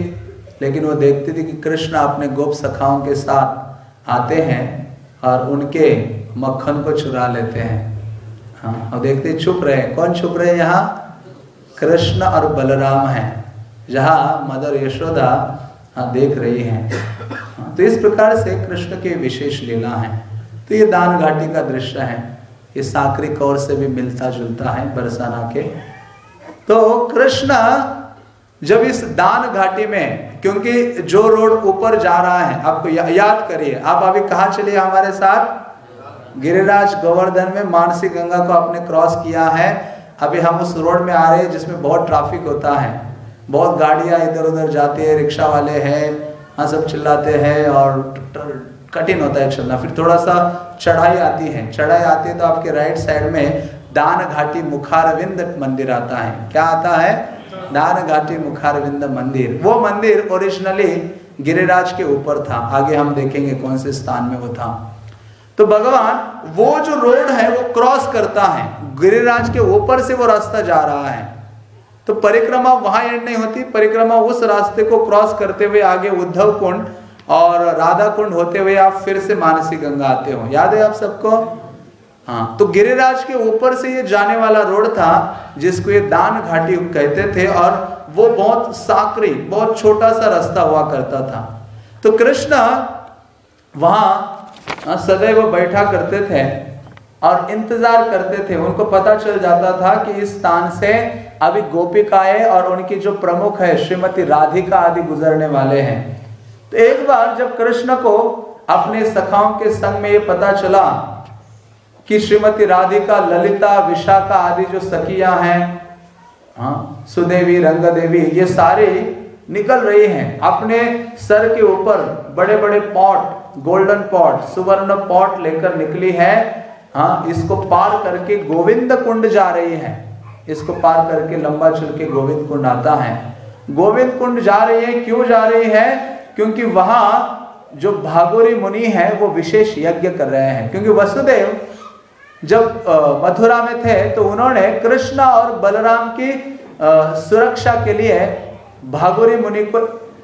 लेकिन वो देखते थे कि कृष्ण अपने गोप सखाओं के साथ आते हैं। और उनके मक्खन को चुरा लेते हैं। हाँ और देखते छुप रहे हैं। कौन छुप रहे हैं यहाँ? कृष्ण और बलराम हैं जहाँ मदर यशोदा हाँ देख रही हैं। हाँ, तो इस प्रकार से कृष्ण के विशेष लीला हैं। तो ये दान घाटी का दृश्य है। ये साकरी कौर से भी मिलता जुलता है बरसाना के। तो कृष्ण जब इस दान घाटी में क्योंकि जो रोड ऊपर जा रहा है आपको या, याद करिए आप अभी कहा चलिए हमारे साथ? गिरिराज गोवर्धन में मानसी गंगा को आपने क्रॉस किया है। अभी हम उस रोड में आ रहे हैं जिसमें बहुत ट्रैफ़िक होता है। बहुत गाड़ियाँ इधर उधर जाती है रिक्शा वाले हैं हाँ सब चिल्लाते हैं और कठिन होता है चलना। फिर थोड़ा सा चढ़ाई आती है। चढ़ाई आती है तो आपके राइट साइड में दान घाटी मुखारविंद मंदिर आता है। क्या आता है? दान घाटी मुखारविंद मंदिर। वो मंदिर ओरिजिनली गिरिराज के ऊपर था। आगे हम देखेंगे कौन से स्थान में वो था। तो भगवान, वो जो रोड है, वो क्रॉस करता है। गिरिराज के ऊपर से वो रास्ता जा रहा है। तो परिक्रमा वहाँ एंड नहीं होती। परिक्रमा उस रास्ते को क्रॉस करते हुए आगे उद्धव कुंड और राधा कुंड होते हुए आप फिर से मानसी गंगा आते हो। याद है आप सबको? हाँ। तो गिरिराज के ऊपर से ये जाने वाला रोड था जिसको ये दान घाटी कहते थे और वो बहुत साकरी बहुत छोटा सा रास्ता हुआ करता था। तो कृष्ण वहाँ हाँ, सदैव बैठा करते थे और इंतज़ार करते थे। उनको पता चल जाता था कि इस स्थान से अभी गोपिकाएँ और उनकी जो प्रमुख है श्रीमती राधिका आदि गुजरने वाले हैं। तो एक बार जब कृष्ण को अपने सखाओं के संग में ये पता चला कि श्रीमती राधिका, ललिता, विशाखा आदि जो सखियाँ हैं हाँ सुदेवी रंग देवी ये सारे निकल रही हैं। अपने सर के ऊपर बड़े बड़े पॉट, गोल्डन पॉट, सुवर्ण पॉट लेकर निकली है। हाँ इसको पार करके गोविंद कुंड जा रही है। इसको पार करके लंबा चल के गोविंद कुंड आता है। गोविंद कुंड जा रही है। क्यों जा रही है? क्योंकि वहाँ जो भागोरी मुनि है, वो विशेष यज्ञ कर रहे हैं। क्योंकि वसुदेव जब मथुरा में थे तो उन्होंने कृष्ण और बलराम की सुरक्षा के लिए भागोरी मुनि को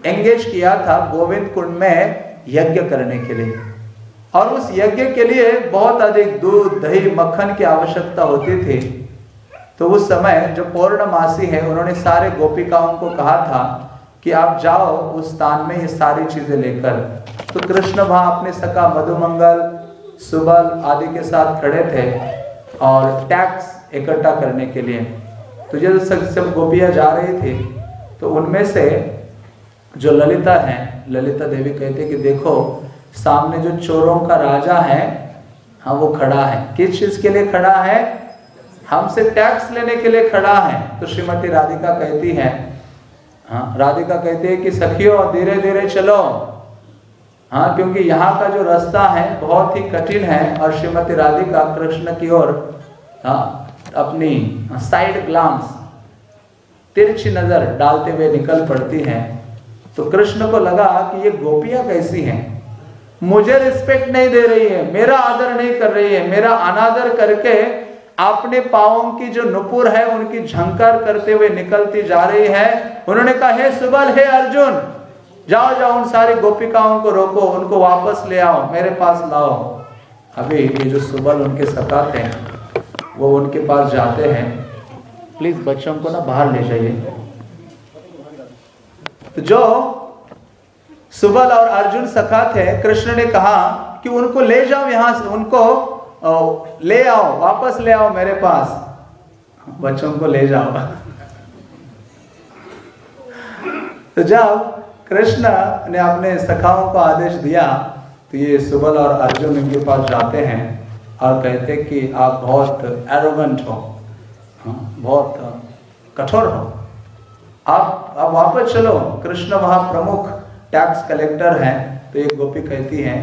एंगेज किया था गोविंद कुंड में यज्ञ करने के लिए। और उस यज्ञ के लिए बहुत अधिक दूध, दही, मक्खन की आवश्यकता होती थी। तो उस समय जो पौर्णमासी है, उन्होंने सारे गोपिकाओं को कहा था कि आप जाओ, उस स्थान में ये सारी चीज़ें लेकर। तो कृष्ण वहाँ अपने सका मधुमंगल सुबल आदि के साथ खड़े थे और टैक्स इकट्ठा करने के लिए। तो जब सब गोपियाँ जा रही थी तो उनमें से जो ललिता है, ललिता देवी कहते कि देखो, सामने जो चोरों का राजा है हाँ वो खड़ा है। किस चीज़ के लिए खड़ा है? हमसे टैक्स लेने के लिए खड़ा है। तो श्रीमती राधिका कहती है हाँ राधिका कहती है कि सखियो धीरे धीरे चलो। हाँ क्योंकि यहाँ का जो रास्ता है, बहुत ही कठिन है, और श्रीमती राधिका कृष्ण की ओर हाँ अपनी साइड ग्लांस तिरछी नज़र डालते हुए निकल पड़ती हैं। तो कृष्ण को लगा कि ये गोपियाँ कैसी हैं? मुझे रिस्पेक्ट नहीं दे रही है, मेरा आदर नहीं कर रही है, मेरा अनादर करके अपने पावों की जो नुपुर है, उनकी झंकार करते हुए निकलती जा रही है। उन्होंने कहा, हे सुबल, हे अर्जुन जाओ जाओ, उन सारी गोपिकाओं को रोको, उनको वापस ले आओ, मेरे पास लाओ। अभी ये जो सुबल उनके सकाते हैं, वो उनके पास जाते हैं। प्लीज़ बच्चों को ना बाहर ले जाइए। तो जो सुबल और अर्जुन सखा थे कृष्ण ने कहा कि उनको ले जाओ यहाँ से, उनको ले आओ, वापस ले आओ मेरे पास। बच्चों को ले जाओ। तो जब कृष्ण ने अपने सखाओं को आदेश दिया तो ये सुबल और अर्जुन इनके पास जाते हैं और कहते कि आप बहुत एरोगेंट हो हाँ, बहुत कठोर हो। आप आप वापस चलो कृष्ण वहाँ प्रमुख टैक्स कलेक्टर हैं तो एक गोपी कहती हैं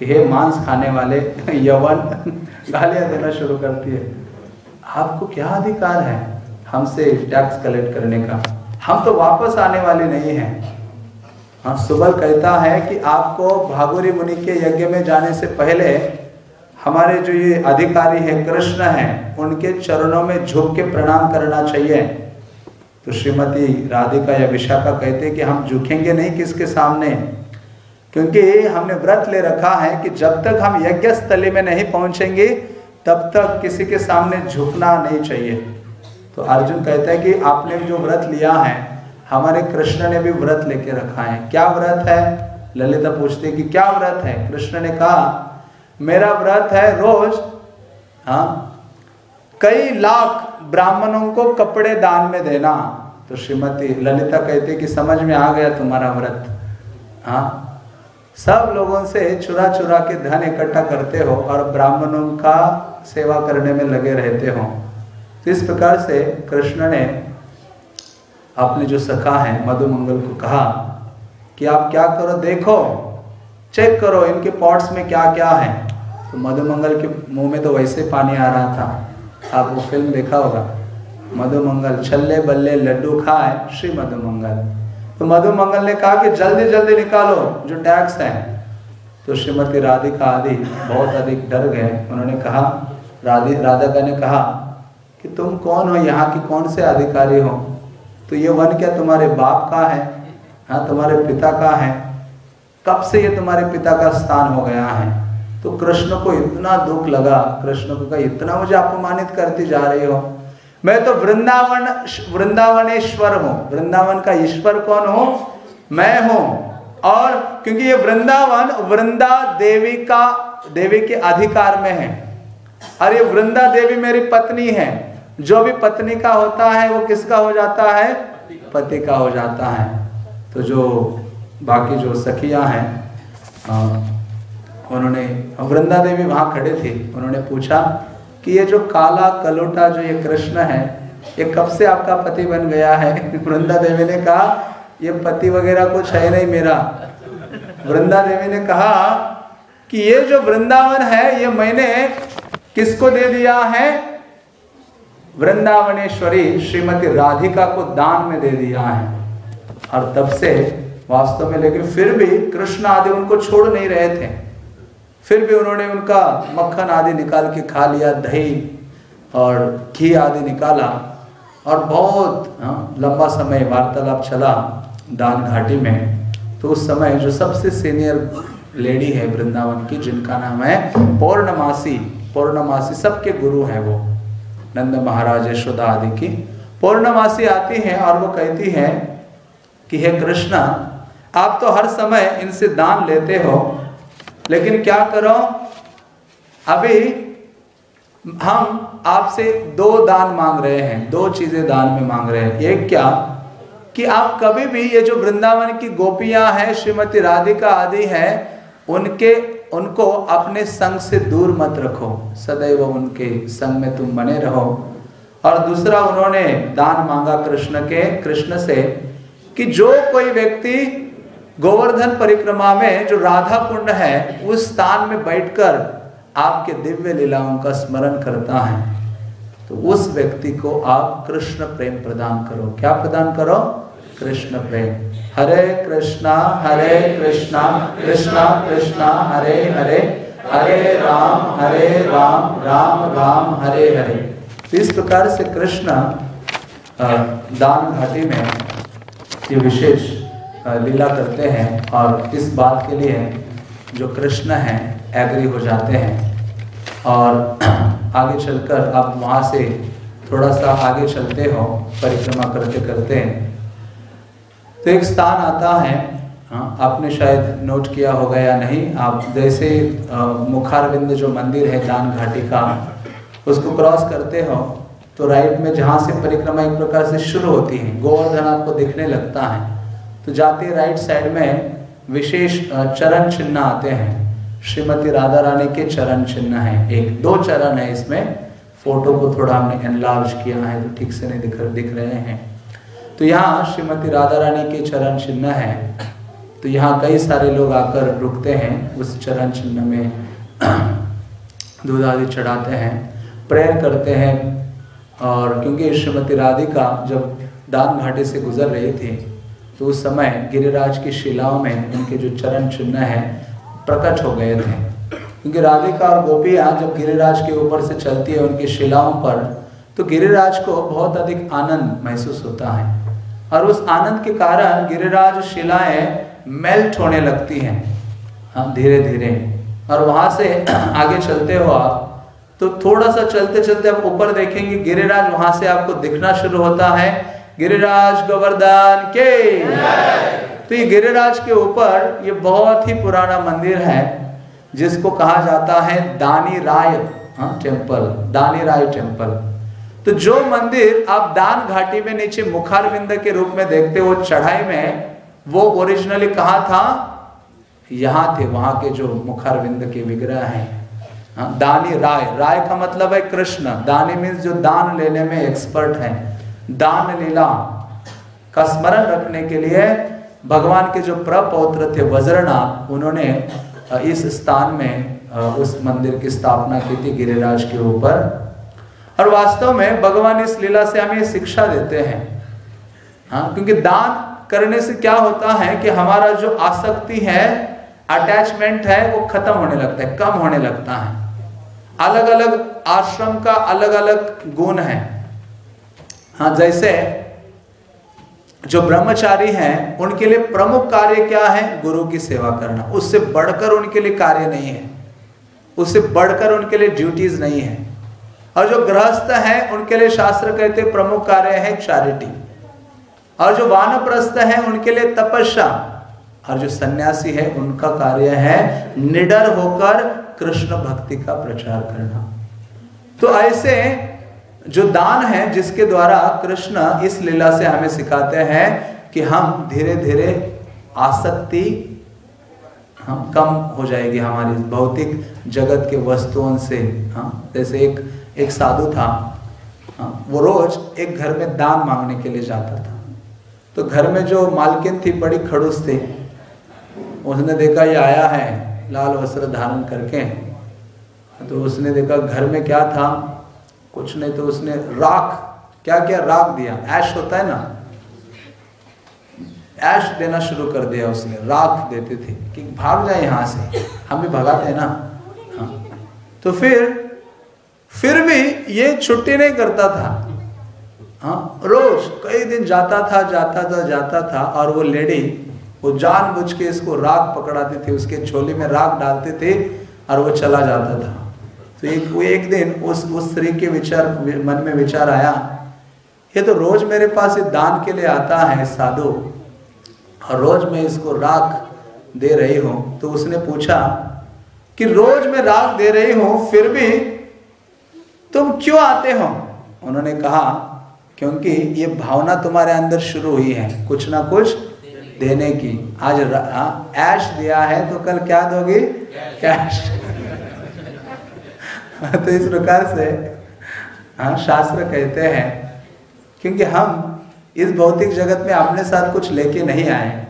कि हे मांस खाने वाले यवन गालियाँ देना शुरू करती है। आपको क्या अधिकार है हमसे टैक्स कलेक्ट करने का? हम तो वापस आने वाले नहीं हैं। हाँ सुबल कहता है कि आपको भागुरी मुनि के यज्ञ में जाने से पहले हमारे जो ये अधिकारी हैं, कृष्ण हैं, उनके चरणों में झुक के प्रणाम करना चाहिए। तो श्रीमती राधिका या विशाखा कहते हैं कि हम झुकेंगे नहीं किसके सामने? क्योंकि हमने व्रत ले रखा है कि जब तक हम यज्ञ स्थली में नहीं पहुँचेंगे, तब तक किसी के सामने झुकना नहीं चाहिए। तो अर्जुन कहता है कि आपने जो व्रत लिया है हमारे कृष्ण ने भी व्रत लेके रखा है। क्या व्रत है? ललिता पूछती कि क्या व्रत है? कृष्ण ने कहा, मेरा व्रत है रोज हाँ कई लाख ब्राह्मणों को कपड़े दान में देना। तो श्रीमती ललिता कहती कि समझ में आ गया तुम्हारा व्रत। हाँ सब लोगों से चुरा चुरा के धन इकट्ठा करते हो और ब्राह्मणों का सेवा करने में लगे रहते हो। तो इस प्रकार से कृष्ण ने अपने जो सखा है मधुमंगल को कहा कि आप क्या करो, देखो चेक करो इनके पॉट्स में क्या क्या है। तो मधुमंगल के मुँह में तो वैसे पानी आ रहा था। आप वो फ़िल्म देखा होगा। मधुमंगल छल्ले बल्ले लड्डू खाए, श्री मधुमंगल तो मधुमंगल ने कहा कि जल्दी जल्दी निकालो जो टैक्स है। तो श्रीमती राधिका आदि बहुत अधिक डर गए। उन्होंने कहा, राधि, राधिका ने कहा कि तुम कौन हो, यहाँ की कौन से अधिकारी हो? तो ये वन क्या तुम्हारे बाप का है? हाँ तुम्हारे पिता का है। कब से ये तुम्हारे पिता का स्थान हो गया है? तो कृष्ण को इतना दुख लगा, कृष्ण को कहा, इतना मुझे अपमानित करती जा रही हो। मैं तो वृंदावन, वृंदावनेश्वर हूँ। वृंदावन का ईश्वर कौन हूँ? मैं हूँ। और क्योंकि ये वृंदावन वृंदा देवी का, देवी के अधिकार में है। और ये वृंदा देवी मेरी पत्नी है। जो भी पत्नी का होता है, वो किसका हो जाता है? पति का हो जाता है। तो जो बाकी जो सखियाँ हैं उन्होंने, वृंदा देवी वहाँ खड़े थे। उन्होंने पूछा कि ये जो काला कलोटा जो ये कृष्ण है, ये कब से आपका पति बन गया है? वृंदा देवी ने कहा, ये पति वगैरह कुछ है नहीं मेरा। वृंदा देवी ने कहा कि ये जो वृंदावन है, ये मैंने किसको दे दिया है? वृंदावनेश्वरी श्रीमती राधिका को दान में दे दिया है। और तब से वास्तव में लेकिन फिर भी कृष्ण आदि उनको छोड़ नहीं रहे थे। फिर भी उन्होंने उनका मक्खन आदि निकाल के खा लिया दही और घी आदि निकाला। और बहुत हाँ, लंबा समय वार्तालाप चला दान घाटी में। तो उस समय जो सबसे सीनियर लेडी है वृंदावन की जिनका नाम है पौर्णमासी पौर्णमासी सबके गुरु हैं वो। नंद महाराज यशोदा आदि की पूर्णमासी आती हैं और वो कहती हैं कि हे कृष्ण, आप तो हर समय इनसे दान लेते हो, लेकिन क्या करो? अभी हम आपसे दो दान मांग रहे हैं, दो चीज़ें दान में मांग रहे हैं। एक क्या? कि आप कभी भी ये जो वृंदावन की गोपियाँ हैं, श्रीमती राधिका आदि है, उनके उनको अपने संग से दूर मत रखो। सदैव उनके संग में तुम बने रहो। और दूसरा, उन्होंने दान मांगा कृष्ण के, कृष्ण से, कि जो कोई व्यक्ति गोवर्धन परिक्रमा में, जो राधा कुंड है, उस स्थान में बैठकर आपके दिव्य लीलाओं का स्मरण करता है तो उस व्यक्ति को आप कृष्ण प्रेम प्रदान करो। क्या प्रदान करो? कृष्ण प्रेम। हरे कृष्णा हरे कृष्णा कृष्णा कृष्णा, हरे हरे हरे राम हरे राम राम राम, हरे हरे। तो इस प्रकार से कृष्ण दान घाटी में ये विशेष लीला करते हैं और इस बात के लिए जो कृष्ण हैं, एग्री हो जाते हैं। और आगे चलकर आप वहाँ से थोड़ा सा आगे चलते हो, परिक्रमा करते करते तो एक स्थान आता है हाँ, आपने शायद नोट किया होगा या नहीं आप जैसे मुखारविंद जो मंदिर है दान घाटी का उसको क्रॉस करते हो तो राइट में जहाँ से परिक्रमा एक प्रकार से शुरू होती है गोवर्धन आपको दिखने लगता है तो जाते राइट साइड में विशेष चरण चिन्ह आते हैं श्रीमती राधा रानी के चरण चिन्ह है एक दो चरण है इसमें फ़ोटो को थोड़ा हमने एनलार्ज किया है तो ठीक से नहीं दिख दिख रहे हैं। तो यहाँ श्रीमती राधा रानी के चरण चिन्ह है। तो यहाँ कई सारे लोग आकर रुकते हैं, उस चरण चिन्ह में दूध आदि चढ़ाते हैं, प्रेयर करते हैं। और क्योंकि श्रीमती राधिका जब दान घाटे से गुजर रही थी तो उस समय गिरिराज की शिलाओं में उनके जो चरण चिन्ह है, प्रकट हो गए थे। क्योंकि राधिका और गोपियाँ जब गिरिराज के ऊपर से चलती है उनकी शिलाओं पर तो गिरिराज को बहुत अधिक आनंद महसूस होता है। और उस आनंद के कारण गिरिराज शिलाएँ मेल्ट होने लगती हैं। हाँ धीरे धीरे। और वहाँ से आगे चलते हो आप तो थोड़ा सा चलते चलते आप ऊपर देखेंगे गिरिराज वहाँ से आपको दिखना शुरू होता है। गिरिराज गोवर्धन के। तो ये गिरिराज के ऊपर ये बहुत ही पुराना मंदिर है जिसको कहा जाता है दानी राय टेंपल हाँ, दानी राय टेंपल तो जो मंदिर आप दान घाटी में नीचे मुखारविंद के रूप में देखते हो चढ़ाई में वो ओरिजिनली कहा था? यहाँ थे वहाँ के जो मुखारविंद के विग्रह हैं। हाँ, दानी राय। राय का मतलब है कृष्ण। दानी मीन्स जो दान लेने में एक्सपर्ट है। दान लीला का स्मरण रखने के लिए भगवान के जो प्रपौत्र थे वज्रनाथ उन्होंने इस स्थान में उस मंदिर की स्थापना की थी गिरिराज के ऊपर। और वास्तव में भगवान इस लीला से हमें शिक्षा देते हैं। हाँ क्योंकि दान करने से क्या होता है कि हमारा जो आसक्ति है अटैचमेंट है, वो खत्म होने लगता है, कम होने लगता है। अलग अलग आश्रम का अलग अलग गुण है। हाँ जैसे जो ब्रह्मचारी हैं, उनके लिए प्रमुख कार्य क्या है? गुरु की सेवा करना। उससे बढ़कर उनके लिए कार्य नहीं है। उससे बढ़कर उनके लिए ड्यूटीज़ नहीं है। और जो गृहस्थ है, उनके लिए शास्त्र कहते प्रमुख कार्य है चैरिटी और जो वानप्रस्थ है, उनके लिए तपस्या। और जो सन्यासी है, उनका कार्य है निडर होकर कृष्ण भक्ति का प्रचार करना। तो ऐसे जो दान है, जिसके द्वारा कृष्ण इस लीला से हमें सिखाते हैं कि हम धीरे धीरे आसक्ति हम कम हो जाएगी हमारी भौतिक जगत के वस्तुओं से। हाँ जैसे एक एक साधु था हाँ, वो रोज एक घर में दान मांगने के लिए जाता था। तो घर में जो मालकिन थी बड़ी खड़ूस थी उसने देखा ये आया है लाल वस्त्र धारण करके। तो उसने देखा घर में क्या था? कुछ नहीं। तो उसने राख क्या क्या? राख दिया। ऐश होता है ना? ऐश देना शुरू कर दिया उसने राख देते थे कि भाग जाए यहाँ से हम भी भगाते हैं ना। हाँ। तो फिर फिर भी ये छुट्टी नहीं करता था। हाँ रोज कई दिन जाता था जाता था जाता था और वो लेडी, वो जानबूझ के इसको राख पकड़ाते थे, उसके छोले में राख डालते थे और वो चला जाता था। तो एक, वो एक दिन उस उस स्त्री के विचार, मन में विचार आया, ये तो रोज मेरे पास ये दान के लिए आता है, साधु। और रोज मैं इसको राख दे रही हूँ। तो उसने पूछा कि रोज मैं राग दे रही हूँ, फिर भी तुम क्यों आते हो? उन्होंने कहा, क्योंकि ये भावना तुम्हारे अंदर शुरू हुई है, कुछ ना कुछ देने की। आज ऐश दिया है तो कल क्या दोगी? कैश। तो इस प्रकार से हाँ शास्त्र कहते हैं, क्योंकि हम इस भौतिक जगत में अपने साथ कुछ लेके नहीं आए।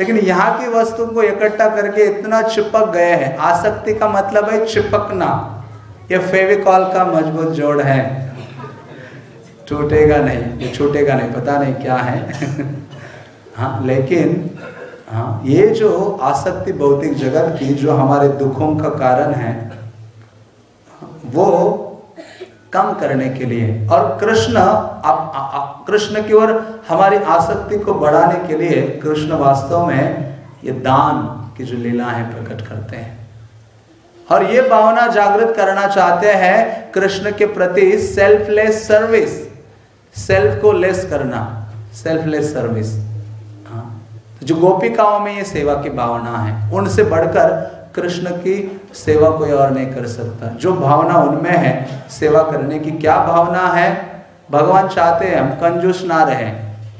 लेकिन यहाँ की वस्तु को इकट्ठा करके इतना चिपक गए हैं। आसक्ति का मतलब है चिपकना ये फेविकॉल का मज़बूत जोड़ है। टूटेगा नहीं, ये छूटेगा नहीं, पता नहीं क्या है। हाँ लेकिन हाँ ये जो आसक्ति भौतिक जगत की, जो हमारे दुखों का कारण है, वो कम करने के लिए, और कृष्ण कृष्ण की ओर हमारी आसक्ति को बढ़ाने के लिए, कृष्ण वास्तव में ये दान की जो लीला है प्रकट करते हैं। और ये भावना जागृत करना चाहते हैं कृष्ण के प्रति सेल्फलेस सर्विस सेल्फ को लेस करना. सेल्फलेस सर्विस हाँ। जो गोपिकाओं में ये सेवा की भावना है, उनसे बढ़कर कृष्ण की सेवा कोई और नहीं कर सकता। जो भावना उनमें है, सेवा करने की क्या भावना है? भगवान चाहते हैं हम कंजूस ना रहे।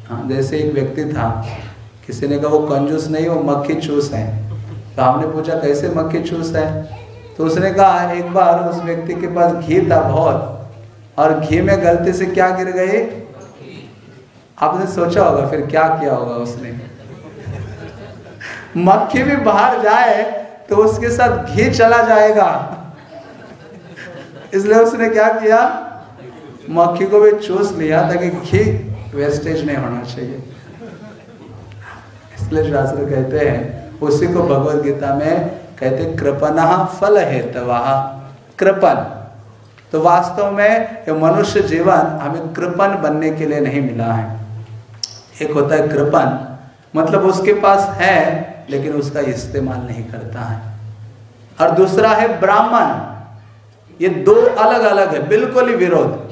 हाँ जैसे एक व्यक्ति था, किसी ने कहा, वो कंजूस नहीं, वो मक्खी चूस है। तो हमने पूछा, कैसे मक्खी चूस है? तो उसने कहा, एक बार उस व्यक्ति के पास घी था बहुत, और घी में गलती से क्या गिर गई? आपने सोचा होगा फिर क्या किया होगा उसने। मक्खी भी बाहर जाए तो उसके साथ घी चला जाएगा। इसलिए उसने क्या किया? मक्खी को भी चूस लिया ताकि घी वेस्टेज नहीं होना चाहिए। इसलिए शास्त्र कहते हैं, उसी को भगवत गीता में कहते कृपन फल हेतवा कृपन। तो वास्तव में ये मनुष्य जीवन हमें कृपन बनने के लिए नहीं मिला है। एक होता है कृपन मतलब उसके पास है, लेकिन उसका इस्तेमाल नहीं करता है। और दूसरा है ब्राह्मण। ये दो अलग अलग है, बिल्कुल ही विरोध।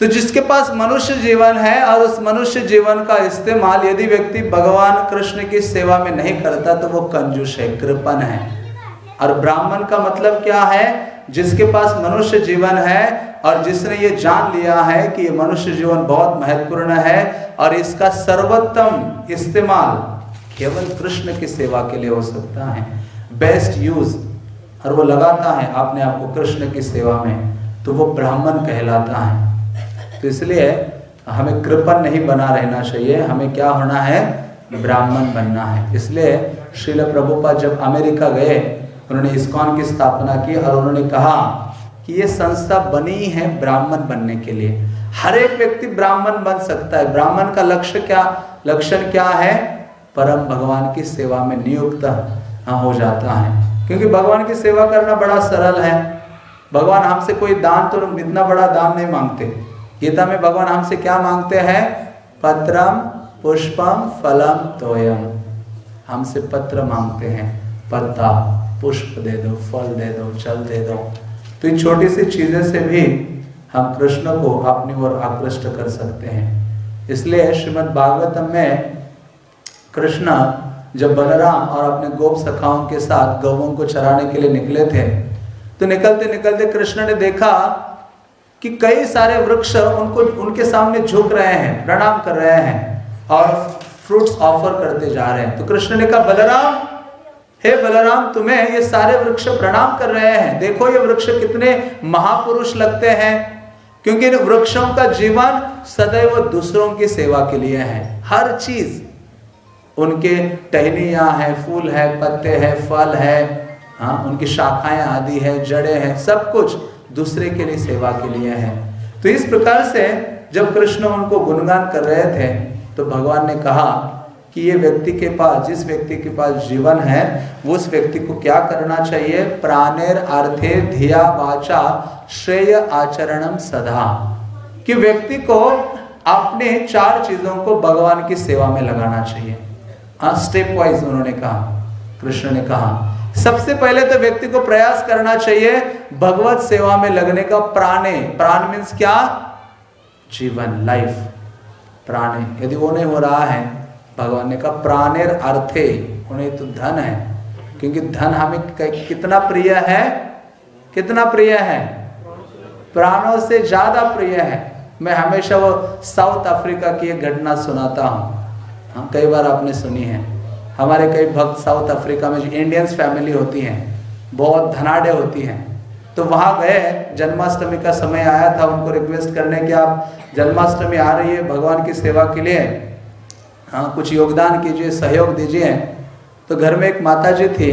तो जिसके पास मनुष्य जीवन है और उस मनुष्य जीवन का इस्तेमाल यदि व्यक्ति भगवान कृष्ण की सेवा में नहीं करता तो वो कंजूस है कृपन है। और ब्राह्मण का मतलब क्या है? जिसके पास मनुष्य जीवन है और जिसने ये जान लिया है कि ये मनुष्य जीवन बहुत महत्वपूर्ण है और इसका सर्वोत्तम इस्तेमाल केवल कृष्ण की सेवा के लिए हो सकता है। बेस्ट यूज़ और वो लगाता है अपने आप को कृष्ण की सेवा में तो वो ब्राह्मण कहलाता है। तो इसलिए हमें कृपन नहीं बना रहना चाहिए, हमें क्या होना है? ब्राह्मण बनना है। इसलिए श्रील प्रभुपाद जब अमेरिका गए, उन्होंने इस्कॉन की स्थापना की और उन्होंने कहा कि ये संस्था बनी है ब्राह्मण बनने के लिए। हर एक व्यक्ति ब्राह्मण बन सकता है। ब्राह्मण का लक्ष्य क्या? लक्षण क्या है? परम भगवान की सेवा में नियुक्त हो जाता है। क्योंकि भगवान की सेवा करना बड़ा सरल है। भगवान हमसे कोई दान तो इतना बड़ा दान नहीं मांगते। गीता में भगवान हमसे क्या मांगते हैं? पत्रम पुष्पम फलम तोयम। हमसे पत्र मांगते हैं। पत्ता, पुष्प दे दो, फल दे दो, जल दे दो। तो इन छोटी सी चीज़ें से भी हम कृष्ण को अपनी ओर आकृष्ट कर सकते हैं। इसलिए श्रीमद् भागवतम में कृष्ण जब बलराम और अपने गोप सखाओं के साथ गौों को चराने के लिए निकले थे तो निकलते निकलते कृष्ण ने देखा कि कई सारे वृक्ष उनको, उनके सामने झुक रहे हैं, प्रणाम कर रहे हैं और फ्रूट्स ऑफ़र करते जा रहे हैं। तो कृष्ण ने कहा, बलराम, हे बलराम, तुम्हें ये सारे वृक्ष प्रणाम कर रहे हैं। देखो ये वृक्ष कितने महापुरुष लगते हैं, क्योंकि इन वृक्षों का जीवन सदैव दूसरों की सेवा के लिए है। हर चीज़ उनके टहनिया है, फूल है, पत्ते हैं, फल है हाँ उनकी शाखाएँ आदि है, जड़े हैं, सब कुछ दूसरे के लिए सेवा के लिए है। तो इस प्रकार से जब कृष्ण उनको गुणगान कर रहे थे तो भगवान ने कहा कि ये व्यक्ति के पास जिस व्यक्ति के पास जीवन है उस व्यक्ति को क्या करना चाहिए? प्राणेर अर्थे धिया वाचा श्रेय आचरणम सदा। कि व्यक्ति को अपने चार चीज़ों को भगवान की सेवा में लगाना चाहिए। स्टेप हाँ, वाइज उन्होंने कहा। कृष्ण ने कहा सबसे पहले तो व्यक्ति को प्रयास करना चाहिए भगवत सेवा में लगने का प्राणे। प्राण मीन्स क्या? जीवन लाइफ प्राणे। यदि वो नहीं हो रहा है, भगवान ने कहा, प्राणेर अर्थे, उन्हें तो धन है। क्योंकि धन हमें कितना प्रिय है? कितना प्रिय है? प्राणों से ज़्यादा प्रिय है। मैं हमेशा वो साउथ अफ्रीका की एक घटना सुनाता हूँ। हाँ कई बार आपने सुनी है। हमारे कई भक्त साउथ अफ्रीका में जो इंडियंस फैमिली होती हैं, बहुत धनाढ़ होती हैं। तो वहाँ गए, जन्माष्टमी का समय आया था, उनको रिक्वेस्ट करने कि आप जन्माष्टमी आ रही है, भगवान की सेवा के लिए हाँ कुछ योगदान कीजिए, सहयोग दीजिए। तो घर में एक माता जी थी,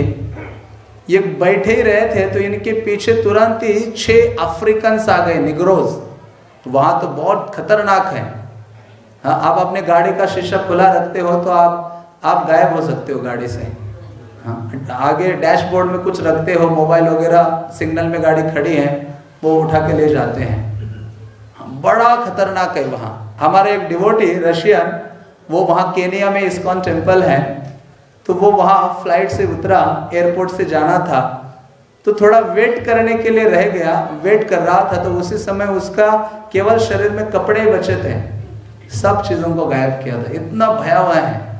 ये बैठे ही रहे थे तो इनके पीछे तुरंत ही छह अफ्रीकन आ गए निग्रोज वहाँ तो बहुत खतरनाक है। हाँ आप अपने गाड़ी का शीशा खुला रखते हो तो आप आप गायब हो सकते हो गाड़ी से। हाँ आगे डैशबोर्ड में कुछ रखते हो मोबाइल वगैरह सिग्नल में गाड़ी खड़ी है वो उठा के ले जाते हैं। हाँ, बड़ा खतरनाक है वहाँ। हमारे एक डिवोटी रशियन वो वहाँ केनिया में इस्कॉन टेंपल है। तो वो वहाँ फ़्लाइट से उतरा एयरपोर्ट से जाना था। तो थोड़ा वेट करने के लिए रह गया। वेट कर रहा था तो उसी समय उसका केवल शरीर में कपड़े बचे थे। सब चीज़ों को गायब किया था। इतना भयावह है।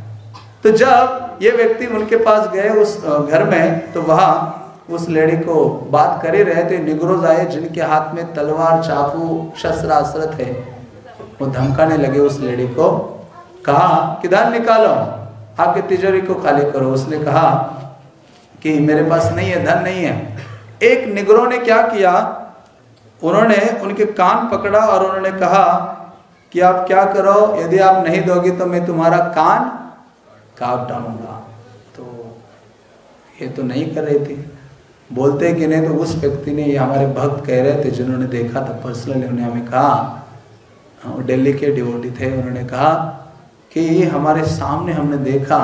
तो जब ये व्यक्ति उनके पास गए उस घर में तो वहाँ उस लेडी को बात कर ही रहे थे। निगरोज आए, जिनके हाथ में तलवार, चाकू, शस्त्र अस्त्र थे वो धमकाने लगे उस लेडी को। कहा कि धन निकालो आपके तिजोरी को खाली करो। उसने कहा कि, मेरे पास नहीं है, धन नहीं है। एक निगरों ने क्या किया? उन्होंने उनके कान पकड़ा और उन्होंने कहा कि, आप क्या करो? यदि आप नहीं दोगे तो मैं तुम्हारा कान काट डालूँगा। तो ये तो नहीं कर रही थी। बोलते कि नहीं तो उस व्यक्ति ने ये हमारे भक्त कह रहे थे जिन्होंने देखा था पर्सनली उन्होंने हमें कहा हाँ, दिल्ली के डिवोटी थे उन्होंने कहा कि हमारे सामने हमने देखा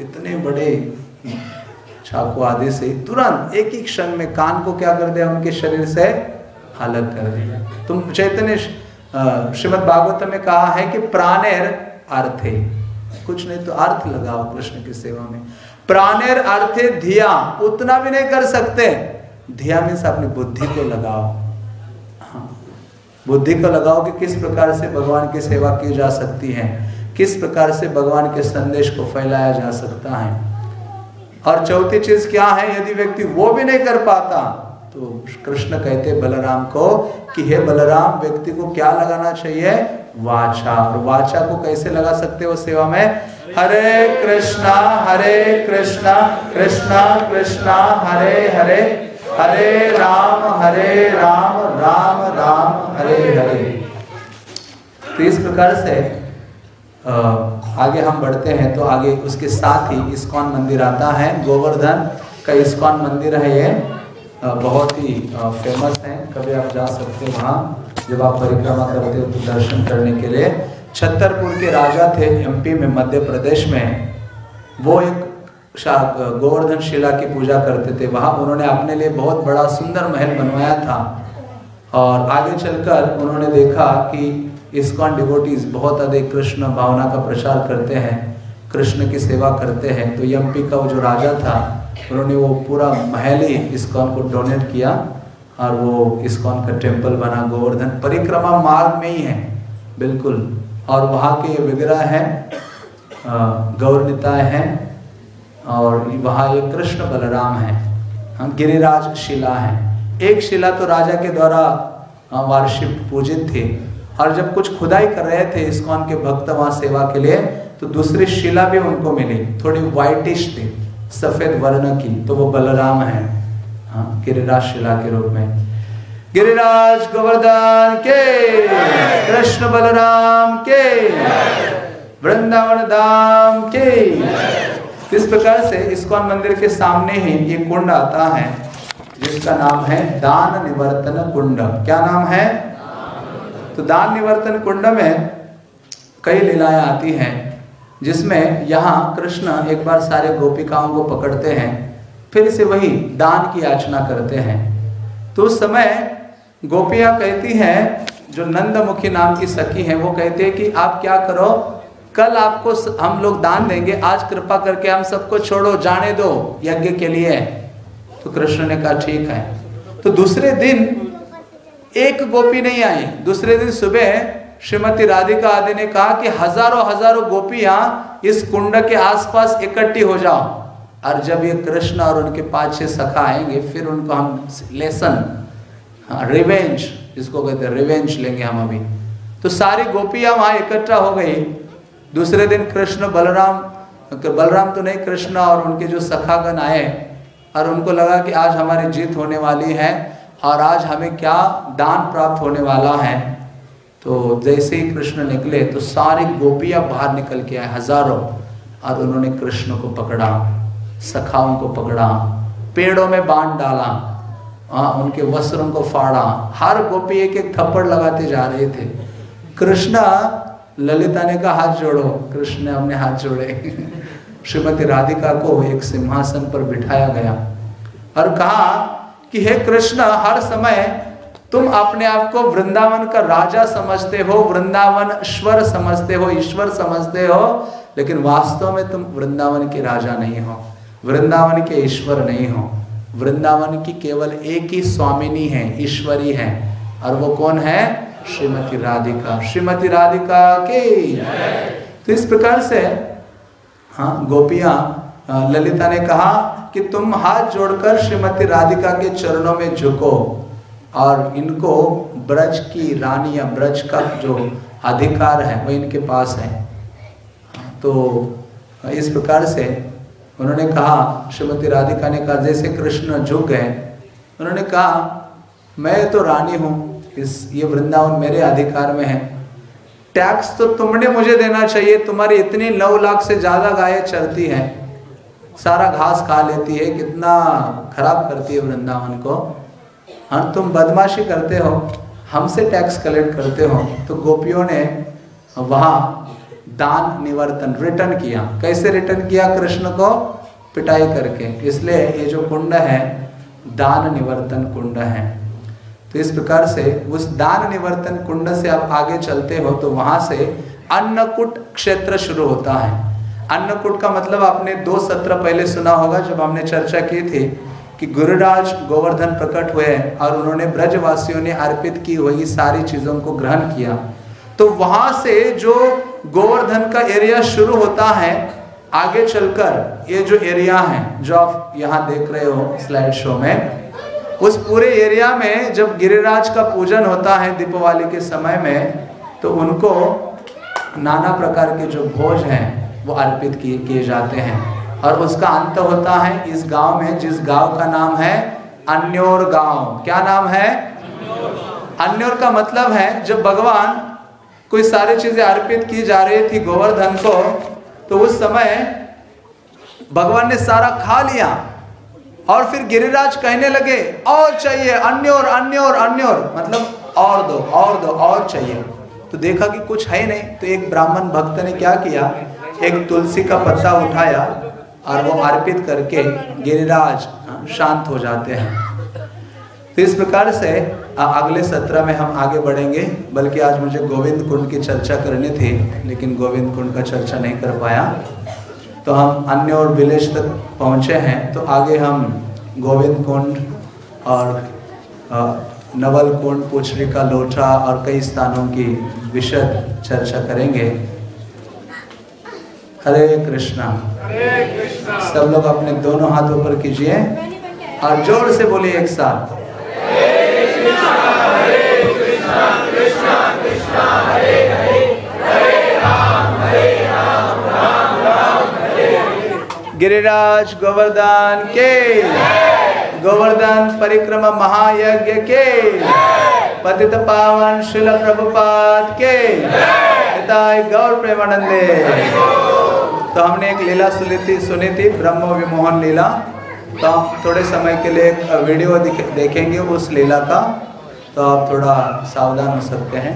इतने बड़े चाकू आदि से तुरंत एक ही क्षण में कान को क्या कर दिया उनके शरीर से अलग कर दिया तुम चैतन्य श्रीमद भागवत में कहा है कि प्राणेर अर्थे। कुछ नहीं तो अर्थ लगाओ कृष्ण की सेवा में। प्राणेर अर्थे धिया, उतना भी नहीं कर सकते। धिया में से अपनी बुद्धि को लगाओ। हाँ। बुद्धि को लगाओ कि किस प्रकार से भगवान की सेवा की जा सकती है। किस प्रकार से भगवान के संदेश को फैलाया जा सकता है। और चौथी चीज़ क्या है? यदि व्यक्ति वो भी नहीं कर पाता तो कृष्ण कहते बलराम को कि हे बलराम, व्यक्ति को क्या लगाना चाहिए? वाचा। और वाचा को कैसे लगा सकते हो सेवा में? हरे कृष्णा हरे कृष्णा कृष्णा कृष्णा, हरे हरे हरे राम हरे राम राम राम, हरे हरे। तो इस प्रकार से आगे हम बढ़ते हैं तो आगे उसके साथ ही इस्कॉन मंदिर आता है। गोवर्धन का इस्कॉन मंदिर है ये। बहुत ही फ़ेमस है। कभी आप जा सकते हैं वहाँ, जब आप परिक्रमा करते हो तो दर्शन करने के लिए। छतरपुर के राजा थे एमपी में मध्य प्रदेश में। वो एक गोवर्धन शिला की पूजा करते थे। वहाँ उन्होंने अपने लिए बहुत बड़ा सुंदर महल बनवाया था। और आगे चलकर उन्होंने देखा कि इसकॉन डिवोटीज बहुत अधिक कृष्ण भावना का प्रचार करते हैं, कृष्ण की सेवा करते हैं। तो एमपी का वो जो राजा था उन्होंने वो पूरा महल ही इस्कॉन को डोनेट किया और वो इस्कॉन का टेंपल बना, गोवर्धन। परिक्रमा मार्ग में ही है, बिल्कुल। और वहाँ के विग्रह हैं गौरनिताय हैं, और वहाँ ये कृष्ण बलराम है गिरिराज शिला है। एक शिला तो राजा के द्वारा वार्षिक पूजित थी। और जब कुछ खुदाई कर रहे थे इस्कॉन के भक्त वहाँ सेवा के लिए तो दूसरी शिला भी उनको मिली, थोड़ी व्हाइटिश थी। सफ़ेद वर्ण की तो वो बलराम है हाँ, गिरिराज शिला के रूप में। गिरिराज गोवर्धन के कृष्ण बलराम के वृंदावन धाम के। इस प्रकार से इस्कॉन मंदिर के सामने ही ये कुंड आता है जिसका नाम है दान निवर्तन कुंड। क्या नाम है? तो दान निवर्तन कुंड में कई लीलाएँ आती हैं। जिसमें यहाँ कृष्ण एक बार सारे गोपिकाओं को पकड़ते हैं, फिर से वही दान की याचना करते हैं। तो उस समय गोपियाँ कहती हैं, जो नंदमुखी नाम की सखी हैं, वो कहते हैं कि आप क्या करो, कल आपको हम लोग दान देंगे, आज कृपा करके हम सबको छोड़ो, जाने दो यज्ञ के लिए। तो कृष्ण ने कहा, ठीक है। तो दूसरे दिन एक गोपी नहीं आई। दूसरे दिन सुबह श्रीमती राधिका आदि ने कहा कि हज़ारों हज़ारों गोपियाँ इस कुंड के आसपास इकट्ठी हो जाओ। और जब ये कृष्ण और उनके पाँच छह सखा आएँगे, फिर उनको हम लेसन रिवेंज जिसको कहते हैं रिवेंज लेंगे हम अभी। तो सारी गोपियाँ वहाँ इकट्ठा हो गई। दूसरे दिन कृष्ण बलराम बलराम तो नहीं, कृष्ण और उनके जो सखागण आए और उनको लगा कि आज हमारी जीत होने वाली है और आज हमें क्या दान प्राप्त होने वाला है। तो जैसे ही कृष्ण निकले तो सारी गोपियाँ बाहर निकल के आए हज़ारों और उन्होंने कृष्ण को पकड़ा सखाओं को पकड़ा पेड़ों में बाँध डाला आ, उनके वस्त्रों को फाड़ा। हर गोपी एक एक थप्पड़ लगाते जा रहे थे। कृष्णा ललिता ने कहा हाथ जोड़ो। कृष्ण ने अपने हाथ जोड़े। श्रीमती राधिका को एक सिंहासन पर बिठाया गया और कहा कि हे कृष्ण हर समय तुम अपने आप को वृंदावन का राजा समझते हो, वृंदावन ईश्वर समझते हो, ईश्वर समझते हो, लेकिन वास्तव में तुम वृंदावन के राजा नहीं हो, वृंदावन के ईश्वर नहीं हो। वृंदावन की केवल एक ही स्वामिनी है, ईश्वरी है, और वो कौन है? श्रीमती राधिका। श्रीमती राधिका के। तो इस प्रकार से हाँ गोपिया ललिता ने कहा कि तुम हाथ जोड़कर श्रीमती राधिका के चरणों में झुको। और इनको ब्रज की रानी या ब्रज का जो अधिकार है, वो इनके पास है। तो इस प्रकार से उन्होंने कहा, श्रीमती राधिका ने कहा, जैसे कृष्ण झुक गए उन्होंने कहा, मैं तो रानी हूँ, इस, ये वृंदावन मेरे अधिकार में है। टैक्स तो तुमने मुझे देना चाहिए, तुम्हारी इतनी नौ लाख से ज़्यादा गायें चलती हैं। सारा घास खा लेती है, कितना खराब करती है वृंदावन को। हाँ तुम बदमाशी करते हो, हमसे टैक्स कलेक्ट करते हो तो गोपियों ने वहाँ दान निवर्तन रिटर्न किया। कैसे रिटर्न किया कृष्ण को? पिटाई करके। इसलिए ये जो कुंड है, दान निवर्तन कुंड है। तो इस प्रकार से उस दान निवर्तन कुंड से आप आगे चलते हो तो वहाँ से अन्नकूट क्षेत्र शुरू होता है। अन्नकूट का मतलब आपने दो सत्र पहले सुना होगा, जब हमने चर्चा की थी। कि गुरुराज गोवर्धन प्रकट हुए और उन्होंने ब्रजवासियों ने अर्पित की हुई सारी चीज़ों को ग्रहण किया। तो वहाँ से जो गोवर्धन का एरिया शुरू होता है, आगे चलकर ये जो एरिया है, जो आप यहाँ देख रहे हो स्लाइड शो में, उस पूरे एरिया में जब गिरिराज का पूजन होता है दीपावली के समय में तो उनको नाना प्रकार के जो भोज हैं, वो अर्पित किए किए जाते हैं। और उसका अंत होता है इस गाँव में, जिस गाँव का नाम है अन्योर गाँव। क्या नाम है? अन्योर का मतलब है, जब भगवान कोई सारी चीज़ें अर्पित की जा रही थी गोवर्धन को तो उस समय भगवान ने सारा खा लिया और फिर गिरिराज कहने लगे, और चाहिए अन्य और अन्य और अन्य और मतलब और दो और दो, और चाहिए। तो देखा कि कुछ है नहीं तो एक ब्राह्मण भक्त ने क्या किया, एक तुलसी का पत्ता उठाया और वो अर्पित करके गिरिराज शांत हो जाते हैं। तो इस प्रकार से अगले सत्र में हम आगे बढ़ेंगे, बल्कि आज मुझे गोविंद कुंड की चर्चा करनी थी, लेकिन गोविंद कुंड का चर्चा नहीं कर पाया। तो हम अन्य और विलेज तक पहुँचे हैं तो आगे हम गोविंद कुंड और नवल कुंड पुछरी का लोटा और कई स्थानों की विशद चर्चा करेंगे। हरे कृष्णा। सब लोग अपने दोनों हाथ ऊपर कीजिए। और ज़ोर से बोलिए एक साथ। गिरिराज गोवर्धन के। गोवर्धन परिक्रमा महायज्ञ के। पतित पावन शिल प्रभुपाद के। गौर प्रेमानंदे। तो हमने एक लीला सुनी थी सुनी थी ब्रह्म विमोहन लीला। तो हम थोड़े समय के लिए एक वीडियो देखेंगे उस लीला का। तो आप थोड़ा सावधान हो सकते हैं।